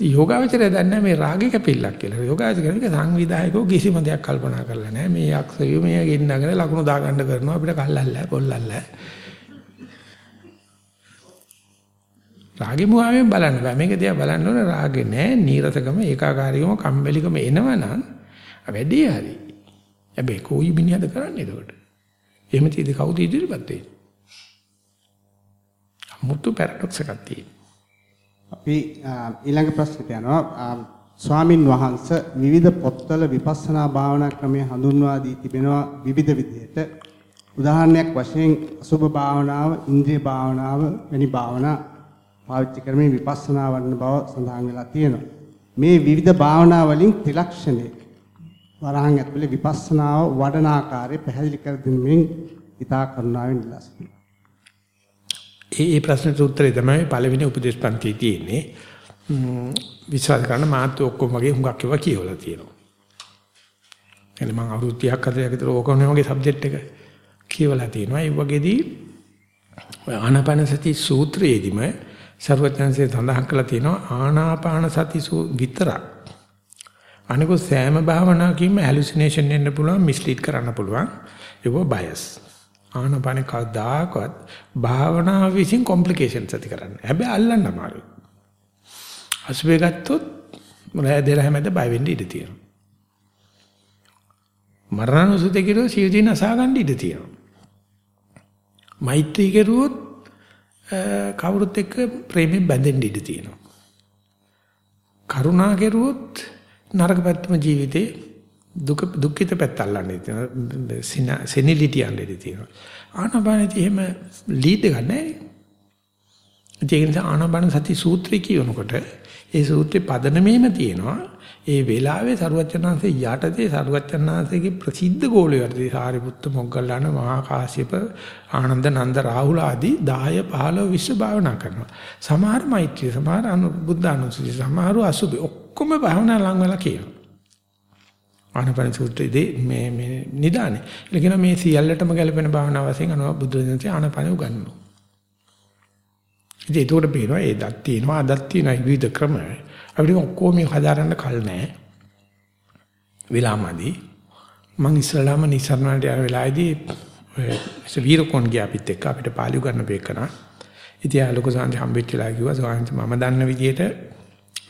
යෝගාවචරය දන්නේ මේ රාගේ කැපිල්ලක් කියලා. යෝගාවචරය කියන්නේ සංවිධායකෝ කිසිම දෙයක් කල්පනා කරලා නැහැ. මේ අක්ෂරිය මේ ගෙන්නගෙන ලකුණු දාගන්න කරනවා අපිට කල්ලල්ලා පොල්ලල්ලා. රාගෙ මුවාවෙන් බලන්න බෑ. මේක දිහා බලන්න ඕනේ රාගෙ නෑ, නීරසකම, ඒකාකාරීකම, කම්මැලිකම එනවනම් වැඩි හරි. හැබැයි කොයි මිනිහද කරන්නේ එතකොට? එහෙම තියෙදි කවුද ඉදිරියපත් වෙන්නේ? අමුතු පැරඩොක්ස් එකක් තියෙනවා. අපි ඊළඟ ප්‍රශ්නට යනවා. ස්වාමින් වහන්සේ විවිධ පොත්වල විපස්සනා භාවනා ක්‍රමය හඳුන්වා දී තිබෙනවා විවිධ විදිහට. උදාහරණයක් වශයෙන් අසුභ භාවනාව, ඉන්ද්‍රිය භාවනාව වැනි භාවනා පාවිච්චි කරමින් විපස්සනා වඩන බව සඳහන් වෙලා තියෙනවා. මේ විවිධ භාවනා වලින් ත්‍රිලක්ෂණය වරහන් ඇතුලේ විපස්සනාව වඩන ආකාරය පැහැදිලි කර දෙමින් ඉතා කරුණාවෙන් ඉල්ලා සිටිනවා. ඒ ඒ ප්‍රශ්නට උත්තරේ තමයි පළවෙනි උපදේශ පන්තියේ තියෙන්නේ. විශ්වාස කරන මාත් ඔක්කොම වගේ හුඟක් ඒවා කියවලා තියෙනවා. එනේ මම අවුරුදු 30ක් 40ක් විතර ඕකම වගේ සබ්ජෙක්ට් එක කියවලා තියෙනවා. ඒ වගේදී ආනාපාන සති සූත්‍රයේදීම ਸਰවඥාන්සේ සඳහන් කළා තියෙනවා ආනාපාන සති විතරක්. අනිකෝ සෑම භාවනාවකින්ම හැලුසිනේෂන් එන්න පුළුවන් මිස්ලීඩ් කරන්න පුළුවන්. ඒක බයස්. ආනපන කවදාකවත් භාවනාව විසින් කොම්ප්ලිකේෂන්ස් ඇති කරන්නේ. හැබැයි අල්ලන්න අමාරුයි. අසුබේ ගත්තොත් මොලේ දෙල හැමද බය වෙන්න ඉඩ තියෙනවා. මරණසුතේ කිරෝ සියදින අසා ගන්න ඉඩ තියෙනවා. මෛත්‍රී කෙරුවොත් කවුරුත් එක්ක ප්‍රේමයෙන් බැඳෙන්න ඉඩ තියෙනවා. කරුණා කෙරුවොත් නරක පැත්තම ජීවිතේ දුක දුක්ඛිත පැත්ත අල්ලන්නේ තියෙනවා. සෙනිලිටි යන්නේ තියෙනවා. ආනපානෙදි එහෙම ලීඩ් එකක් නැහැ. ඒ නිසා ආනාපාන සති සූත්‍රය කියනකොට ඒ සූත්‍රේ පදනමේම තියෙනවා ඒ වෙලාවේ සරුවචනාංශේ යටතේ සරුවචනාංශයේ ප්‍රසිද්ධ ගෝලයේ යටතේ සාරිපුත්ත මොග්ගල්ලාන මහා කාශ්‍යප ආනන්ද නන්ද රාහුල ආදී 10 15 20 භාවනා කරනවා. සමහර මෛත්‍රී සමහර අනු බුද්ධ අනුසුති සමහර අසුබි ඔක්කොම භාවනා ලඟ වෙලා කියනවා. ආනපන සූත්‍රයේදී මේ මේ නිදානේ. ඒ කියන මේ සියල්ලටම ගැලපෙන භාවනා වශයෙන් අනුව බුදු දහමේ ආනපන උගන්වනවා. ඉතින් ඒකට පේනවා ඒ දත් තියෙනවා අදත් තියෙනවා විවිධ ක්‍රම. අපිට ඔක්කොම මේ හදාරන්න කල් නැහැ. වෙලාමදි මං ඉස්සරලාම නිසරණට යන වෙලාවේදී ඔය වීරකොන් ගියා අපිත් එක්ක අපිට පාලි උගන්න බේකන. ඉතින් ආ ලොකු සාන්ති හම්බෙච්චලා කිව්වා සාන්ති මම දන්න විදිහට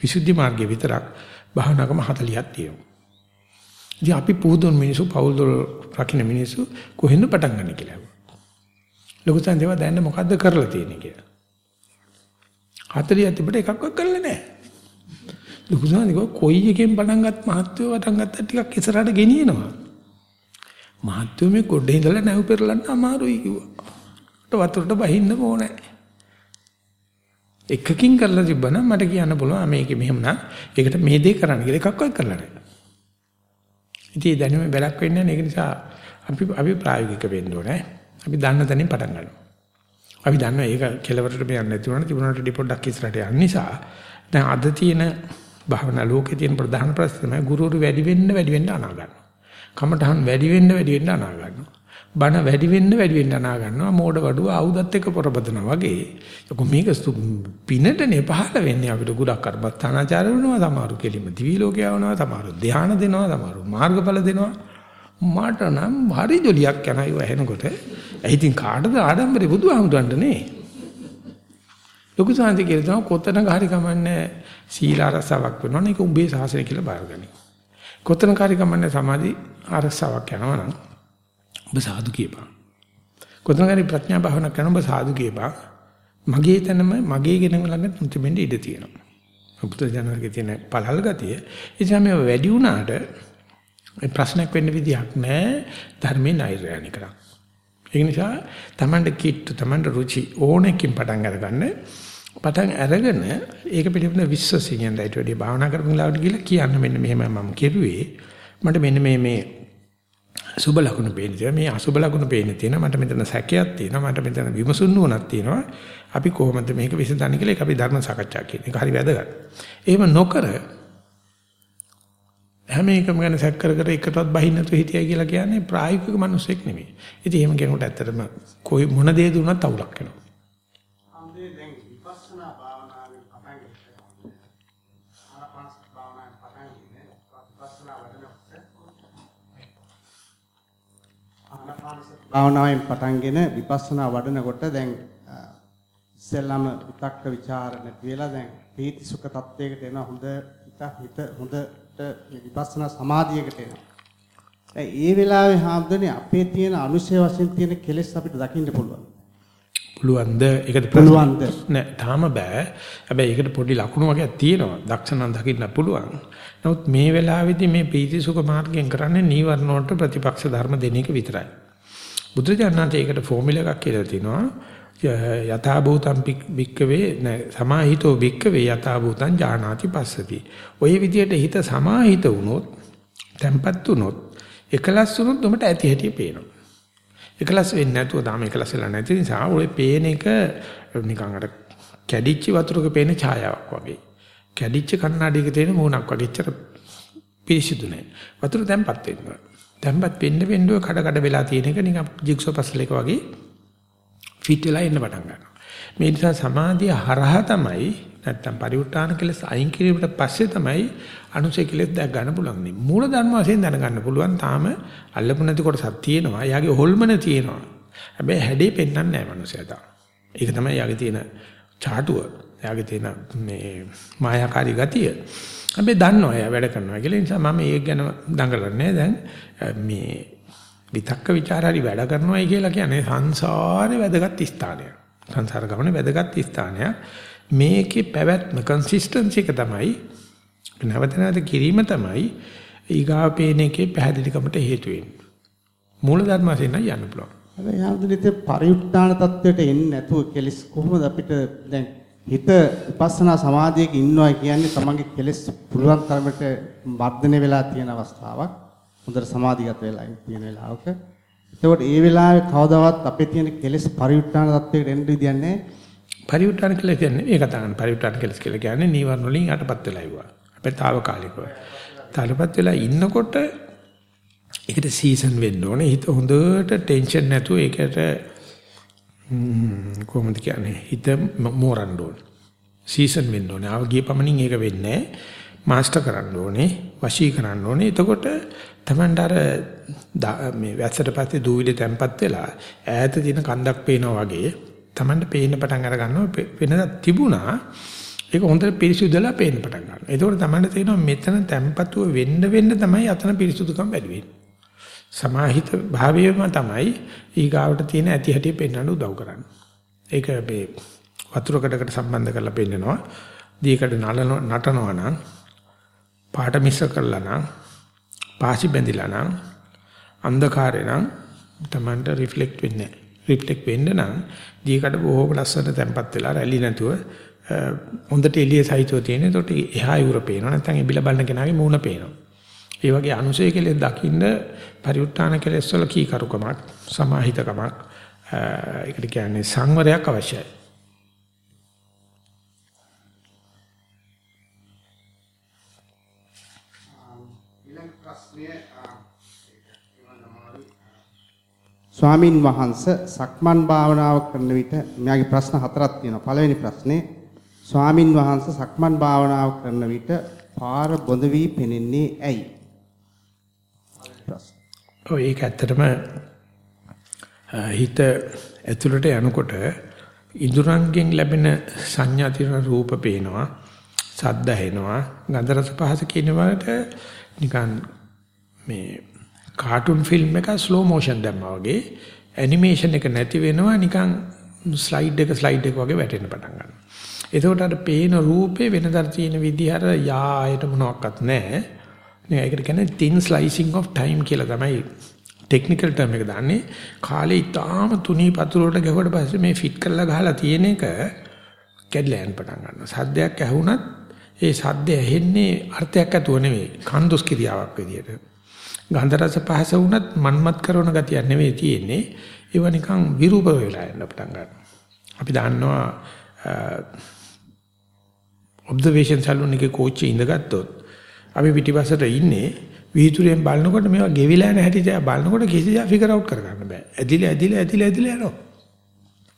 විසුද්ධි මාර්ගයේ විතරක් භාවනාවකම 40ක් තියෙනවා. ඉතින් අපි පුදුන් මිනිස්සු පෞල් දොර රකින්න මිනිස්සු කොහෙන්ද පටන් ගන්න කියලා. ලොකු සාන්ති ඒවා දැන්න මොකද්ද කරලා තියෙන්නේ කියලා. 40ක් තිබුණ එකක්වත් කරලා නැහැ. ලොකු සානිකෝ කොයි එකෙන් පටන් ගත් මහත්වෝ පටන් ගත්තා ටිකක් ඉස්සරහට ගෙනියනවා. මහත්වෝ මේ ගොඩේ ඉඳලා නැව් පෙරලන්න අමාරුයි කිව්වා. වතුරට බහින්න ඕනේ. එකකින් කරලා තිබ්බනම් මට කියන්න පුළුවන් මේක මෙහෙම නා ඒකට මේ දේ කරන්න කියලා එකක්වත් කරලා නැහැ. ඉතින් දැනුම බැලක් වෙන්නේ නැහැ ඒක නිසා අපි අපි ප්‍රායෝගික වෙන්න ඕනේ. අපි දන්න තැනින් පටන් ගන්නවා. අපි දන්නවා ඒක කෙලවරට යන්නේ නැති වුණාට තිබුණාට ඩිපොඩ්ඩක් ඉස්සරහට යන නිසා දැන් අද තියෙන භාවනා ලෝකේ තියෙන ප්‍රධාන ප්‍රශ්න තමයි ගුරුවරු වැඩි වෙන්න වැඩි වෙන්න අනා ගන්නවා. කමඨහන් වැඩි වෙන්න වැඩි වෙන්න අනා ගන්නවා. බණ වැඩි වෙන්න වැඩි වෙන්න අනා ගන්නවා. මෝඩ වඩුව ආයුධත් එක්ක පොරබදනා වගේ. ඒක මේක පිනටනේ පහළ වෙන්නේ අපිට ගොඩක් කරබත්තානාචාර වෙනවා. සමහරු කෙලිම දිවි ලෝකේ යවනවා. සමහරු ධානය දෙනවා. සමහරු මාර්ගඵල දෙනවා. මට නම් හරි ජොලියක් යනවා ඒව ඇහෙනකොට. ඒ ඉතින් කාටද ආඩම්බරේ බුදුහාමුදුරන්ට නේ. ලොකු සාන්ති කියලා තමයි කොතනක හරි කමන්නේ සීල ආරසාවක් වෙනවා නේ ඒක උඹේ සාසනය කියලා බාරගනි. කොතනක හරි කමන්නේ සමාධි ආරසාවක් යනවා නම් ඔබ සාදු කියපන්. කොතනක හරි ප්‍රඥා භාවනා කරන ඔබ සාදු කියපන්. මගේ තැනම මගේ ගෙනම ළඟ මුතිෙන්න ඉඩ තියෙනවා. බුද්ධ ජනකගේ තියෙන පළල් ගතිය. ඒ නිසා මේ වැඩි වුණාට ප්‍රශ්නයක් වෙන්න විදියක් නැහැ ධර්මේ නෛර්යානිකරක්. ඒ නිසා Tamande කිට්ටු Tamande රුචි ඕනෙකින් පටන් අරගන්න. පටන් අරගෙන ඒක පිළිබඳ විශ්වාසයෙන් දැයිට වැඩි භාවනා කරපු ලාවට ගිහලා කියන්න මෙන්න මෙහෙම මම කෙරුවේ. මට මෙන්න මේ මේ සුබ ලකුණු පේන්නේ මේ අසුබ ලකුණු පේන්නේ තියෙනවා. මට මෙතන සැකයක් තියෙනවා. මට මෙතන විමසුන් නුවණක් තියෙනවා. අපි කොහොමද මේක විසඳන්නේ කියලා ඒක අපි ධර්ම සාකච්ඡා කියන එක හරි වැදගත්. එහෙම නොකර හැම එකම ගැන සැක කර කර එකටවත් බහින්න නැතුව හිටියයි කියලා කියන්නේ ප්‍රායෝගික මිනිසෙක් නෙමෙයි. ඉතින් එහෙම කෙනෙකුට ඇත්තටම කොයි මොන දේ දුන්නත් අවුලක් වෙනවා. අන්දේ දැන් විපස්සනා භාවනාවෙන් පටන් ගන්න. ආනාපාන භාවනාවෙන් පටන් ගන්න. විපස්සනා වඩනකොට ආනාපාන භාවනාවෙන් පටන්ගෙන විපස්සනා වඩනකොට දැන් ඉස්සෙල්ලාම විතක්ක ਵਿਚාර නැති වෙලා දැන් පීති සුඛ තත්වයකට එන හොඳ හිත හිත හොඳට විපස්සනා සමාධියකට එනවා. ඒ වෙලාවේ හාමුදුරනේ අපේ තියෙන අනුශය වශයෙන් තියෙන කෙලෙස් අපිට දකින්න පුළුවන්. පුළුවන්ද? ඒකට පුළුවන්ද? නෑ තාම බෑ. හැබැයි ඒකට පොඩි ලකුණු වගේක් තියෙනවා. දක්ෂණන් දකින්න පුළුවන්. නමුත් මේ වෙලාවේදී මේ පීති සුඛ මාර්ගයෙන් කරන්නේ නීවරණ වලට ප්‍රතිපක්ෂ ධර්ම දෙන එක විතරයි. බුදුරජාණන්සේ ඒකට ෆෝමියුලා එකක් කියලා තිනවා. යථා භූතං භික්කවේ සමාහිතෝ භික්කවේ යථා භූතං ජානාති පස්සති. ওই විදිහට හිත සමාහිත වුණොත්, tempat වුණොත්, එකලස් වුණොත් උඹට ඇති හැටි පේනවා. එකලස් වෙන්නේ නැතුව තාම එකලස් වෙලා නැති නිසා ඔය පේන එක නිකන් අර කැඩිච්ච වතුරක පේන ඡායාවක් වගේ. කැඩිච්ච කණ්ණාඩියක තියෙන මූණක් වගේ ඉච්චර පිරිසිදු නැහැ. වතුර තැම්පත් වෙනවා. තැම්පත් වෙන්න වෙන්න ඔය කඩ කඩ වෙලා තියෙන එක නිකන් ජිග්සෝ පස්ල් එක වගේ ෆිට වෙලා එන්න පටන් ගන්නවා. මේ නිසා සමාධිය හරහා තමයි නැත්තම් පරිඋත්තාන කෙලස් අයින් කිරීමට පස්සේ තමයි අනුසය කෙලස් දැක් ගන්න පුළුවන්. මේ මූල ධර්ම වශයෙන් දැනගන්න පුළුවන්. තාම අල්ලපු නැති කොටසක් තියෙනවා. එයාගේ හොල්මන තියෙනවා. හැබැයි හැඩේ පෙන්වන්නේ නැහැ මනුස්සයා තාම. ඒක තමයි එයාගේ තියෙන චාටුව. එයාගේ තියෙන මේ මායාකාරී ගතිය. හැබැයි දන්නවා එයා වැඩ කරනවා කියලා. ඒ නිසා මම ඒක ගැන දඟලන්නේ දැන් මේ විතක්ක ਵਿਚාරාරි වැඩ කරනවායි කියලා කියන්නේ සංසාරේ වැදගත් ස්ථානයක්. සංසාර ගමනේ වැදගත් ස්ථානයක්. මේකේ පැවැත්ම කන්සිස්ටන්සි එක තමයි නැවත නැවත කිරීම තමයි ඊගාපේන එකේ පැහැදිලිකමට හේතු වෙන්නේ. මූල ධර්ම වශයෙන් යන්න පුළුවන්. අර යාළුවනේ පරිඋත්තාන තත්වයට එන්නේ නැතුව කෙලස් කොහොමද අපිට දැන් හිත විපස්සනා සමාධියක ඉන්නවා කියන්නේ තමන්ගේ කෙලස් පුළුවන් තරමට වර්ධනය වෙලා තියෙන අවස්ථාවක්. හොඳට සමාධිගත වෙලා තියෙන වෙලාවක. එතකොට ඒ වෙලාවේ කවදාවත් අපේ තියෙන කෙලස් පරිඋත්තාන තත්වයකට එන්න විදියක් නැහැ. පරිඋත්තාන කියලා කියන්නේ ඒක තමයි පරිඋත්තාන කෙලස් කියලා කියන්නේ නීවරණ වලින් යටපත් වෙලා ඉවුවා. අපේ తాවකාලිකව. තාලපත් වෙලා ඉන්නකොට ඒකට සීසන් වෙන්න ඕනේ. හිත හොඳට ටෙන්ෂන් නැතුව ඒකට කොහොමද කියන්නේ හිත මෝරන්න ඕනේ. සීසන් වෙන්න ඕනේ. ආව ගිය පමණින් ඒක වෙන්නේ මාස්ටර් කරන්න ඕනේ, වශී කරන්න ඕනේ. එතකොට Tamanට අර මේ වැස්සට පස්සේ දූවිලි තැම්පත් වෙලා ඈත තියෙන කන්දක් පේනවා වගේ Tamanට පේන්න පටන් අර ගන්නවා. වෙනදා තිබුණා. ඒක හොඳට පිරිසිදුලා පේන්න පටන් ගන්නවා. එතකොට Tamanට තේරෙනවා මෙතන තැම්පතුව වෙන්න වෙන්න තමයි අතන පිරිසුදුකම් වැඩි වෙන්නේ. සමාහිත භාවයම තමයි ඊගාවට තියෙන ඇති හැටි පෙන්වන්න උදව් කරන්නේ. ඒක මේ වතුරකඩකට සම්බන්ධ කරලා පෙන්නනවා. දීකට නලන නටනවා නම් පාට මිශ්‍ර කරලා නම් පාසි බැඳිලා නම් අන්ධකාරේ නම් Tamanට රිෆ්ලෙක්ට් වෙන්නේ නැහැ. රිෆ්ලෙක්ට් වෙන්න නම් දීකට බොහෝම ලස්සන තැම්පත් වෙලා රැලි නැතුව හොඳට එළිය සහිතව තියෙන. ඒකට එහා යුර පේනවා. නැත්නම් එබිලා බලන කෙනාගේ මූණ පේනවා. ඒ වගේ අනුසය කෙලෙස් දකින්න පරිඋත්තාන කෙලෙස් වල කීකරුකමක් සමාහිතකමක් ඒකට කියන්නේ සංවරයක් අවශ්‍යයි. ස්වාමින් වහන්සේ සක්මන් භාවනාව කරන විට මෙයාගේ ප්‍රශ්න හතරක් තියෙනවා. පළවෙනි ප්‍රශ්නේ ස්වාමින් වහන්සේ සක්මන් භාවනාව කරන විට පාර බොඳ වී පෙනෙන්නේ ඇයි? ඔය ඒක ඇත්තටම හිත ඇතුළට යනකොට ඉඳුරංගෙන් ලැබෙන සංඥා තියෙන රූප පේනවා සද්ද ඇහෙනවා ගන්ධ රස පහස කියන වලට නිකන් මේ කාටුන් ෆිල්ම් එක ස්ලෝ මෝෂන් දැම්මා වගේ ඇනිමේෂන් එක නැති වෙනවා නිකන් ස්ලයිඩ් එක ස්ලයිඩ් එක වගේ වැටෙන්න පටන් ගන්නවා. එතකොට අර පේන රූපේ වෙනතර තියෙන විදිහ අර යායට මොනවත් නැහැ. නේ ඒකට කියන්නේ thin slicing of time කියලා තමයි ටෙක්නිකල් ටර්ම් එක දාන්නේ. කාලේ ඊටාම තුනී පතුරට ගැහුවට පස්සේ මේ ෆිට කරලා ගහලා තියෙන එක කැඩලා යන පටන් ගන්නවා. සද්දයක් ඇහුණත් ඒ සද්ද ඇහෙන්නේ අර්ථයක් ඇතුව නෙවෙයි. කන්දොස් කිරියාවක් විදියට. ගන්ධ රස පහස වුණත් මන්මත් කරන ගතියක් නෙවෙයි තියෙන්නේ. ඒව නිකන් විරූප වෙලා යන පටන් ගන්නවා. අපි දන්නවා ඔබ්සර්වේෂන් සැලුන් එකේ කෝච්චි ඉඳගත්තොත් අපි පිටිපස්සට ඉන්නේ වීදුරෙන් බලනකොට මේවා ගෙවිලා යන හැටි දිහා බලනකොට කිසිදා ෆිගර් අවුට් කරගන්න බෑ. ඇදිලා ඇදිලා ඇදිලා ඇදිලා යනවා.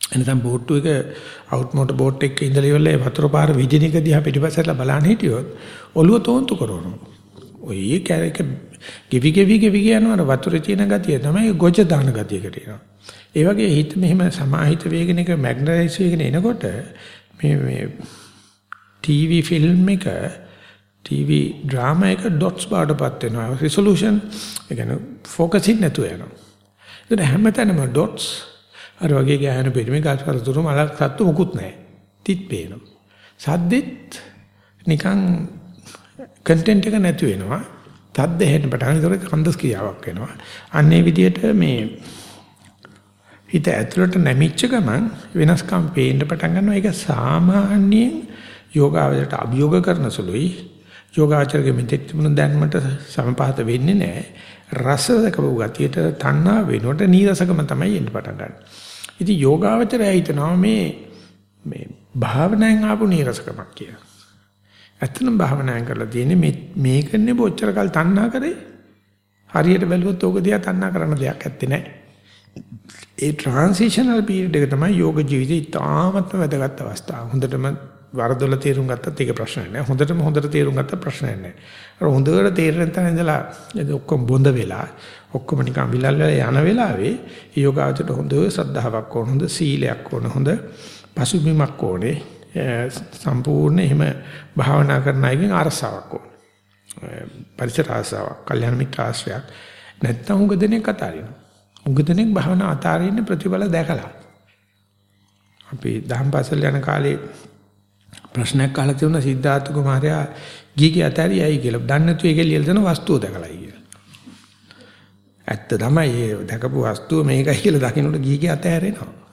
එනතම් බෝට්ටු එක අවුට් මෝටර් බෝට් එකක ඉඳලා ඉවරලා වතුර පාර විදින එක දිහා පිටිපස්සට බලන්න හිටියොත් ඔළුව තෝන්තු කරනවා. ඔය කැරක ගෙවි ගෙවි ගෙවි යනවා වතුරේ තියෙන ගතිය තමයි ගොජ දාන ගතියකට එනවා. ඒ වගේ හිත මෙහෙම සමාහිත වේගන එක මැග්නටයිස් වේගන එනකොට මේ මේ ටීවී ෆිල්ම් එක TV drama එක dots බාටපත් වෙනවා. resolution ඒ කියන්නේ focusing නැතුව යනවා. ඒක හැමතැනම dots අර වගේ ගෑනු පිළිමේ ගස් කරතුරු මල සත්තු මොකුත් නැහැ. තිත් පේනවා. සද්දෙත් නිකන් content එක නැතු වෙනවා. තද්ද හෙන්න පටන් ඒක කන්දස් කියාවක් වෙනවා. අන්නේ විදිහට මේ හිත ඇතුළට නැමිච්ච ගමන් වෙනස්කම් පේන්න පටන් ගන්නවා. ඒක සාමාන්‍යයෙන් යෝගාවචරයට අභියෝග කරන සුළුයි යෝගාචරගේ මෙතෙක් තිබුණු දැන්මට සමපාත වෙන්නේ නැහැ. රස දකපු ගතියට තණ්හා වෙනකොට නීරසකම තමයි එන්න පටන් ගන්න. ඉතින් යෝගාචරය හිතනවා මේ මේ භාවනාවෙන් ආපු නීරසකමක් කියලා. ඇත්තනම් භාවනාවෙන් කරලා තියෙන්නේ මේ මේකනේ බොච්චර කල් තණ්හා කරේ. හරියට බැලුවොත් ඕක දිහා තණ්හා කරන්න දෙයක් ඇත්තේ නැහැ. ඒ ට්‍රාන්සිෂනල් පීරියඩ් එක තමයි යෝග ජීවිතේ ඉතාමත්ම වැදගත් අවස්ථාව. හොඳටම වරදොල තේරුම් ගත්තත් ඒක ප්‍රශ්නයක් නෑ. හොඳටම හොඳට තේරුම් ගත්තත් ප්‍රශ්නයක් නෑ. අර හොඳට තේරෙන තැන ඉඳලා ඔක්කොම බොඳ වෙලා ඔක්කොම නිකන් විලල් වෙලා යන වෙලාවේ යෝගාවචරයට හොඳ සද්ධාාවක් ඕන, හොඳ සීලයක් ඕන, හොඳ පසුබිමක් ඕනේ. සම්පූර්ණ එහෙම භාවනා කරන අයගෙන් අරසාවක් ඕන. පරිසර ආසාවක්, කල්යනා මිත්‍ර ආශ්‍රයක්. නැත්තම් උග දෙනෙක් අතාරිනවා. උග දෙනෙක් භාවනා අතාරින්න ප්‍රතිඵල දැකලා. අපි දහම් පාසල් යන කාලේ ප්‍රශ්නයක් අහලා තියුණා සිද්ධාර්ථ කුමාරයා ගීගේ අතරියයි කියලා. දන්නේ නැතු ඒකේ ලියලා දෙන වස්තුව දැකලායි කියලා. ඇත්ත තමයි ඒ දැකපු වස්තුව මේකයි කියලා දකින්නට ගිහිගේ අතහැරෙනවා.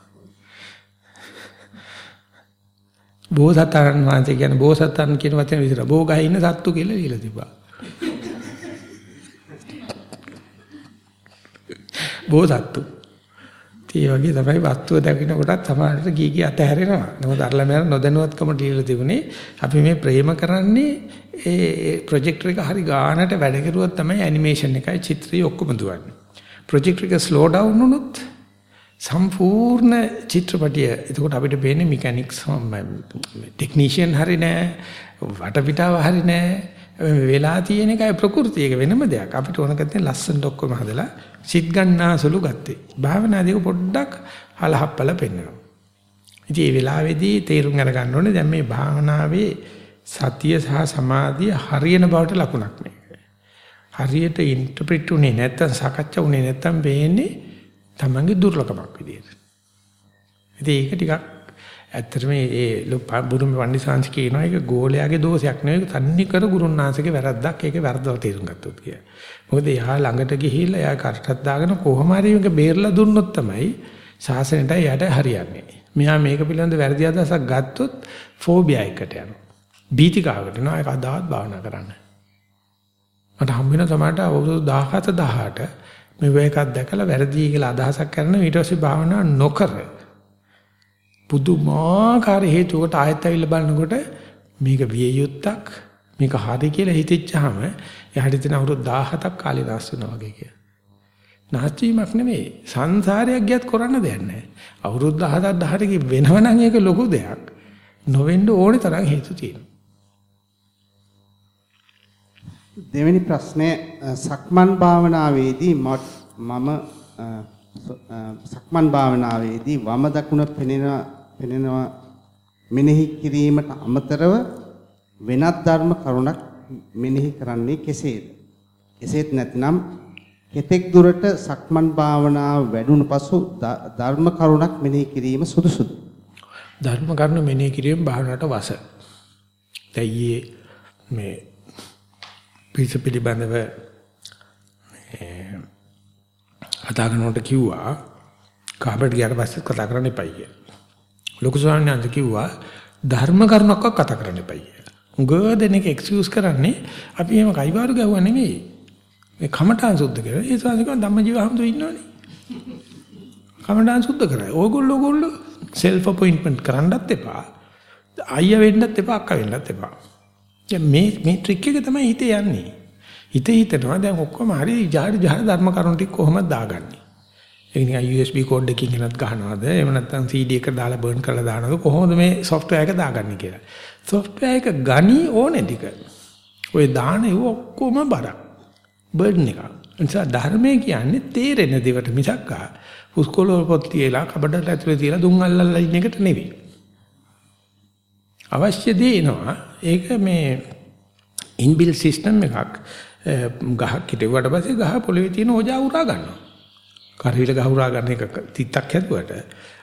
බෝසතාණන් වහන්සේ කියන්නේ බෝසතාණන් කියන වචනේ විතර බෝ ගහේ ඉන්න සත්තු කියලා ලියලා තිබා. බෝසත්තු. ඒ වගේ තමයි වස්තුව දකින්න කොටත් සමහරට ගී ගී අතහැරෙනවා. නමුත් අරලමයන් නොදැනුවත්කම දීලා තිබුණේ අපි මේ ප්‍රේම කරන්නේ ඒ ප්‍රොජෙක්ටර් එක හරි ගානට වැඩ කරුවොත් තමයි ඇනිමේෂන් එකයි චිත්‍රය ඔක්කොම දුවන්නේ. ප්‍රොජෙක්ටර් එක ස්ලෝ ඩවුන් වුණොත් සම්පූර්ණ චිත්‍රපටිය එතකොට අපිට පේන්නේ මෙකැනික්ස් ටෙක්නීෂියන් හරි නෑ වටපිටාව හරි නෑ වෙලා තියෙන එකයි ප්‍රകൃතිය ඒක වෙනම දෙයක් අපිට ඕන කරන්නේ ලස්සනට ඔක්කොම හදලා සිත් ගන්නාසලු ගත්තේ. භාවනාදීක පොඩ්ඩක් හලහප්පල පෙන්වනවා. ඉතින් මේ වෙලාවේදී තේරුම් අරගන්න ඕනේ දැන් මේ භාවනාවේ සතිය සහ සමාධිය හරියන බවට ලකුණක් මේක. හරියට ඉන්ටර්ප්‍රිට් උනේ නැත්තම් සාකච්ඡා උනේ නැත්තම් වෙන්නේ තමන්ගේ දුර්ලභමක් විදියට. ඉතින් ඒක ටිකක් ඇත්තටම ඒ බුදුම වන්දිසාංශ කියනවා ඒක ගෝලයාගේ දෝෂයක් නෙවෙයි තන්නේ කර ගුරුන්නාංශගේ වැරද්දක් ඒක වැරද්දව තේරුම් ගත්තොත් කියලා. මොකද එයා ළඟට ගිහිල්ලා එයා කටටත් දාගෙන කොහොම හරි මේක බේරලා දුන්නොත් තමයි ශාසනයට එයාට හරියන්නේ. මෙහා මේක පිළිබඳ වැරදි අදහසක් ගත්තොත් ෆෝබියා එකට යනවා. බීතිකාවකට නෝ ඒක අදාත් භාවනා කරන්න. මට හම් වෙන සමහරට අවුරුදු 17 18 මේ එකක් දැකලා වැරදි කියලා අදහසක් කරන ඊට පස්සේ භාවනා නොකර පුදුමාකාර හේතුවකට ආයෙත් ඇවිල්ලා බලනකොට මේක විය යුත්තක් මේක හරි කියලා හිතෙච්චාම එයාට තියෙන අවුරුදු 17ක් කාලේ නාස් වෙනවා වගේ කියලා. නාස්වීමක් නෙමෙයි සංසාරයක් ගියත් කරන්න දෙයක් නැහැ. අවුරුදු 17ක් 18 වෙනවනම් ඒක ලොකු දෙයක්. නොවෙන්න ඕනේ තරම් හේතු තියෙනවා. දෙවෙනි ප්‍රශ්නය සක්මන් භාවනාවේදී මම සක්මන් භාවනාවේදී වම දකුණ පෙනෙන පෙනෙනවා මෙනෙහි කිරීමට අමතරව වෙනත් ධර්ම කරුණක් මෙනෙහි කරන්නේ කෙසේද? එසේත් නැත්නම් කෙතෙක් දුරට සක්මන් භාවනාව වැඩුණු පසු ධර්ම කරුණක් මෙනෙහි කිරීම සුදුසුද? ධර්ම කරුණ මෙනෙහි කිරීම භාවනාවට වස. දැයියේ මේ පිස පිළිබඳව කතා කරනකොට කිව්වා කාබට් ගියාට පස්සේ කතා කරන්න එපයි කියලා. ලොකු ස්වාමීන් වහන්සේ කිව්වා ධර්ම කරුණක්වත් කතා කරන්න එපයි කියලා. උග දෙනෙක් එක්ස්කියුස් කරන්නේ අපි එහෙම කයිවාරු ගැහුවා නෙමෙයි. මේ කමඨාන් සුද්ධ කරලා ඒ ස්වාමීන් වහන්සේ ධම්මජීව හම්දු ඉන්නවනේ. කමඨාන් සුද්ධ කරා. ඕගොල්ලෝ ඕගොල්ලෝ self appointment කරන්නත් එපා. අයියා වෙන්නත් එපා අක්කා වෙන්නත් එපා. මේ මේ ට්‍රික් එක තමයි හිතේ යන්නේ. හිත හිතනවා දැන් ඔක්කොම හරි ජාඩි ජාඩි ධර්ම කරුණු ටික කොහොමද දාගන්නේ? ඒක නිකන් USB කෝඩ් එකකින් එනත් ගහනවද? එහෙම නැත්නම් CD එක දාලා බර්න් කරලා දානවද? කොහොමද මේ software එක දාගන්නේ කියලා. software එක ගනි ඕනේ ටික. ඔය දාන ඒව ඔක්කොම බරක්. බර්න් එක. නිසා ධර්මයේ කියන්නේ තේරෙන දේවට මිසක් ආ පුස්කොළ පොත් තියලා කබඩට ඇතුලේ තියලා දුම් අල්ලලා ඉන්න එකට නෙවෙයි. අවශ්‍ය දේ එනවා. ඒක මේ ඉන්බිල් සිස්ටම් එකක්. ගහක් හිටුවට පස්සේ ගහ පොළවේ තියෙන ඕජා උරා ගන්නවා. කරවිල ගහ උරා ගන්න එක තිත්තක් හැදුවට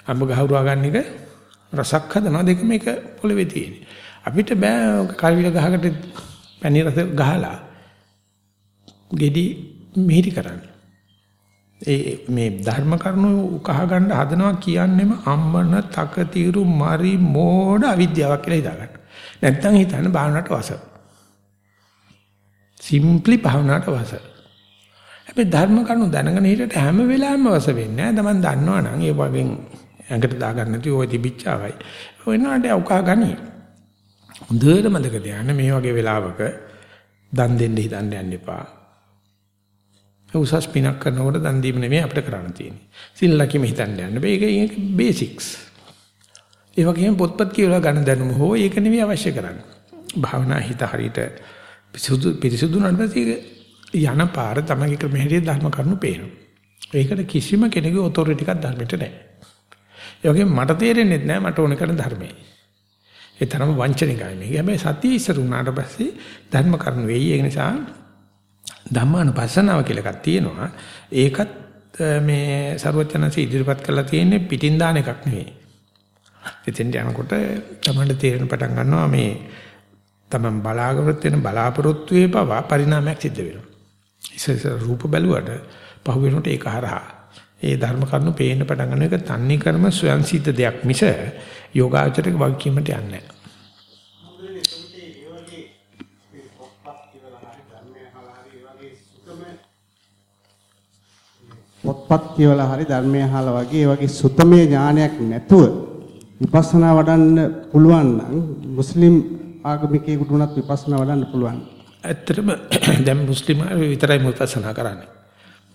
අඹ ගහ උරා ගන්න එක රසක් හදනවා දෙක මේක පොළවේ තියෙන්නේ. අපිට බෑ කරවිල ගහකට පැණි රස ගහලා ගෙඩි මිහිරි කරන්න. ඒ මේ ධර්ම කරුණු උකහා ගන්න හදනවා කියන්නේම අම්මන තක తీරු මරි මෝඩ අවිද්‍යාවක් කියලා හිතා ගන්න. නැත්තම් හිතන්න බාහනට වසන. සිම්ප්ලි භාවනාවට වස. හැබැයි ධර්ම කරුණු දැනගෙන හිටියට හැම වෙලාවෙම වස වෙන්නේ නැහැ. තමන් දන්නවනම් ඒ වගේ ඇඟට දාගන්න නැති ඔය තිබිච්චාවයි. වෙනාට අවකා ගනි. හොඳට මතක තියාගන්න මේ වගේ වෙලාවක දන් දෙන්න හිතන්න යන්න එපා. උසස් පිනක් කරනකොට දන් දීම නෙමෙයි අපිට කරන්න තියෙන්නේ. සිල් ලකීම හිතන්න යන්න බෑ. ඒක බේසික්ස්. ඒ වගේම පොත්පත් කියවලා ගන්න දැනුම හෝ ඒක නෙමෙයි අවශ්‍ය කරන්නේ. භාවනා හිත හරියට පිරිසුදු පිරිසුදු නැත්නම් යන පාර තමයි ක්‍රමෙහිදී ධර්ම කරුණු පේනවා. ඒකට කිසිම කෙනෙකුගේ ඔතොරිටි එකක් ධර්මෙට නැහැ. ඒ වගේම මට තේරෙන්නේ නැහැ මට ඕන කරන ධර්මයේ. ඒ තරම වංචනිකයි මේක. හැබැයි සතිය ඉස්සර වුණාට පස්සේ ධර්ම කරුණු වෙයි. ඒ නිසා ධම්මානුපස්සනාව කියලා එකක් තියෙනවා. ඒකත් මේ ਸਰවඥාන්සේ ඉදිරිපත් කරලා තියෙන්නේ පිටින් දාන එකක් නෙවෙයි. එතෙන්ට යනකොට තමයි තේරෙන පටන් ගන්නවා මේ තමන් බලාපොරොත්තු වෙන බලාපොරොත්තුවේ පවා පරිණාමයක් සිද්ධ වෙනවා. ඉස්සෙල්ලා රූප බැලුවට පහු වෙනකොට ඒක හරහා ඒ ධර්ම කරුණු පේන්න පටන් ගන්න එක තන්නේ කරම ස්වයන් සිද්ධ දෙයක් මිස යෝගාචරයක වගකීමට යන්නේ නැහැ. පොත්පත් කියවලා හරි ධර්මය අහලා වගේ ඒ වගේ සුතමේ ඥානයක් නැතුව විපස්සනා වඩන්න පුළුවන් නම් මුස්ලිම් ආගමිකයෙකුට උනත් විපස්සනා වඩන්න පුළුවන්. ඇත්තටම [clears throat] දැන් මුස්ලිම් අය විතරයි විපස්සනා කරන්නේ.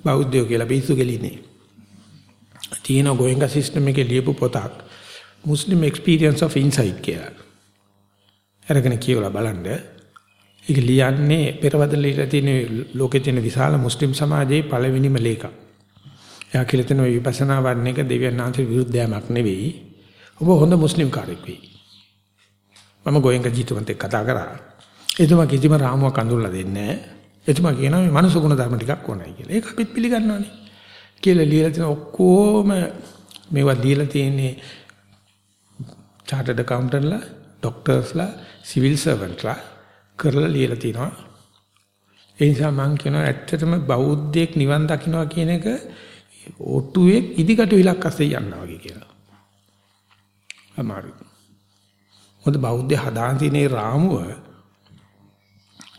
බෞද්ධයෝ කියලා පිස්සු කෙලිනේ. තියෙන ගෝයන්ගා සිස්ටම් එකේ ලියපු පොතක් Muslim Experience of Insight කියලා. අරගෙන කියවලා බලන්න. ඒක ලියන්නේ පෙරවදලේ තියෙන ලෝකේ තියෙන විශාල මුස්ලිම් සමාජයේ පළවෙනිම ලේකම්. එයා කියලා තියෙන විපස්සනා වඩන එක දෙවියන් වහන්සේ විරුද්ධයක් නෙවෙයි. ඔබ හොඳ මුස්ලිම් කාරෙක් වෙයි. මම ගෝයන්ගා ජීතුමත් එක්ක කතා කරා. එතුමා කිසිම රාමුවක් අඳුරලා දෙන්නේ නැහැ. එතුමා කියනවා මේ මනුස්ස ගුණ ධර්ම ටිකක් ඕනයි කියලා. ඒක අපිත් පිළිගන්නවානේ. කියලා ලියලා තියෙන ඔක්කොම මේවා ලියලා තියෙන්නේ chartered accountantලා, doctorsලා, civil servantලා කරලා ලියලා තිනවා. ඒ නිසා මම කියනවා ඇත්තටම බෞද්ධයෙක් නිවන් දකින්නවා කියන එක ඔටුවේ ඉදිකට විලක් අස්සේ යනවා වගේ කියලා. අමාරුයි. මොකද බෞද්ධ හදාන තියෙන රාමුව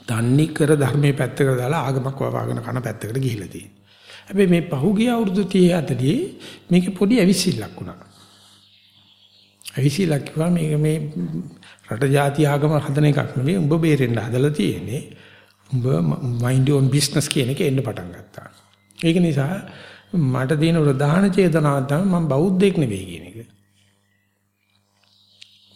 තන්නේ කර ධර්මයේ පැත්තකට දාලා ආගමක් වවාගෙන කන පැත්තකට ගිහිල්ලා තියෙනවා. හැබැයි මේ පහුගිය අවුරුදු 30 අතරේ මේකේ පොඩි ඇවිස්සිල්ලක් වුණා. ඇවිස්සිල්ලක් කිව්වා මේක මේ රට ජාති ආගම හදන එකක් නෙවෙයි උඹ බේරෙන්න හදලා තියෙන්නේ. උඹ mind your own business කියන එක එන්න පටන් ගත්තා. ඒක නිසා මට තියෙන ප්‍රධාන චේතනාව තමයි මම බෞද්ධයෙක් නෙවෙයි කියන එක.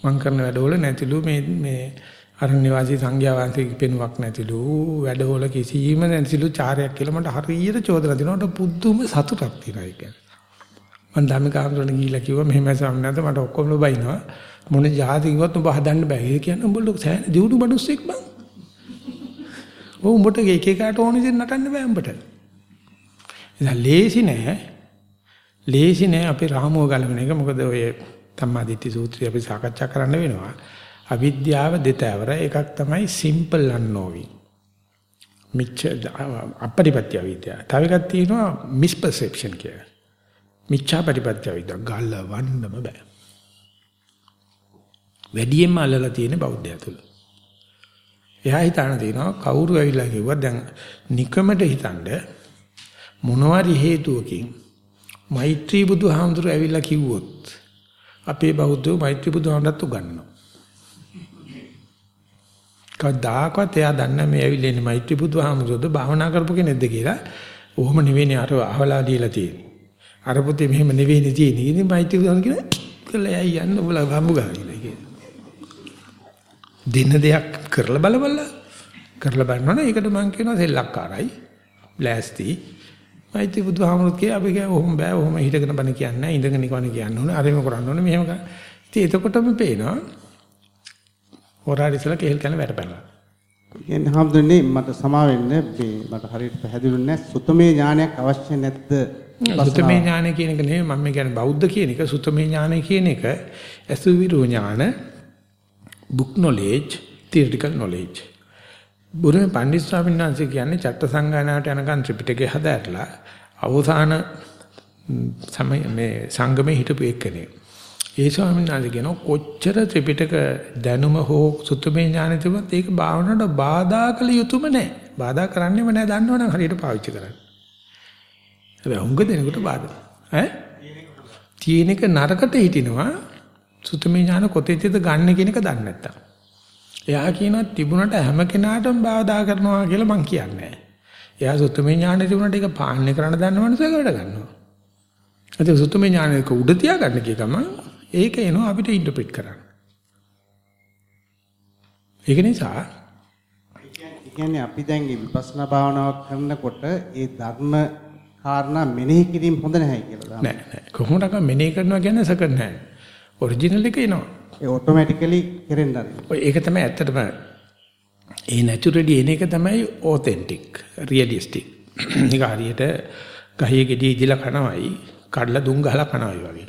මම කරන වැඩවල නැතිලු මේ මේ අරණ්‍ය වාසී සංඝයා වහන්සේගේ පෙනුවක් නැතිලු වැඩවල කිසිම නැතිලු චාරයක් කියලා මට හරියට චෝදනා දෙනකොට පුදුම සතුටක් තියෙනවා ඒක. මම ධම්මිකාන්තරණ ගිහිල්ලා කිව්වා මෙහෙම සම්මත මට ඔක්කොම ලොබයිනවා මොන જાති කිව්වත් උඹ හදන්න බෑ. ඒ කියන්නේ උඹ ලොක් සෑහෙන දියුණු බඩුස්සෙක් බං. ඔව් උඹට එක එකට ඕන ඉතින් නටන්න බෑ උඹට. ඉතින් ලේසි නෑ. ලේසි නෑ අපේ රාමුව ගලවන එක. මොකද ඔය සම්මාදිට්ඨි සූත්‍රය අපි සාකච්ඡා කරන්න වෙනවා. අවිද්‍යාව දෙතවර එකක් තමයි simple unknowing. මිච්ඡ අපරිපත්‍ය අවිද්‍යාව. තව එකක් තියෙනවා misperception කියලා. මිච්ඡා පරිපත්‍ය අවිද්‍යාව ගලවන්නම බෑ. වැඩියෙන්ම අල්ලලා තියෙන බෞද්ධය තුල. එයා හිතාන තියෙනවා කවුරු ඇවිල්ලා කිව්වා දැන් නිකමට හිතනද මොනවාරි හේතුවකින් මෛත්‍රී බුදුහාමුදුරු ඇවිල්ලා කිව්වොත් අපේ බෞද්ධයෝ මෛත්‍රී බුදුහාමුදුරත් උගන්වනවා. කවදාකවත් එයා දන්නේ මේ ඇවිල්ලා ඉන්නේ මෛත්‍රී බුදුහාමුදුරුවෝද භාවනා කරපු කෙනෙක්ද කියලා. ඔහොම නෙවෙයිනේ අර අහවලා දීලා තියෙන්නේ. අර පුතේ මෙහෙම නෙවෙයිනේ තියෙන්නේ. ඉතින් මෛත්‍රී බුදුහාමුදුරුවෝ කියලා කළා යයි යන්න ඔබලා හම්බ ගාවිලා කියලා. දින දෙයක් කරලා බලබල්ලා කරලා බලනවනේ ඒකට මම කියනවා සෙල්ලක්කාරයි. බ්ලාස්ටි මෛත්‍රී බුදුහාමුදුරුවෝ කිය අපි කිය ඔහොම බෑ ඔහොම හිටගෙන බණ කියන්නේ නැහැ ඉඳගෙන නිකන් කියන්න ඕනේ අරෙම කරන්න ඕනේ මෙහෙම කරා. ඉතින් එතකොටම පේනවා හොරාට ඉස්සලා කේල් කන වැටපැනලා. කියන්නේ හම්දුනේ මට සමා වෙන්න මේ මට හරියට පැහැදිලි නැහැ සුතමේ ඥානයක් අවශ්‍ය නැද්ද? සුතමේ ඥානය කියන එක නෙවෙයි මම කියන්නේ බෞද්ධ කියන එක සුතමේ ඥානය කියන එක අසුවිරු ඥාන book knowledge theoretical knowledge බුදුන් පණ්ඩිත ස්වාමීන් වහන්සේ කියන්නේ චත්ත සංගායනාවට යනකන් ත්‍රිපිටකය හදාarලා අවසාන සමය මේ සංගමේ හිටපු එක්කනේ ඒ ස්වාමීන් වහන්සේ කියන කොච්චර ත්‍රිපිටක දැනුම හෝ සුත්තමේ ඥානෙ තිබුණත් ඒක භාවනාවට බාධා කළ යුතුම නැහැ. බාධා කරන්නෙම නැහැ දන්නවනම් හරියට පාවිච්චි කරන්න. හැබැයි උංග දෙනකොට බාධා. ඈ? තියෙනක නරකට හිටිනවා සුත්තමේ ඥාන කොතෙන්ද ගන්න කියන එක දන්නේ නැත්තම්. එයා කියනවා තිබුණට හැම කෙනාටම බාධා කරනවා කියලා මං කියන්නේ නැහැ. එයා සුත්තමේ ඥානෙ තිබුණට ඒක පාලනය කරන්න දන්නවනේ සේකට ගන්නවා. ඒ සුත්තමේ ඥානෙක උඩ තියාගන්න කිය ගමන් ඒක එනවා අපිට ඉන්ටර්ප්‍රිට් කරන්න. ඒක නිසා කියන්නේ අපි දැන් මේ විපස්සනා භාවනාවක් කරනකොට ඒ ධර්ම කාරණා මෙනෙහි කිරීම හොඳ නැහැ කියලා දාන්න. නෑ නෑ කොහොමදක මෙනෙහි කරනවා කියන්නේ සකර් නෑ. ඔරිජිනල් එක එනවා. ඒ ඔටෝමැටිකලි කෙරෙන්න ඔය ඒක තමයි ඇත්තටම ඒ නැචරලි එන එක තමයි ඔතෙන්ටික් රියලිස්ටික්. ඒක හරියට ගහේ ගෙඩිය ඉදිලා කනවයි කඩලා දුම් ගහලා කනවයි වගේ.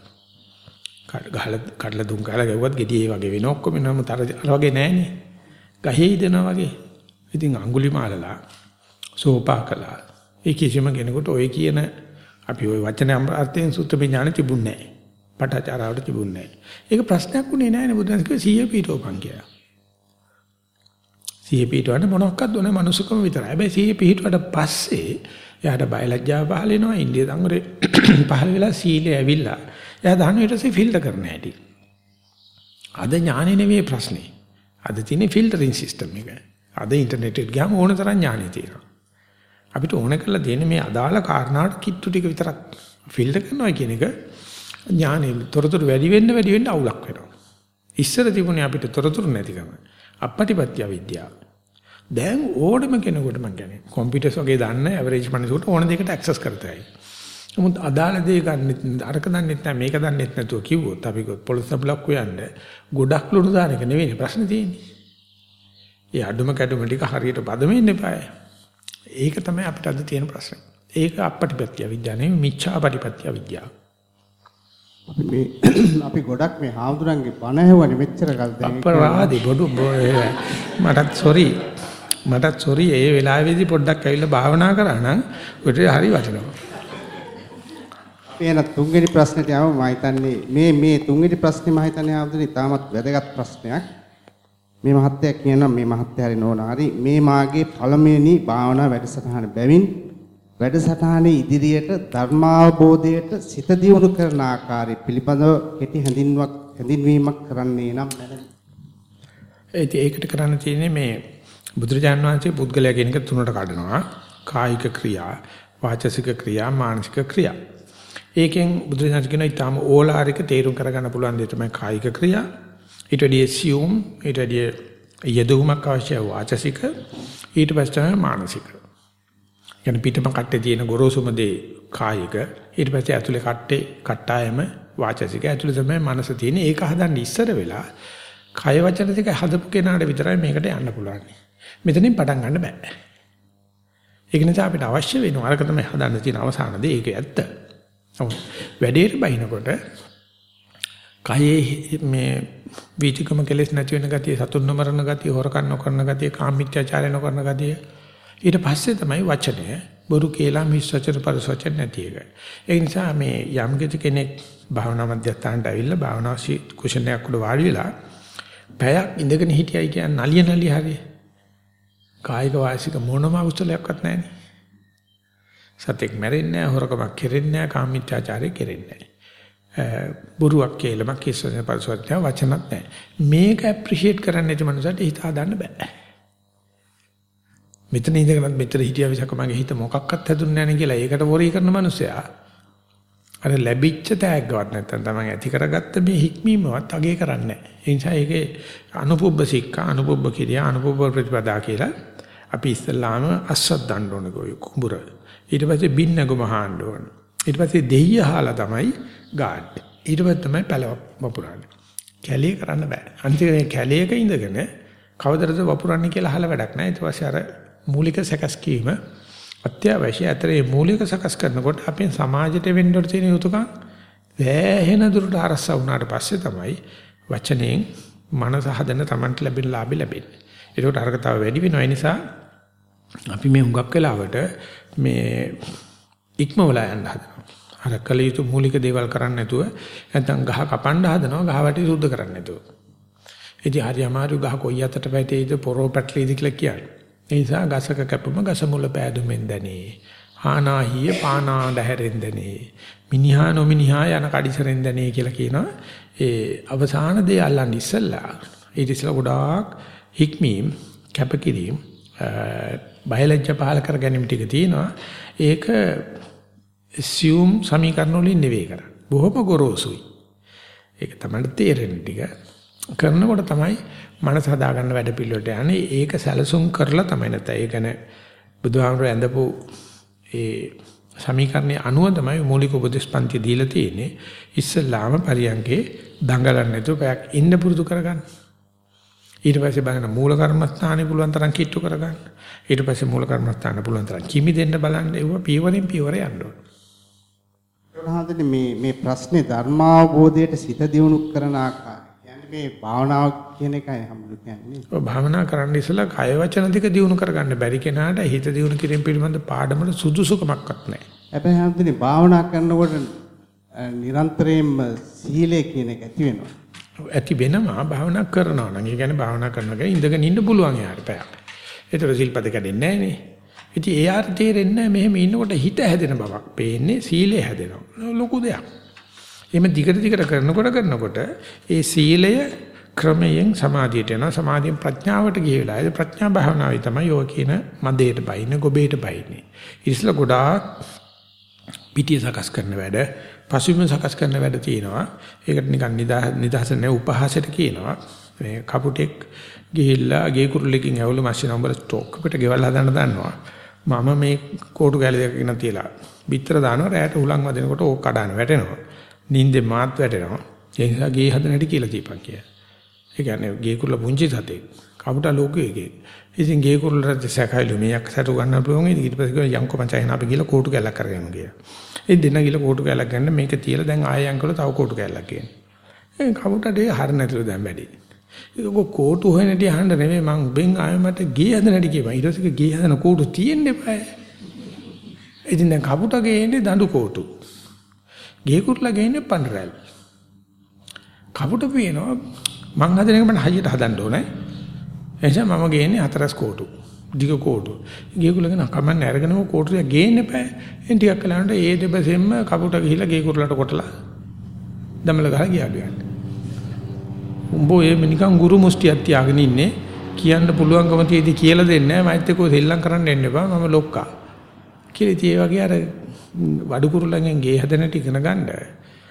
ගහලා කඩලා දුම් ගහලා ගැව්වත් ගෙඩිය ඒ වගේ වෙන ඔක්කොම නම තර වගේ නෑනේ. ගහේ ඉදෙනා වගේ. ඉතින් අඟුලිමාලලා සෝපා කළා. ඒ කිසිම කෙනෙකුට ඔය කියන අපි ওই වචන අර්ථයෙන් සුත්ත විඥාන තිබුණේ නැහැ. පටාචාරාවට තිබුණේ නැහැ. ඒක ප්‍රශ්නයක් උනේ නැහැ නේ බුදුන් කිව්වේ සීය පීඨෝපන් කියලා. සීය පීඨවන්න මොනක්වත් ඕනේ මනුස්සකම විතරයි. හැබැයි සීය පීඨවට පස්සේ එයාට බයලජ්ජාව පහල වෙනවා. ඉන්දිය දඟුරේ පහල වෙලා සීලය ඇවිල්ලා. එයා දහන ඊට පස්සේ ෆිල්ටර් කරන්න හැටි. අද ඥානෙ නෙවෙයි ප්‍රශ්නේ. අද තියෙන්නේ ෆිල්ටරින් සිස්ටම් එක. අද ඉන්ටර්නෙට් එකට ගියාම ඕන තරම් ඥානෙ තියෙනවා. අපිට ඕන කරලා තියෙන්නේ මේ අදාළ කාරණාවට කිට්ටු ටික විතරක් ෆිල්ටර් කරනවා කියන එක ඥානෙ තොරතුරු වැඩි වෙන්න වැඩි වෙන්න අවුලක් වෙනවා. ඉස්සර තිබුණේ අපිට තොරතුරු නැතිකම. අපපටිපත්‍ය විද්‍යාව. දැන් ඕනම කෙනෙකුට මම කියන්නේ කම්පියුටර්ස් වගේ දන්න ඇවරේජ් මිනිසෙකුට ඕන දෙයකට ඇක්සස් කරතයි. නමුත් අදාළ දේ ගන්න අරක දන්නෙත් නැහැ මේක දන්නෙත් නැතුව කිව්වොත් අපි පොලිස් බ්ලොක් හොයන්න ගොඩක් ලුණු දාන එක නෙවෙයි ප්‍රශ්නේ තියෙන්නේ. ඒ අඩුම කැඩුම ටික හරියට පදමෙන්න එපායි. ඒක තමයි අපිට අද තියෙන ප්‍රශ්නේ. ඒක අපපටිපත්‍ය විද්‍යාව නෙවෙයි මිච්ඡාපටිපත්‍ය විද්‍යාව. අපි මේ [clears throat] අපි ගොඩක් මේ හාමුදුරන්ගේ බණ ඇහුවනේ මෙච්චර කල් දැන් අපරාධි බොඩු මටත් සෝරි මටත් සෝරි ඒ වෙලාවේදී පොඩ්ඩක් ඇවිල්ලා භාවනා කරා නම් ඔය හරි වටිනවා. පේන තුන්වෙනි ප්‍රශ්නෙට යමු මම හිතන්නේ මේ මේ තුන්වෙනි ප්‍රශ්නේ මම හිතන්නේ ආවුදනේ තාමත් වැදගත් ප්‍රශ්නයක්. මේ මහත්තයා කියනවා මේ මහත්තයා හරි නෝනා හරි මේ මාගේ පළමුවෙනි භාවනා වැඩසටහන බැවින් වැඩසටහනේ ඉදිරියට ධර්මාවබෝධයට සිත දියුණු කරන ආකාරය පිළිබඳව කෙටි හැඳින්වක් හැඳින්වීමක් කරන්නේ නම් දැනගන්න. ඒකට කරන්න තියෙන්නේ මේ බුදුරජාන් වහන්සේ පුද්ගලයා කියන එක තුනට කඩනවා. කායික ක්‍රියා, වාචසික ක්‍රියා, මානසික ක්‍රියා. ඒකෙන් බුදුරජාණන් කියනවා ඊටාම ඕලාරික තේරුම් කරගන්න පුළුවන් දේ තමයි කායික ක්‍රියා. ඊට වැඩි assume ඊට වැඩි යෙදුමක් අවශ්‍ය වාචසික ඊට පස්සේ තමයි මානසික. යන පිටම කට්ටේ තියෙන ගොරෝසුම දේ කායික ඊට පස්සේ ඇතුලේ කට්ටේ කට්ටායම වාචසික ඇතුලේ තමයි මනස තියෙන්නේ ඒක හදන්න ඉස්සර වෙලා කය වචන දෙක හදපු කෙනාට විතරයි මේකට යන්න පුළුවන්. මෙතනින් පටන් ගන්න බෑ. ඒක නිසා අපිට අවශ්‍ය වෙනවා අරක තමයි හදන්න තියෙන අවසාන දේ ඒක ඇත්ත. වැඩේට බහිනකොට කයේ මේ වීතිකම කෙලෙස් නැති වෙන ගතිය, සතුන් නොමරන ගතිය, හොරකම් නොකරන ගතිය, කාමීත්‍යාචාරය නොකරන ගතිය. ඊට පස්සේ තමයි වචනය බොරු කියලා මිස්වචන පරිසවචන නැති එක. ඒ නිසා මේ යම් කෙනෙක් භාවනා මධ්‍යස්ථානට ඇවිල්ලා භාවනා කුෂණයක් උඩ වාඩි වෙලා පැයක් ඉඳගෙන හිටියයි කියන්නේ නලිය නලිය හරිය. කායික වාසික මොනම අවශ්‍යලයක්වත් නැහැනේ. සතෙක් මැරෙන්නේ නැහැ, හොරකමක් කෙරෙන්නේ නැහැ, කාමීත්‍යාචාරය කෙරෙන්නේ නැහැ. බොරුවක් කියලාම කිසිම පරිසවත්‍ය වචනක් නැහැ. මේක ඇප්‍රීෂিয়েට් කරන්න නැති මනුස්සයට හිත හදන්න බෑ. මෙතන ඉඳගෙනත් මෙතන හිටියා විසක මගේ හිත මොකක්වත් හැදුන්නේ නැහැ කියලා ඒකට වොරි කරන මනුස්සයා අර ලැබිච්ච තෑග්ගවත් නැත්තම් තමයි ඇති කරගත්ත මේ හික්මීමවත් අගේ කරන්නේ නැහැ. ඒ නිසා ඒකේ අනුපුබ්බ සික්ඛා අනුපුබ්බ කිරියා අනුපුබ්බ ප්‍රතිපදා කියලා අපි ඉස්සල්ලාම අස්සත් දන්න ඕනේ කොයි කුඹුර. ඊට පස්සේ බින්නගු මහාන්න ඕන. ඊට පස්සේ දෙయ్య හාලා තමයි ගාඩ්. ඊට පස්සේ තමයි පැල වපුරන්නේ. කැලිය කරන්න බෑ. අන්තිමේ කැලියක ඉඳගෙන කවදරද වපුරන්නේ කියලා අහලා වැඩක් නැහැ. ඊට පස්සේ අර මූලික සකස් කීම අත්‍යවශ්‍ය. අතරේ මූලික සකස් කරනකොට අපේ සමාජයට වෙන්න තියෙන යුතුයකම් වැහෙන දුරට අරසා වුණාට පස්සේ තමයි වචනෙන් මනස හදන Tamanට ලැබෙන ලාභය ලැබෙන්නේ. ඒකට අරක තව වැඩි වෙනවා. ඒ නිසා අපි මේ හුඟක් වෙලාවට මේ ඉක්මවලා යන්න හදනවා. අර කල යුතු මූලික දේවල් කරන්නේ නැතුව නැත්නම් ගහ කපන්න හදනවා ගහ වැටි සුද්ධ කරන්නේ නැතුව. ඉතින් හරි අමාරු ගහ කොයි අතට වැටේද පොරෝ පැටලීද කියලා කියන්නේ. ඒ නිසා ගසක කැපුම ගස මුල පෑදුමෙන් දැනේ. ආනාහිය පානා දැහැරෙන් දැනේ. මිනිහා නොමිනිහා යන කඩිසරෙන් දැනේ කියලා කියනවා. ඒ අවසාන දේ අල්ලන්න ඉස්සෙල්ලා ඊට ඉස්සෙල්ලා ගොඩාක් හික්මීම් කැපකිරීම බයලජ්‍ය පහල කර ගැනීම ටික තියෙනවා. ඒක assume සමීකරණ වලින් නෙවෙයි කරන්නේ. බොහොම ගොරෝසුයි. ඒක තමයි තේරෙන ටික. කරනකොට තමයි මනස හදාගන්න වැඩ පිළිවෙලට යන්නේ. ඒක සැලසුම් කරලා තමයි නැත්නම් ඒ කියන්නේ බුදුහාමර ඇඳපු ඒ සමීකරණයේ අනුව තමයි මූලික උපදේශ පන්ති දීලා තියෙන්නේ. ඉස්සල්ලාම පරියන්කේ දඟලන්නේ නැතුව පැයක් ඉන්න පුරුදු කරගන්න. ඊට පස්සේ බලන්න මූල කර්මස්ථානේ පුළුවන් තරම් කිට්ටු කරගන්න. ඊට පස්සේ මූල කර්මස්ථාන පුළුවන් තරම් කිමි දෙන්න බලන්න. ඒව පියවරෙන් පියවර යන්න ඕන. ප්‍රහාදනේ මේ මේ ප්‍රශ්නේ ධර්මාවබෝධයට සිත දියුණු කරන ආකාරය. මේ භාවනාව කියන එකයි හම්බුනේ කියන්නේ. ඔය භාවනා කරන්න ඉස්සලා කය වචන දෙක දියුණු කරගන්න බැරි කෙනාට හිත දියුණු කිරීම පිළිබඳ පාඩමට සුදුසුකමක්වත් නැහැ. හැබැයි හැමදෙනේ භාවනා කරනකොට නිරන්තරයෙන්ම සීලය කියන එක ඇති වෙනවා. ඇති වෙනවා භාවනා කරනවා නම් ඒ කියන්නේ භාවනා කරනවා කියන්නේ ඉඳගෙන ඉන්න පුළුවන් යාට පැයක්. ඒතර සිල්පද කැඩෙන්නේ නැහැ නේ. ඉතින් ඒ ආර තේරෙන්නේ නැහැ මෙහෙම ඉන්නකොට හිත හැදෙන බවක්. පේන්නේ සීලය හැදෙනවා. ලොකු දෙයක්. එහෙම දිගට දිගට කරනකොට කරනකොට ඒ සීලය ක්‍රමයෙන් සමාධියට යනවා. සමාධියෙන් ප්‍රඥාවට ගිය වෙලාවේ ප්‍රඥා භාවනාවේ තමයි ඔය කියන මදේට බයින්නේ, ගොබේට බයින්නේ. ඉතින් ගොඩාක් පිටිය සකස් කරන වැඩ, පසුබිම සකස් කරන වැඩ තියෙනවා. ඒකට නිකන් නිදහස නැ උපහාසයට කියනවා. මේ කපුටෙක් ගිහිල්ලා ගේ කුරුල්ලකින් ඇවුළු මැෂින් නම්බර ස්ටොක් එකට ගෙවල් හදන්න දන්නවා. මම මේ කෝටු කැලි දෙකක් ගෙන තියලා බිත්තර දානවා රැයට උලන් වදිනකොට ඕක කඩන වැටෙනවා. නිින්දෙන් මාත් වැටෙනවා. ඒ නිසා ගේ හදන හැටි කියලා දීපන් කියලා. ඒ කියන්නේ ගේ කුරුල්ල පුංචි සතෙක්. කපුට ලෝකයේ. ඉතින් ගේ කුරුල්ලට සැකයිලු මේක සතු ගන්න පුළුවන්. ඊට පස්සේ යම්කෝ පංචයන අපි ගිහලා කෝටු කැලක් කරගෙන ගියා. ඒ දෙන්න ගිහලා කෝටු කැලක් ගන්න මේක තියලා දැන් ආයෙ යන්කල තව කෝටු කැලක් කියන. ඒ කපුටට ඒ හර නැතුව දැන් වැඩි. ඒක කෝටු හොයනදී අහන්න නෙමෙයි මං උඹෙන් ආයෙ මට ගේ හදන හැටි කියපන්. ඊට පස්සේ ගේ හදන කෝටු තියෙන්න එපා. ඉතින් දැන් කපුට ගේන්නේ දඬු කෝටු. ගේ කුරුල්ලා ගේන්නේ පන්රැල්. කපුට පේනවා මං හදන එක මම හයියට හදන්න ඕනේ. එනිසා මම ගේන්නේ හතරස් කෝටු. දිග කෝටු. ගේකුලගෙන කමන්නේ අරගෙනම කෝටුය ගේන්න එපා. එන් ටිකක් කලකට ඒ දෙබසෙන්ම කපුට ගිහිලා ගේකුලට කොටලා දමල ගහලා ගියාලු යන්නේ. උඹ ඒ නිකන් ගුරු මුස්තියක් තියාගෙන ඉන්නේ කියන්න පුළුවන්කම තියෙදි කියලා දෙන්නේ නැහැ මයිත් එක්ක සෙල්ලම් කරන්න එන්න එපා මම ලොක්කා. කියලා ඉතින් ඒ වගේ අර වඩු කුරුල්ලෙන් ගේ හදන ටික ඉගෙන ගන්න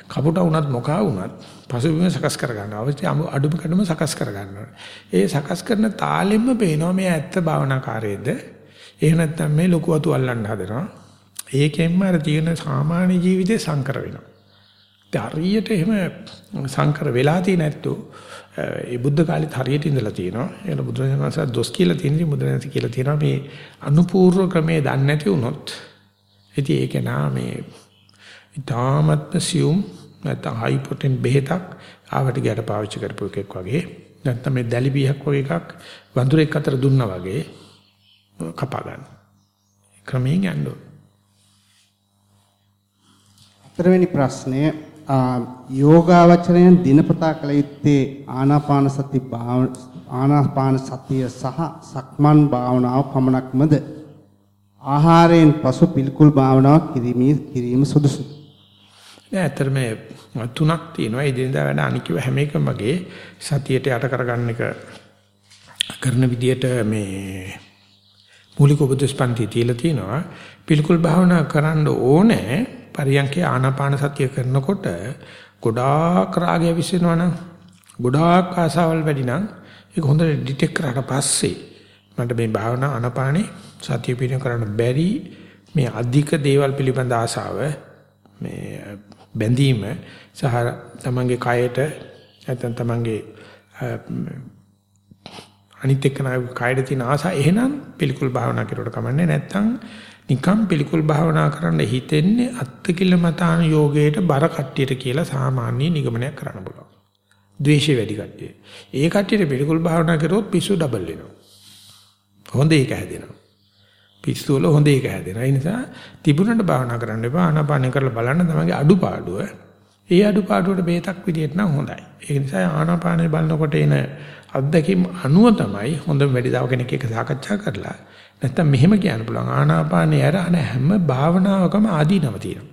කපුට වුණත් මොකා වුණත් පසුබිම සකස් කර ගන්න අවශ්‍ය අඩුම කඩම සකස් කර ගන්න ඒ සකස් කරන තාලෙම පේනවා මේ ඇත්ත භාවනාකාරයේද? එහෙම නැත්නම් මේ ලොකු අතු අල්ලන්න හදනවා. ඒකෙන්ම අර තියෙන සාමාන්‍ය ජීවිතේ සංකර වෙනවා. හරියට එහෙම සංකර වෙලා තියෙන ඇත්තෝ ඒ බුද්ධ කාලෙත් හරියට ඉඳලා තියෙනවා ඒක බුදුරජාණන් දොස් කියලා තියෙන බුදුරජාණන් කියලා තියෙනවා මේ අනුපූර්ව ක්‍රමයේ දන්නේ නැති වුණොත් ඉතින් ඒක නා මේ ඊටාමත්ම සියුම් නැත්නම් හයි පොටෙන් බෙහෙතක් ආවට ගියට පාවිච්චි කරපු එකක් වගේ නැත්නම් මේ දැලි බියක් වගේ එකක් වඳුරෙක් අතර දුන්නා වගේ කපා ගන්න. ක්‍රමයෙන් යන්න ඕන. හතරවෙනි ප්‍රශ්නය යෝගාවචරයෙන් දිනපතා කළ යුත්තේ ආනාපාන සති ආනාපාන සතිය සහ සක්මන් භාවනාව පමණක්මද ආහාරයෙන් පසු පිළිකුල් භාවනාවක් කිරීම සුදුසුද නෑ ඇත්තට මේ තුනක් තියෙනවා. ඒ දිනදා වැඩ අනිකව හැම එකම වගේ සතියට යට කරගන්න එක කරන විදියට මේ මූලික උපදේශපන්ති තියලා තියෙනවා. පිළිකුල් භාවනා කරන්න ඕනේ පරියන්කේ ආනාපාන සතිය කරනකොට ගොඩාක් රාගය විසිනවා නම් ගොඩාක් ආසාවල් වැඩි නම් ඒක හොඳට ඩිටෙක්ට් කරාට පස්සේ මට මේ භාවනා ආනාපානේ සතිය පිළිම කරන්න බැරි මේ අධික දේවල් පිළිබඳ ආසාව මේ බැඳීම සහ තමන්ගේ කයට නැත්නම් තමන්ගේ අනිත් එක්කන කයට තියෙන ආසාව එහෙනම් පිළිකුල් භාවනා කරුවට කමන්නේ නැත්නම් නිකම් පිළිකුල් භාවනා කරන්න හිතෙන්නේ අත්කිලමතාන යෝගයට බර කට්ටියට කියලා සාමාන්‍ය නිගමනයක් කරන්න පුළුවන්. ද්වේෂය වැඩි කට්ටිය. ඒ කට්ටියට පිළිකුල් භාවනා කරොත් පිස්සු ඩබල් වෙනවා. හොඳ ඒක හැදෙනවා. පිස්සු වල හොඳ එක හැදෙනවා. ඒ නිසා තිබුණට භාවනා කරන්න එපා. ආනාපානය කරලා බලන්න තමයිගේ අඩුපාඩුව. ඒ අඩුපාඩුවට බේතක් විදියට නම් හොඳයි. ඒ නිසා ආනාපානය බලනකොට එන අත්දැකීම් අනුව තමයි හොඳම වැඩි දව කෙනෙක් එක්ක සාකච්ඡා කරලා නැත්තම් මෙහෙම කියන්න පුළුවන් ආනාපානය ඇර අන හැම භාවනාවකම ආදීනව තියෙනවා.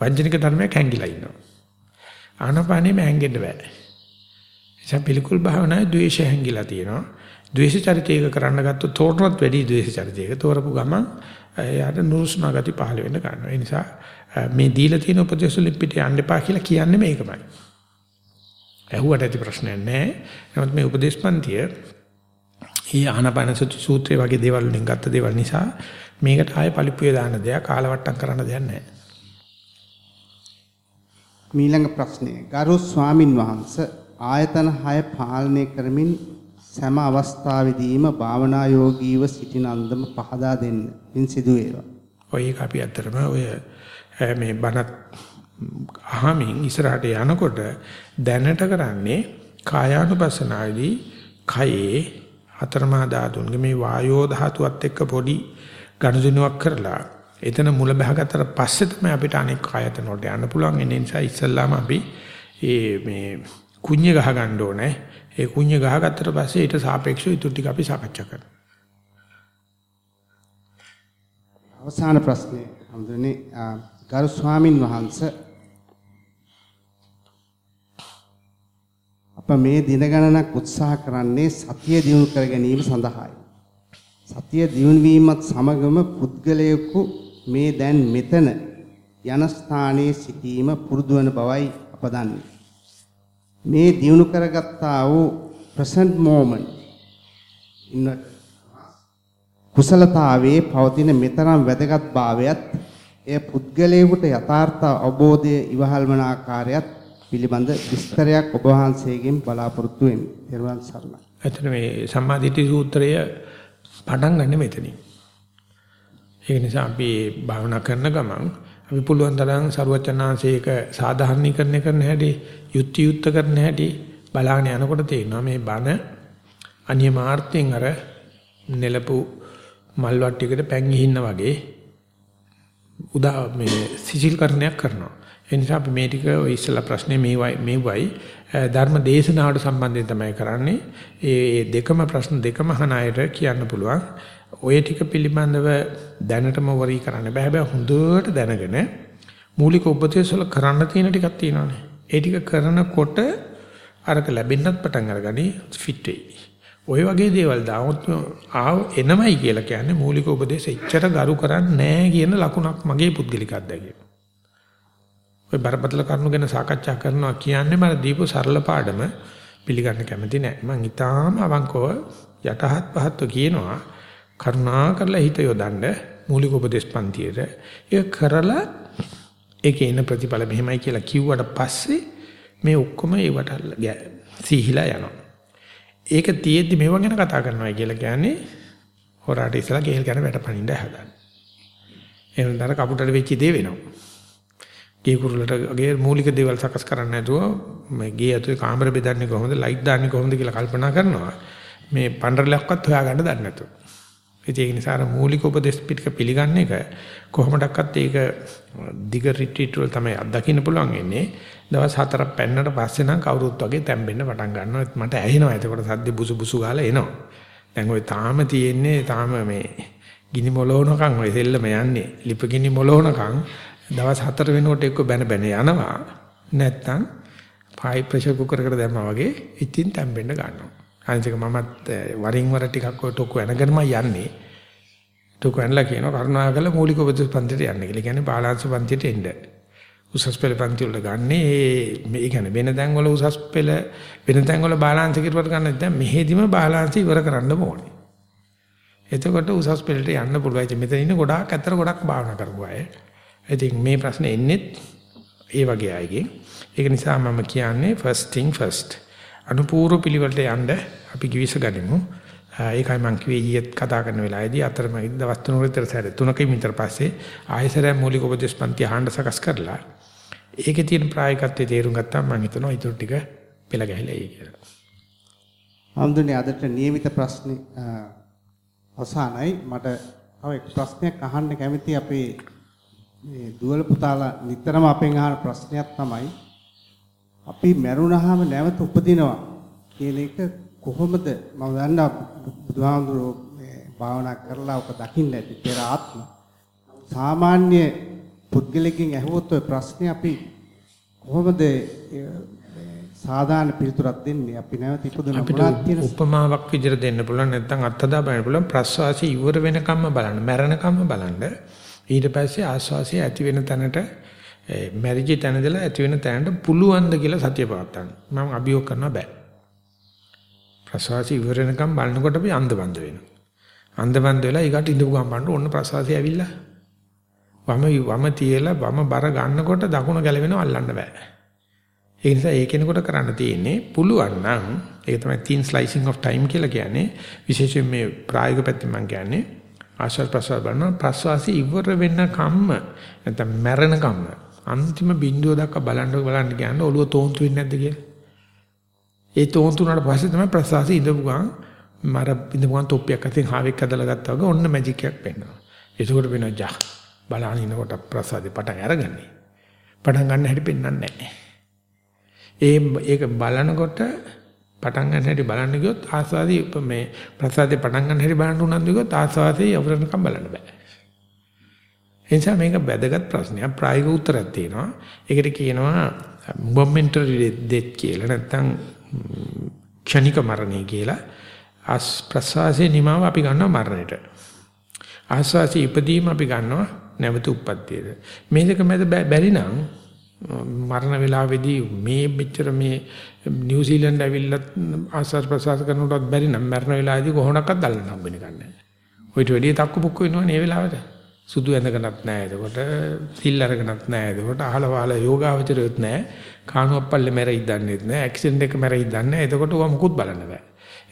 වංජනික ධර්මයක් හැංගිලා ඉන්නවා. ආනාපානෙම හැංගෙන්න බෑ. එසම් පිළිකුල් භාවනාවේ ද්වේෂය හැංගිලා තියෙනවා. ද්වේෂ චරිතයක කරන්න ගත්තොත් තෝරනත් වැඩි ද්වේෂ චරිතයක තෝරපු ගමන් එයාට නුරුස්නා ගති පහළ වෙන්න ගන්නවා. ඒ නිසා මේ දීලා තියෙන උපදේශ ලිපිට යන්න එපා කියලා කියන්නේ මේකමයි. ඇහුවට ඇති ප්‍රශ්නයක් නැහැ. නමුත් මේ උපදේශපන්තිය ඊ ආනපන සූත්‍රය වගේ දේවල් වලින් ගත්ත දේවල් නිසා මේකට ආයේ පලිප්පුවේ දාන්න දෙයක් කාලවට්ටම් කරන්න දෙයක් නැහැ. මීළඟ ප්‍රශ්නය ගරු ස්වාමින් වහන්සේ ආයතන 6 පාලනය කරමින් සෑම අවස්ථාවෙදීම භාවනා යෝගීව සිටින අන්දම පහදා දෙන්න. පින් සිදු වේවා. ඔය එක අපි අත්‍තරම ඔය මේ බණත් අහමින් ඉස්සරහට යනකොට දැනට කරන්නේ කායානුපස්සනාවේදී කයේ හතරමා ධාතුන්ගේ මේ වායෝ ධාතුවත් එක්ක පොඩි ගනුදෙනුවක් කරලා එතන මුල බහගත්තට පස්සේ තමයි අපිට අනෙක් ආයතන වලට යන්න පුළුවන්. ඒ නිසා ඉස්සල්ලාම අපි මේ මේ කුඤ්ඤ ගහ ගන්න ඕනේ. ඒ කුඤ්ඤ ගහගත්තට පස්සේ ඊට සාපේක්ෂව ඊටු ටික අපි සාකච්ඡා කරනවා. අවසාන ප්‍රශ්නේ හඳුනේ ගරු ස්වාමින් වහන්සේ අප මේ දින ගණනක් උත්සාහ කරන්නේ සතිය දියුණු කර ගැනීම සඳහායි. සතිය දියුණු වීමත් සමගම පුද්ගලයෙකු මේ දැන් මෙතන යන ස්ථානයේ සිටීම පුරුදු වන බවයි අප දන්නේ. මේ දියුණු කරගත්තා වූ present moment ඉන්න කුසලතාවයේ පවතින මෙතරම් වැදගත් භාවයත් එය පුද්ගලයෙකුට යථාර්ථ අවබෝධය ඉවහල් වන ආකාරයත් පිළිබඳ විස්තරයක් ඔබ වහන්සේගෙන් බලාපොරොත්තු වෙමි. ත්වන් සරණයි. එතන මේ සම්මාදිට්ඨි සූත්‍රය පටන් ගන්න මෙතනින්. ඒක නිසා අපි භාවනා කරන ගමන් අපි පුළුවන් තරම් සරුවචනාංශයක සාධාරණීකරණය කරන හැටි, යුක්ති යුක්ත කරන හැටි බලාගෙන යනකොට තේරෙනවා මේ බණ අනියමාර්ථයෙන් අර නෙලපු මල් වට්ටියකට පැන් ගිහින්න වගේ උදා මේ සිසිල් කරණයක් කරනවා. ඒ නිසා අපි මේ ටික ඔය ඉස්සලා ප්‍රශ්නේ මේවයි මේවයි ධර්ම දේශනාවට සම්බන්ධයෙන් තමයි කරන්නේ. ඒ දෙකම ප්‍රශ්න දෙකම අහන අයට කියන්න පුළුවන්. ඔය ටික පිළිබඳව දැනටම වරී කරන්න බෑ. හැබැයි හොඳට දැනගෙන මූලික උපදේශ වල කරන්න තියෙන ටිකක් තියෙනවානේ. ඒ ටික කරනකොට අරක ලැබෙන්නත් පටන් අරගනි ෆිට වෙයි. ওই වගේ දේවල් දාවොත් ආව එනමයි කියලා කියන්නේ මූලික උපදේශ එච්චර ගරු කරන්නේ නැහැ කියන ලකුණක් මගේ පුද්ගලික අත්දැකීම. ඔය බරපතල කරුණු ගැන සාකච්ඡා කරනවා කියන්නේ මම දීපු සරල පාඩම පිළිගන්න කැමති නැහැ. මම ඊටාම අවංකව යටහත් පහත්ව කියනවා කරුණා කරලා හිත යොදන්න මූලික උපදේශ පන්තියේ ඒක කරලා ඒකේ එන ප්‍රතිඵල මෙහෙමයි කියලා කිව්වට පස්සේ මේ ඔක්කොම ඒවට සීහිලා යනවා. ඒක තියෙද්දි මේව ගැන කතා කරනවා කියලා කියන්නේ හොරාට ඉස්සලා කේල් කරන වැටපනින්න හදන. එහෙනම් දර කපුටට වෙච්ච දේ වෙනවා. ගේ කුරුලට ගේ මූලික දේවල් සකස් කරන්න නැතුව මේ ගේ ඇතුලේ කාමර බෙදන්නේ කොහොමද ලයිට් දාන්නේ කොහොමද කියලා කල්පනා කරනවා මේ පඬරලක්වත් හොයාගන්න දන්නේ නැතුව. ඒක නිසා අර මූලික උපදේශ පිටක පිළිගන්න එක කොහොමඩක්වත් ඒක දිග රිට්‍රීට් වල තමයි අත්දකින්න පුළුවන් වෙන්නේ. දවස් හතරක් පැන්නට පස්සේ නම් කවුරුත් වගේ තැම්බෙන්න පටන් ගන්නවා. මට ඇහෙනවා. එතකොට සද්ද බුසු බුසු ගාලා එනවා. දැන් ওই තාම තියෙන්නේ තාම මේ ගිනි මොලවනකම් ඔය දෙල්ලම යන්නේ. ලිප ගිනි මොලවනකම් දවස් 4 වෙනකොට එක්ක බැන බැන යනවා. නැත්තම් පයි ප්‍රෙෂර් කුකර් එකට දැම්මා වගේ ඉතින් තැම්බෙන්න ගන්නවා. අනිත් මමත් වරින් වර ටිකක් ඔය ටොකු වෙනගෙනම යන්නේ. ටොකු වෙනලා කියනවා කරුණාකරලා මූලික උපදේශ පන්තියට යන්න කියලා. කියන්නේ බාලාංශ පන්තියට එන්න. උසස් පෙළ පන්ති වලට ගන්නේ මේ කියන්නේ වෙන තැන් වල උසස් පෙළ වෙන තැන් වල බාලාංශ කිරුවට ගන්න දැන් මෙහෙදිම බාලාංශ ඉවර කරන්න ඕනේ. එතකොට උසස් පෙළට යන්න පුළුවන්. මෙතන ඉන්න ගොඩාක් අතර ගොඩක් භාවනා කරපු අය. ඉතින් මේ ප්‍රශ්නේ එන්නේත් ඒ වගේ අයගෙන්. ඒක නිසා මම කියන්නේ first thing first. අනුපූර්ව පිළිවෙලට යන්න අපි කිවිස ගනිමු. ඒකයි මම කිව්වේ ඊයේත් කතා කරන වෙලාවේදී අතරමැද දවස් තුනක විතර සැර තුනකින් විතර පස්සේ ආයසරය මූලික උපදේශ පන්ති අහන්න සකස් කරලා ඒකේ තියෙන ප්‍රායෝගිකත්වයේ තේරුම් ගත්තාම මම හිතනවා ඊටු ටික පෙළ ගැහිලා ඒ කියලා. හම්දුනේ අදට නියමිත ප්‍රශ්න අවසానයි මට තව එක් ප්‍රශ්නයක් අහන්න කැමති අපේ මේ දුවල පුතාලා නිතරම අපෙන් අහන ප්‍රශ්නයක් තමයි අපි මැරුණාම නැවත උපදිනවා කියන එක කොහොමද මම දන්නා බුදුහාමුදුරුවෝ මේ භාවනා කරලා ඔක දකින්න ඇති පෙර ආත්ම. සාමාන්‍ය පුද්ගලකින් ඇහුවොත් ඔය ප්‍රශ්නේ අපි කොහොමද සාධාරණ පිළිතුරක් දෙන්නේ? අපි නැවත ඉපදුන මොනවද කියන උපමාවක් විදිහට දෙන්න පුළුවන් නැත්නම් අත්හදා බලන්න පුළුවන් ප්‍රස්වාසය ඉවර වෙනකම්ම බලන්න මැරෙනකම්ම බලන්න ඊට පස්සේ ආස්වාසිය ඇති වෙන තැනට මැරිජි තැනදලා ඇති වෙන තැනට පුළුවන්ද කියලා සතිය පවත්තන්න. මම අභියෝග කරනවා බෑ. ප්‍රසවාසය ඉවර වෙනකම් බලනකොට අපි අන්ධබන්ද වෙනවා. අන්ධබන්ද වෙලා ඊකට ඉඳපු ගමන් බලන්න ඕන්න ප්‍රසවාසය ඇවිල්ලා. වම වම තියලා වම බර ගන්නකොට දකුණ ගැලවෙනව අල්ලන්න බෑ. ඒ නිසා ඒ කෙනෙකුට කරන්න තියෙන්නේ පුළුවන් නම් ඒක තමයි thin slicing of time කියලා කියන්නේ විශේෂයෙන් මේ ප්‍රායෝගික පැත්තෙන් මම කියන්නේ ආශ්වාස ප්‍රශ්වාස බලන ප්‍රශ්වාසي ඉවර වෙන්න කම්ම නැත්නම් මැරෙන කම්ම අන්තිම බිඳුව දක්වා බලන්න බලන්න කියන්නේ ඔළුව තෝන්තු වෙන්නේ නැද්ද කියලා. ඒ තෝන්තුනට පස්සේ තමයි ප්‍රසවාසය ඉඳපු ගමන් මර ඉඳපු ගමන් තොප්පියක් අතින් හාවෙක් ඇදලා ගත්තා වගේ ඔන්න මැජික් එකක් පෙන්නවා. ඒකෝට වෙනවා ජා බලන ඉනකොට ප්‍රසාදේ පටන් අරගන්නේ. පටන් ගන්න හැටි පෙන්වන්නේ නැහැ. ඒ ඒක බලනකොට පටන් ගන්න හැටි බලන්න ගියොත් ආස්වාදී මේ ප්‍රසාදේ පටන් ගන්න හැටි බලන්න උනන්දු ගියොත් ආස්වාදී අවරණකම් බලන්න බෑ. එනිසා මේක වැදගත් ප්‍රශ්නයක් ප්‍රායෝගික උත්තරයක් තියෙනවා. ඒකට කියනවා මොමන්ටරි ඩෙත් කියලා නැත්නම් ක්ෂණික මරණය කියලා. ආස් ප්‍රසවාසයේ නිමාව අපි ගන්නවා මරණයට. ආස්වාසී ඉදීම අපි ගන්නවා නැවත උප්පත්තියද. මේ දෙක මැද බැරි නම් මරණ වේලාවේදී මේ මෙච්චර මේ නිව්සීලන්ත ඇවිල්ලා ආස්වාද ප්‍රසවාස කරනකොටත් බැරි නම් මරණ වේලාවේදී කොහොමඩක්වත් දැල්ලන්න හම්බෙන්නේ නැහැ. ඔයිට වැඩි තක්කු පුක්කු වෙනවනේ මේ වෙලාවට. සුදු ඇඳගෙනත් නැහැ. එතකොට සිල් අරගෙනත් නැහැ. එතකොට අහල වහල යෝගාවචරයොත් නැහැ. කාණුවප්පල්ලේ මැරෙයි දන්නේත් නැහැ. ඇක්සිඩන්ට් එක මැරෙයි දන්නේ නැහැ. එතකොට ඔවා මුකුත් බලන්න බෑ.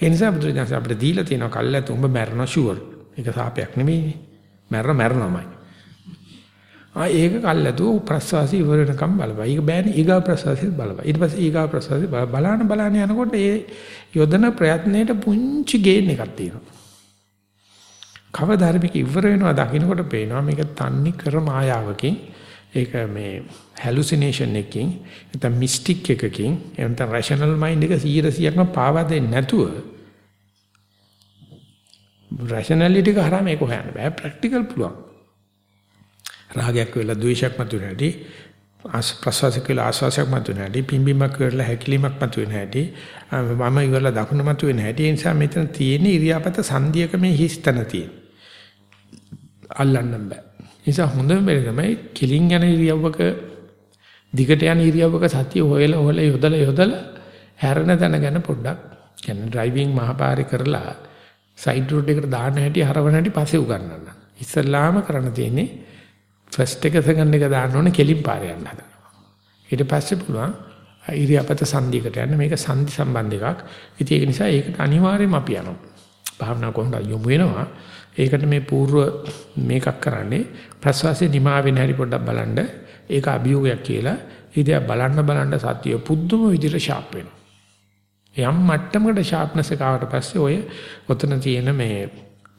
ඒ නිසා බුදුරජාණන් අපිට දීලා තියෙනවා කල්ලාත උඹ මැරෙනවා ෂුවර්. ඒක සාපයක් නෙමෙයි. මැරෙන මැරෙනවමයි. ආ ඒක කල්ලාතු ප්‍රසවාසී ඉවර වෙනකම් බලපන්. ඒක බෑනේ ඊගා ප්‍රසවාසී බලපන්. ඊට පස්සේ ඊගා ප්‍රසවාසී බලාන බලාන යනකොට ඒ යොදන ප්‍රයත්නයේට පුංචි ගේන් එකක් තියෙනවා. කවදා හරි මේක ඉවර වෙනවා දකින්නකොට පේනවා මේක තන්නේ කර මායාවකින් ඒක මේ හැලුසිනේෂන් එකකින් නැත්නම් මිස්ටික් එකකින් නැත්නම් රෂනල් මයින්ඩ් එක 100%ක්ම පාවා දෙන්නේ නැතුව රෂනැලිටි එක හරහා මේක හොයන්න බෑ ප්‍රැක්ටිකල් පුළුවන් රාගයක් වෙලා ද්වේෂයක් මතුවෙන හැටි ආස් ප්‍රසවාසයක් කියලා ආස්වාසයක් මතුවෙන හැටි පිම්බීමක් කරලා හැකිලීමක් මතුවෙන හැටි මම ඉවරලා දකුණ මතුවෙන හැටි ඒ නිසා මෙතන තියෙන ඉරියාපත සංධියක මේ හිස්තන තියෙන අල්ලන්න බෑ නිසා හොඳම වෙලේ තමයි කිලින් යන ඉරියව්වක දිගට යන ඉරියව්වක සතිය හොයලා හොයලා යොදලා යොදලා හැරෙන තැන ගැන පොඩ්ඩක් කියන්නේ ඩ්‍රයිවිං මහපාරේ කරලා සයිඩ් රෝඩ් එකට දාන්න හැටි හරවන හැටි පස්සේ උගන්වන්න. ඉස්සල්ලාම කරන්න තියෙන්නේ ෆස්ට් එක සෙකන්ඩ් එක දාන්න ඕනේ කෙලින් පාරේ යන්න හදනවා. ඊට පස්සේ පුළුවන් ඉරියාපත සංධියකට යන්න මේක සංධි සම්බන්ධ එකක්. ඉතින් ඒක නිසා ඒකට අනිවාර්යයෙන්ම අපි යනවා. භාවනා කොහොමද යොමු වෙනවා. ඒකට මේ పూర్ව මේකක් කරන්නේ ප්‍රසවාසයේ නිමා වෙන හැටි පොඩ්ඩක් බලන්න. ඒක අභියෝගයක් කියලා. ඉතින් බලන්න බලන්න සතිය පුදුම විදිහට ෂාප් වෙනවා. යම් මට්ටමකට ෂාප්නස් එක ආවට පස්සේ ඔය ඔතන තියෙන මේ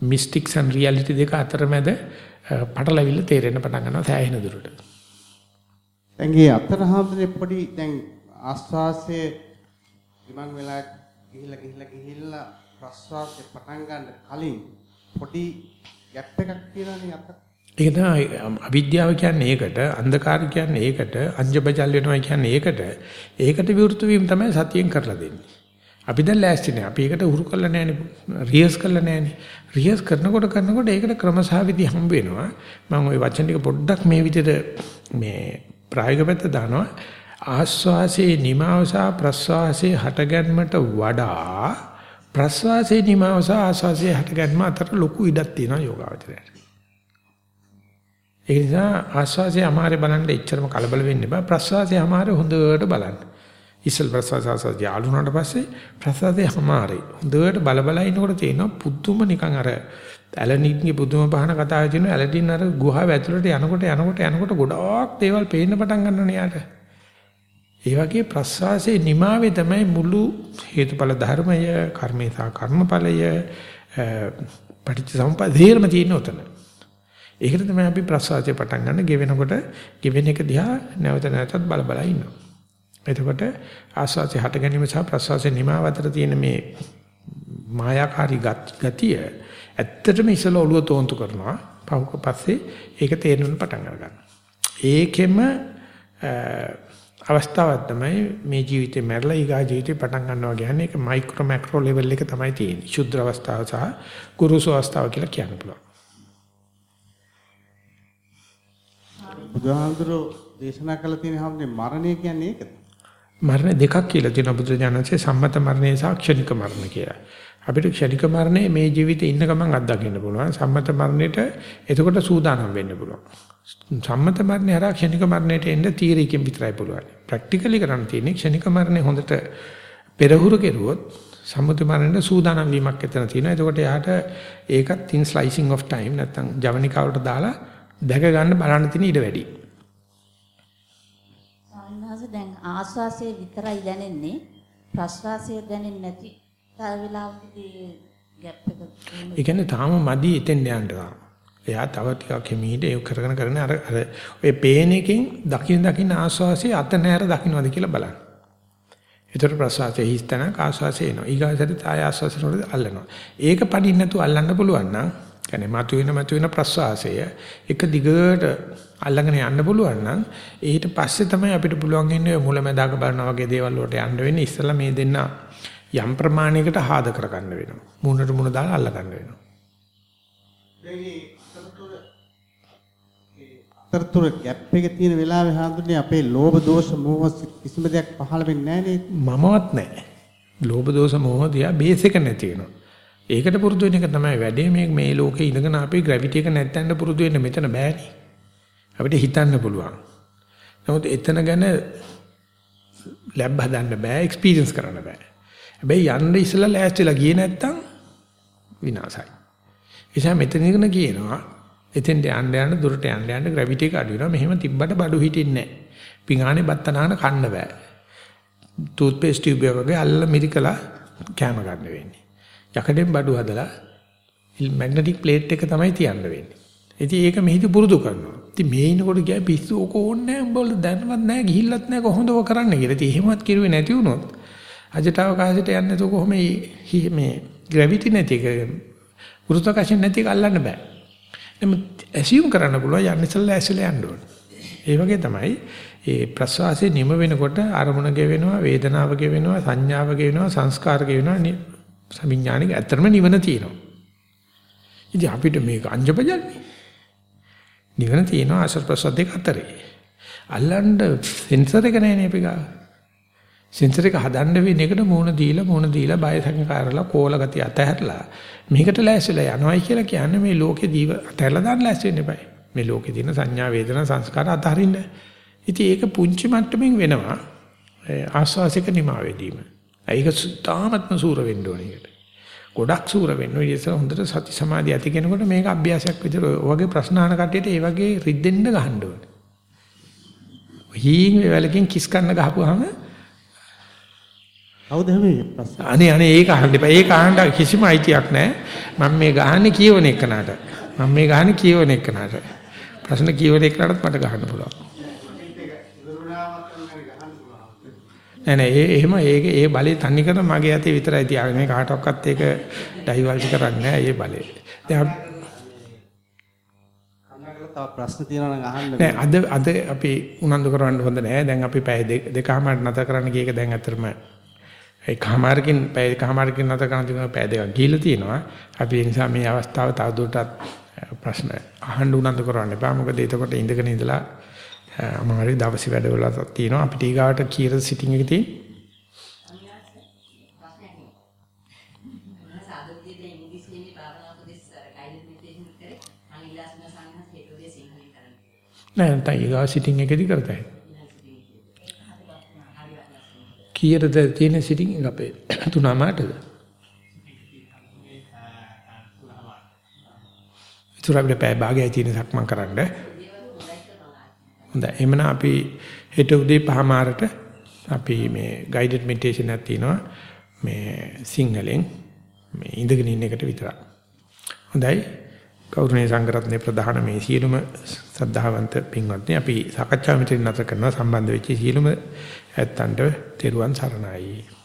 මිස්ටික්ස් and රියැලිටි දෙක අතරමැද පටලවිල්ල තේරෙන්න පටන් ගන්නවා සෑහෙන දුරට. දැන් මේ අතරහාමනේ පොඩි දැන් ආස්වාසයේ ඉමන් වෙලා ගිහිල්ලා ගිහිල්ලා ගිහිල්ලා ප්‍රස්වාසයේ පටන් ගන්න කලින් පොඩි ගැප් එකක් තියෙනනේ අතර. ඒක තමයි අවිද්‍යාව කියන්නේ ඒකට, අන්ධකාරය කියන්නේ ඒකට, අංජබජල් වෙනවා කියන්නේ ඒකට. ඒකට විවෘත වීම තමයි සතියෙන් කරලා දෙන්නේ. අපි දැන් ලෑස්ති නෑ. අපි ඒකට උරු කරලා නෑනේ. රියස් කරලා නෑනේ. රියස් කරනකොට කරනකොට ඒකට ක්‍රමසහ විදි හම්බ වෙනවා. මම ওই වචන ටික පොඩ්ඩක් මේ විදිහට මේ ප්‍රායෝගික පැත්ත දානවා. ආස්වාසේ නිමාවස ප්‍රස්වාසේ හටගන්මට වඩා ප්‍රස්වාසේ නිමාවස ආස්වාසේ හටගන්ම අතර ලොකු ඉඩක් තියෙනවා යෝගාවචරයට. ඒ නිසා ආස්වාසේ අමාරේ බලන්න එච්චරම කලබල වෙන්න බෑ. ප්‍රස්වාසේ අමාරේ හොඳට බලන්න. ඉස්සල් ප්‍රසවාසය යාළුනාට පස්සේ ප්‍රසවාසය හමාරේ. හොඳට බල බල ඉනකොට තේනවා පුදුම නිකන් අර ඇලනින්ගේ පුදුම පහන කතාවේ තියෙන ඇලඩින් අර ගුහාව ඇතුළට යනකොට යනකොට යනකොට ගොඩාක් දේවල් පේන්න පටන් ගන්නවනේ යාට. ඒ වගේ ප්‍රසවාසයේ නිමාවේ තමයි මුළු හේතුඵල ධර්මය, කර්මේ සහ කර්මඵලය පටිච්චසමුප්පාදේරම තියෙන උතන. ඒකට තමයි අපි ප්‍රසවාසය පටන් ගන්න ගෙවෙනකොට ගෙවෙන එක දිහා නැවත නැවතත් බල බල ඉන්නවා. එතකොට ආස්වාසේ හට ගැනීම සහ ප්‍රසවාසයේ නිමාව අතර තියෙන මේ මායාකාරී ගතිය ඇත්තටම ඉසල ඔළුව තෝන්තු කරනවා. පහුක පස්සේ ඒක තේරෙන්න පටන් ගන්නවා. ඒකෙම අවස්ථාවක් තමයි මේ ජීවිතේ මැරලා ඊගා ජීවිතේ පටන් ගන්නවා කියන්නේ ඒක මයික්‍රෝ මැක්‍රෝ ලෙවල් එක තමයි තියෙන්නේ. ශුද්ධ අවස්ථාව සහ ගුරුසු අවස්ථාව කියලා කියන්න පුළුවන්. බුදුහාමුදුරෝ දේශනා කළ තියෙන හැමෝම මරණය කියන්නේ ඒකද? මරණ දෙකක් කියලා තියෙනවා බුදුරජාණන්සේ සම්මත මරණය සහ ක්ෂණික මරණ කියලා. අපිට ක්ෂණික මරණය මේ ජීවිතේ ඉන්න ගමන් අත්දකින්න පුළුවන්. සම්මත මරණයට එතකොට සූදානම් වෙන්න පුළුවන්. සම්මත මරණය හරහා ක්ෂණික මරණයට එන්න තීරයකින් විතරයි පුළුවන්. ප්‍රැක්ටිකලි කරන්න තියෙන්නේ ක්ෂණික මරණය හොඳට පෙරහුරු කෙරුවොත් සම්මත මරණයට සූදානම් වීමක් එතන තියෙනවා. එතකොට යාට ඒකත් thin slicing of time නැත්තම් ජවනිකාවට දාලා දැක ගන්න බලන්න තියෙන ඉඩ වැඩි. දැන් ආස්වාසයේ විතරයි දැනෙන්නේ. ප්‍රශ්වාසය දැනෙන්නේ නැති තව වෙලාවකදී ગેප් එක ඒ කියන්නේ තාම මදි එතෙන් යන්නවා. එයා තව ටිකක් හිමීට ඒක කරගෙන කරගෙන අර අර ඔය පේන එකෙන් දකින් දකින් ආස්වාසිය අත නැර දකින්නවද කියලා බලන්න. ඒතර ප්‍රසවාසයේ හිස්තන ආස්වාසිය එනවා. ඊගාසට ආය ආස්වාසිය වල අල්ලනවා. ඒක පඩින්න නැතුව අල්ලන්න පුළුවන් නම් කියන්නේ මතුවෙන මතුවෙන ප්‍රසවාසය එක දිගට අල්ලගෙන යන්න පුළුවන් නම් ඊට පස්සේ තමයි අපිට පුළුවන් ඉන්නේ මුලැමැදාක බලනවා වගේ දේවල් වලට යන්න වෙන්නේ. ඉස්සෙල්ලා මේ දෙන්න යම් ප්‍රමාණයකට ආද කරගන්න වෙනවා. මුණට මුණ දාලා අල්ල ගන්න වෙනවා. අතරතුර ગેප් එක තියෙන වෙලාවේ හඳුන්නේ අපේ ලෝභ දෝෂ මෝහ කිසිම දෙයක් පහළ වෙන්නේ නැහැ නේද? මමවත් නැහැ. ලෝභ දෝෂ මෝහ දිහා බේස් එක නැති වෙනවා. ඒකට පුරුදු වෙන එක තමයි වැඩේ මේ මේ ලෝකේ ඉඳගෙන අපි ග්‍රැවිටි එක නැත්තඳ පුරුදු වෙන්න මෙතන බෑනේ. අපිට හිතන්න පුළුවන්. නමුත් එතන ගැන ලැබ් හදන්න බෑ, එක්ස්පීරියන්ස් කරන්න බෑ. හැබැයි යන්න ඉස්සලා ලෑස්තිලා ගියේ නැත්තම් විනාසයි. එيشා මෙතන ඉගෙන කියනවා එතෙන්ට යන්න යන දුරට යන්න යන ග්‍රැවිටි එක අඩු වෙනවා. මෙහෙම තිබ්බට බඩු හිටින්නේ නැහැ. පිඟානේ බත්තනාන කන්න බෑ. ටූත් පේස්ට් ටියුබ් එක වගේ අල්ල මිරිකලා කැම ගන්න වෙන්නේ. යකඩෙන් බඩු හදලා මැග්නටික් ප්ලේට් එක තමයි තියන්න වෙන්නේ. ඉතින් ඒක මෙහිදී පුරුදු කරනවා. ඉතින් මේ ඉනකොට ගියා පිස්සු ඕක ඕනේ නැහැ. උඹවල දැනවත් නැහැ, ගිහිල්ලත් නැහැ කොහොමද ඔය කරන්න කියලා. ඉතින් එහෙමත් කිරුවේ නැති වුණොත් අජට අවකාශයට යන්නේ නැතුව කොහොම මේ ග්‍රැවිටි නැති එක ගුරුත්වාකර්ෂණ නැති එක අල්ලන්න බෑ. නමුත් ඇසියුම් කරන්න පුළුවන් යන්න ඉස්සෙල්ලා ඇසිලා යන්න ඕනේ. ඒ වගේ තමයි ඒ ප්‍රසවාසයේ නිම වෙනකොට අරමුණ ගෙවෙනවා, වේදනාව ගෙවෙනවා, සංඥාව ගෙවෙනවා, සංස්කාර ගෙවෙනවා, සමිඥානික ඇත්තම නිවන තියෙනවා. ඉතින් අපිට මේක අංජබජන්නේ. නිවන තියෙනවා ආශ්‍රව ප්‍රසවාස දෙක අතරේ. අල්ලන්න සෙන්සර් එක නැහැ නේ අපි ගාව. සෙන්සර් එක හදන්න වෙන එකට මූණ දීලා මූණ දීලා බය සංකාරලා කෝල ගතිය අතහැරලා මේකට ලෑස්තිලා යනවයි කියලා කියන්නේ මේ ලෝකේ දීව අතහැරලා දාන්න ලෑස්ති වෙන්න එපා. මේ ලෝකේ තියෙන සංඥා වේදනා සංස්කාර අතහරින්න. ඉතින් ඒක පුංචි මට්ටමින් වෙනවා ආස්වාසික නිමාවේදීම. ඒක තාමත්ම සූර වෙන්න ඕනේ ඒකට. ගොඩක් සූර වෙන්න ඕනේ. ඒක හොඳට සති සමාධිය ඇති කෙනෙකුට මේක අභ්‍යාසයක් විතර ඔයගේ ප්‍රශ්න අහන කට්ටියට ඒ වගේ රිද්දෙන්න ගහන්න ඕනේ. හීන් වේලකින් කිස් කන්න ගහපුවාම කවුද මේ ප්‍රශ්න? අනේ අනේ ඒක අහන්න එපා. ඒක අහන්න කිසිම අයිතියක් නැහැ. මම මේ ගහන්නේ කියවන එකනට. මම මේ ගහන්නේ කියවන එකනට. ප්‍රශ්න කියවන එකනටත් මට ගහන්න පුළුවන්. නෑ නෑ ඒ එහෙම ඒක ඒ බලේ තන්නේ කරන මගේ ඇතේ විතරයි තියාගෙන මේ කාටවත් ඒක ඩයිවල්ට් කරන්නේ නෑ ඒ බලේ. දැන් තව ප්‍රශ්න තියෙනවා නම් අහන්න. නෑ අද අද අපි උනන්දු කරවන්න හොඳ නෑ. දැන් අපි පැය දෙකමාරට නැතර කරන්න ගියක දැන් අතරම ඒකමාරකින් පැය එකමාරකින් නැතර කරන්න තියෙන පැය දෙකක් ගිහිල්ලා තියෙනවා. අපි ඒ නිසා මේ අවස්ථාව තවදුරටත් ප්‍රශ්න අහන්න උනන්දු කරවන්න එපා. මොකද එතකොට ඉඳගෙන ඉඳලා අමාරු දවසේ වැඩවලක් තියෙනවා. අපිට ඊගාවට කීයද සිටින් එක තියෙන්නේ? නෑ නැත්නම් ඊගා සිටින් එකදී කරතයි. කීයද තියෙන සිටින් එක අපේ [coughs] තුනමාටද? ඉතුරු අපිට පැය භාගයයි තියෙන සක්මන් කරන්න. හොඳයි. එhmenan අපි හෙට උදේ පහමාරට අපි මේ ගයිඩඩ් මෙඩිටේෂන් එකක් තියෙනවා. මේ සිංහලෙන් මේ ඉඳගෙන ඉන්න එකට විතරක්. හොඳයි. කෞරුණී සංගරත්නයේ ප්‍රධාන මේ සියලුම සද්ධාවන්ත පින්වත්නි අපි සාකච්ඡා මෙතන නැතර කරනවා සම්බන්ධ වෙච්ච සියලුම ඇත්තන්ට තෙරුවන් සරණයි.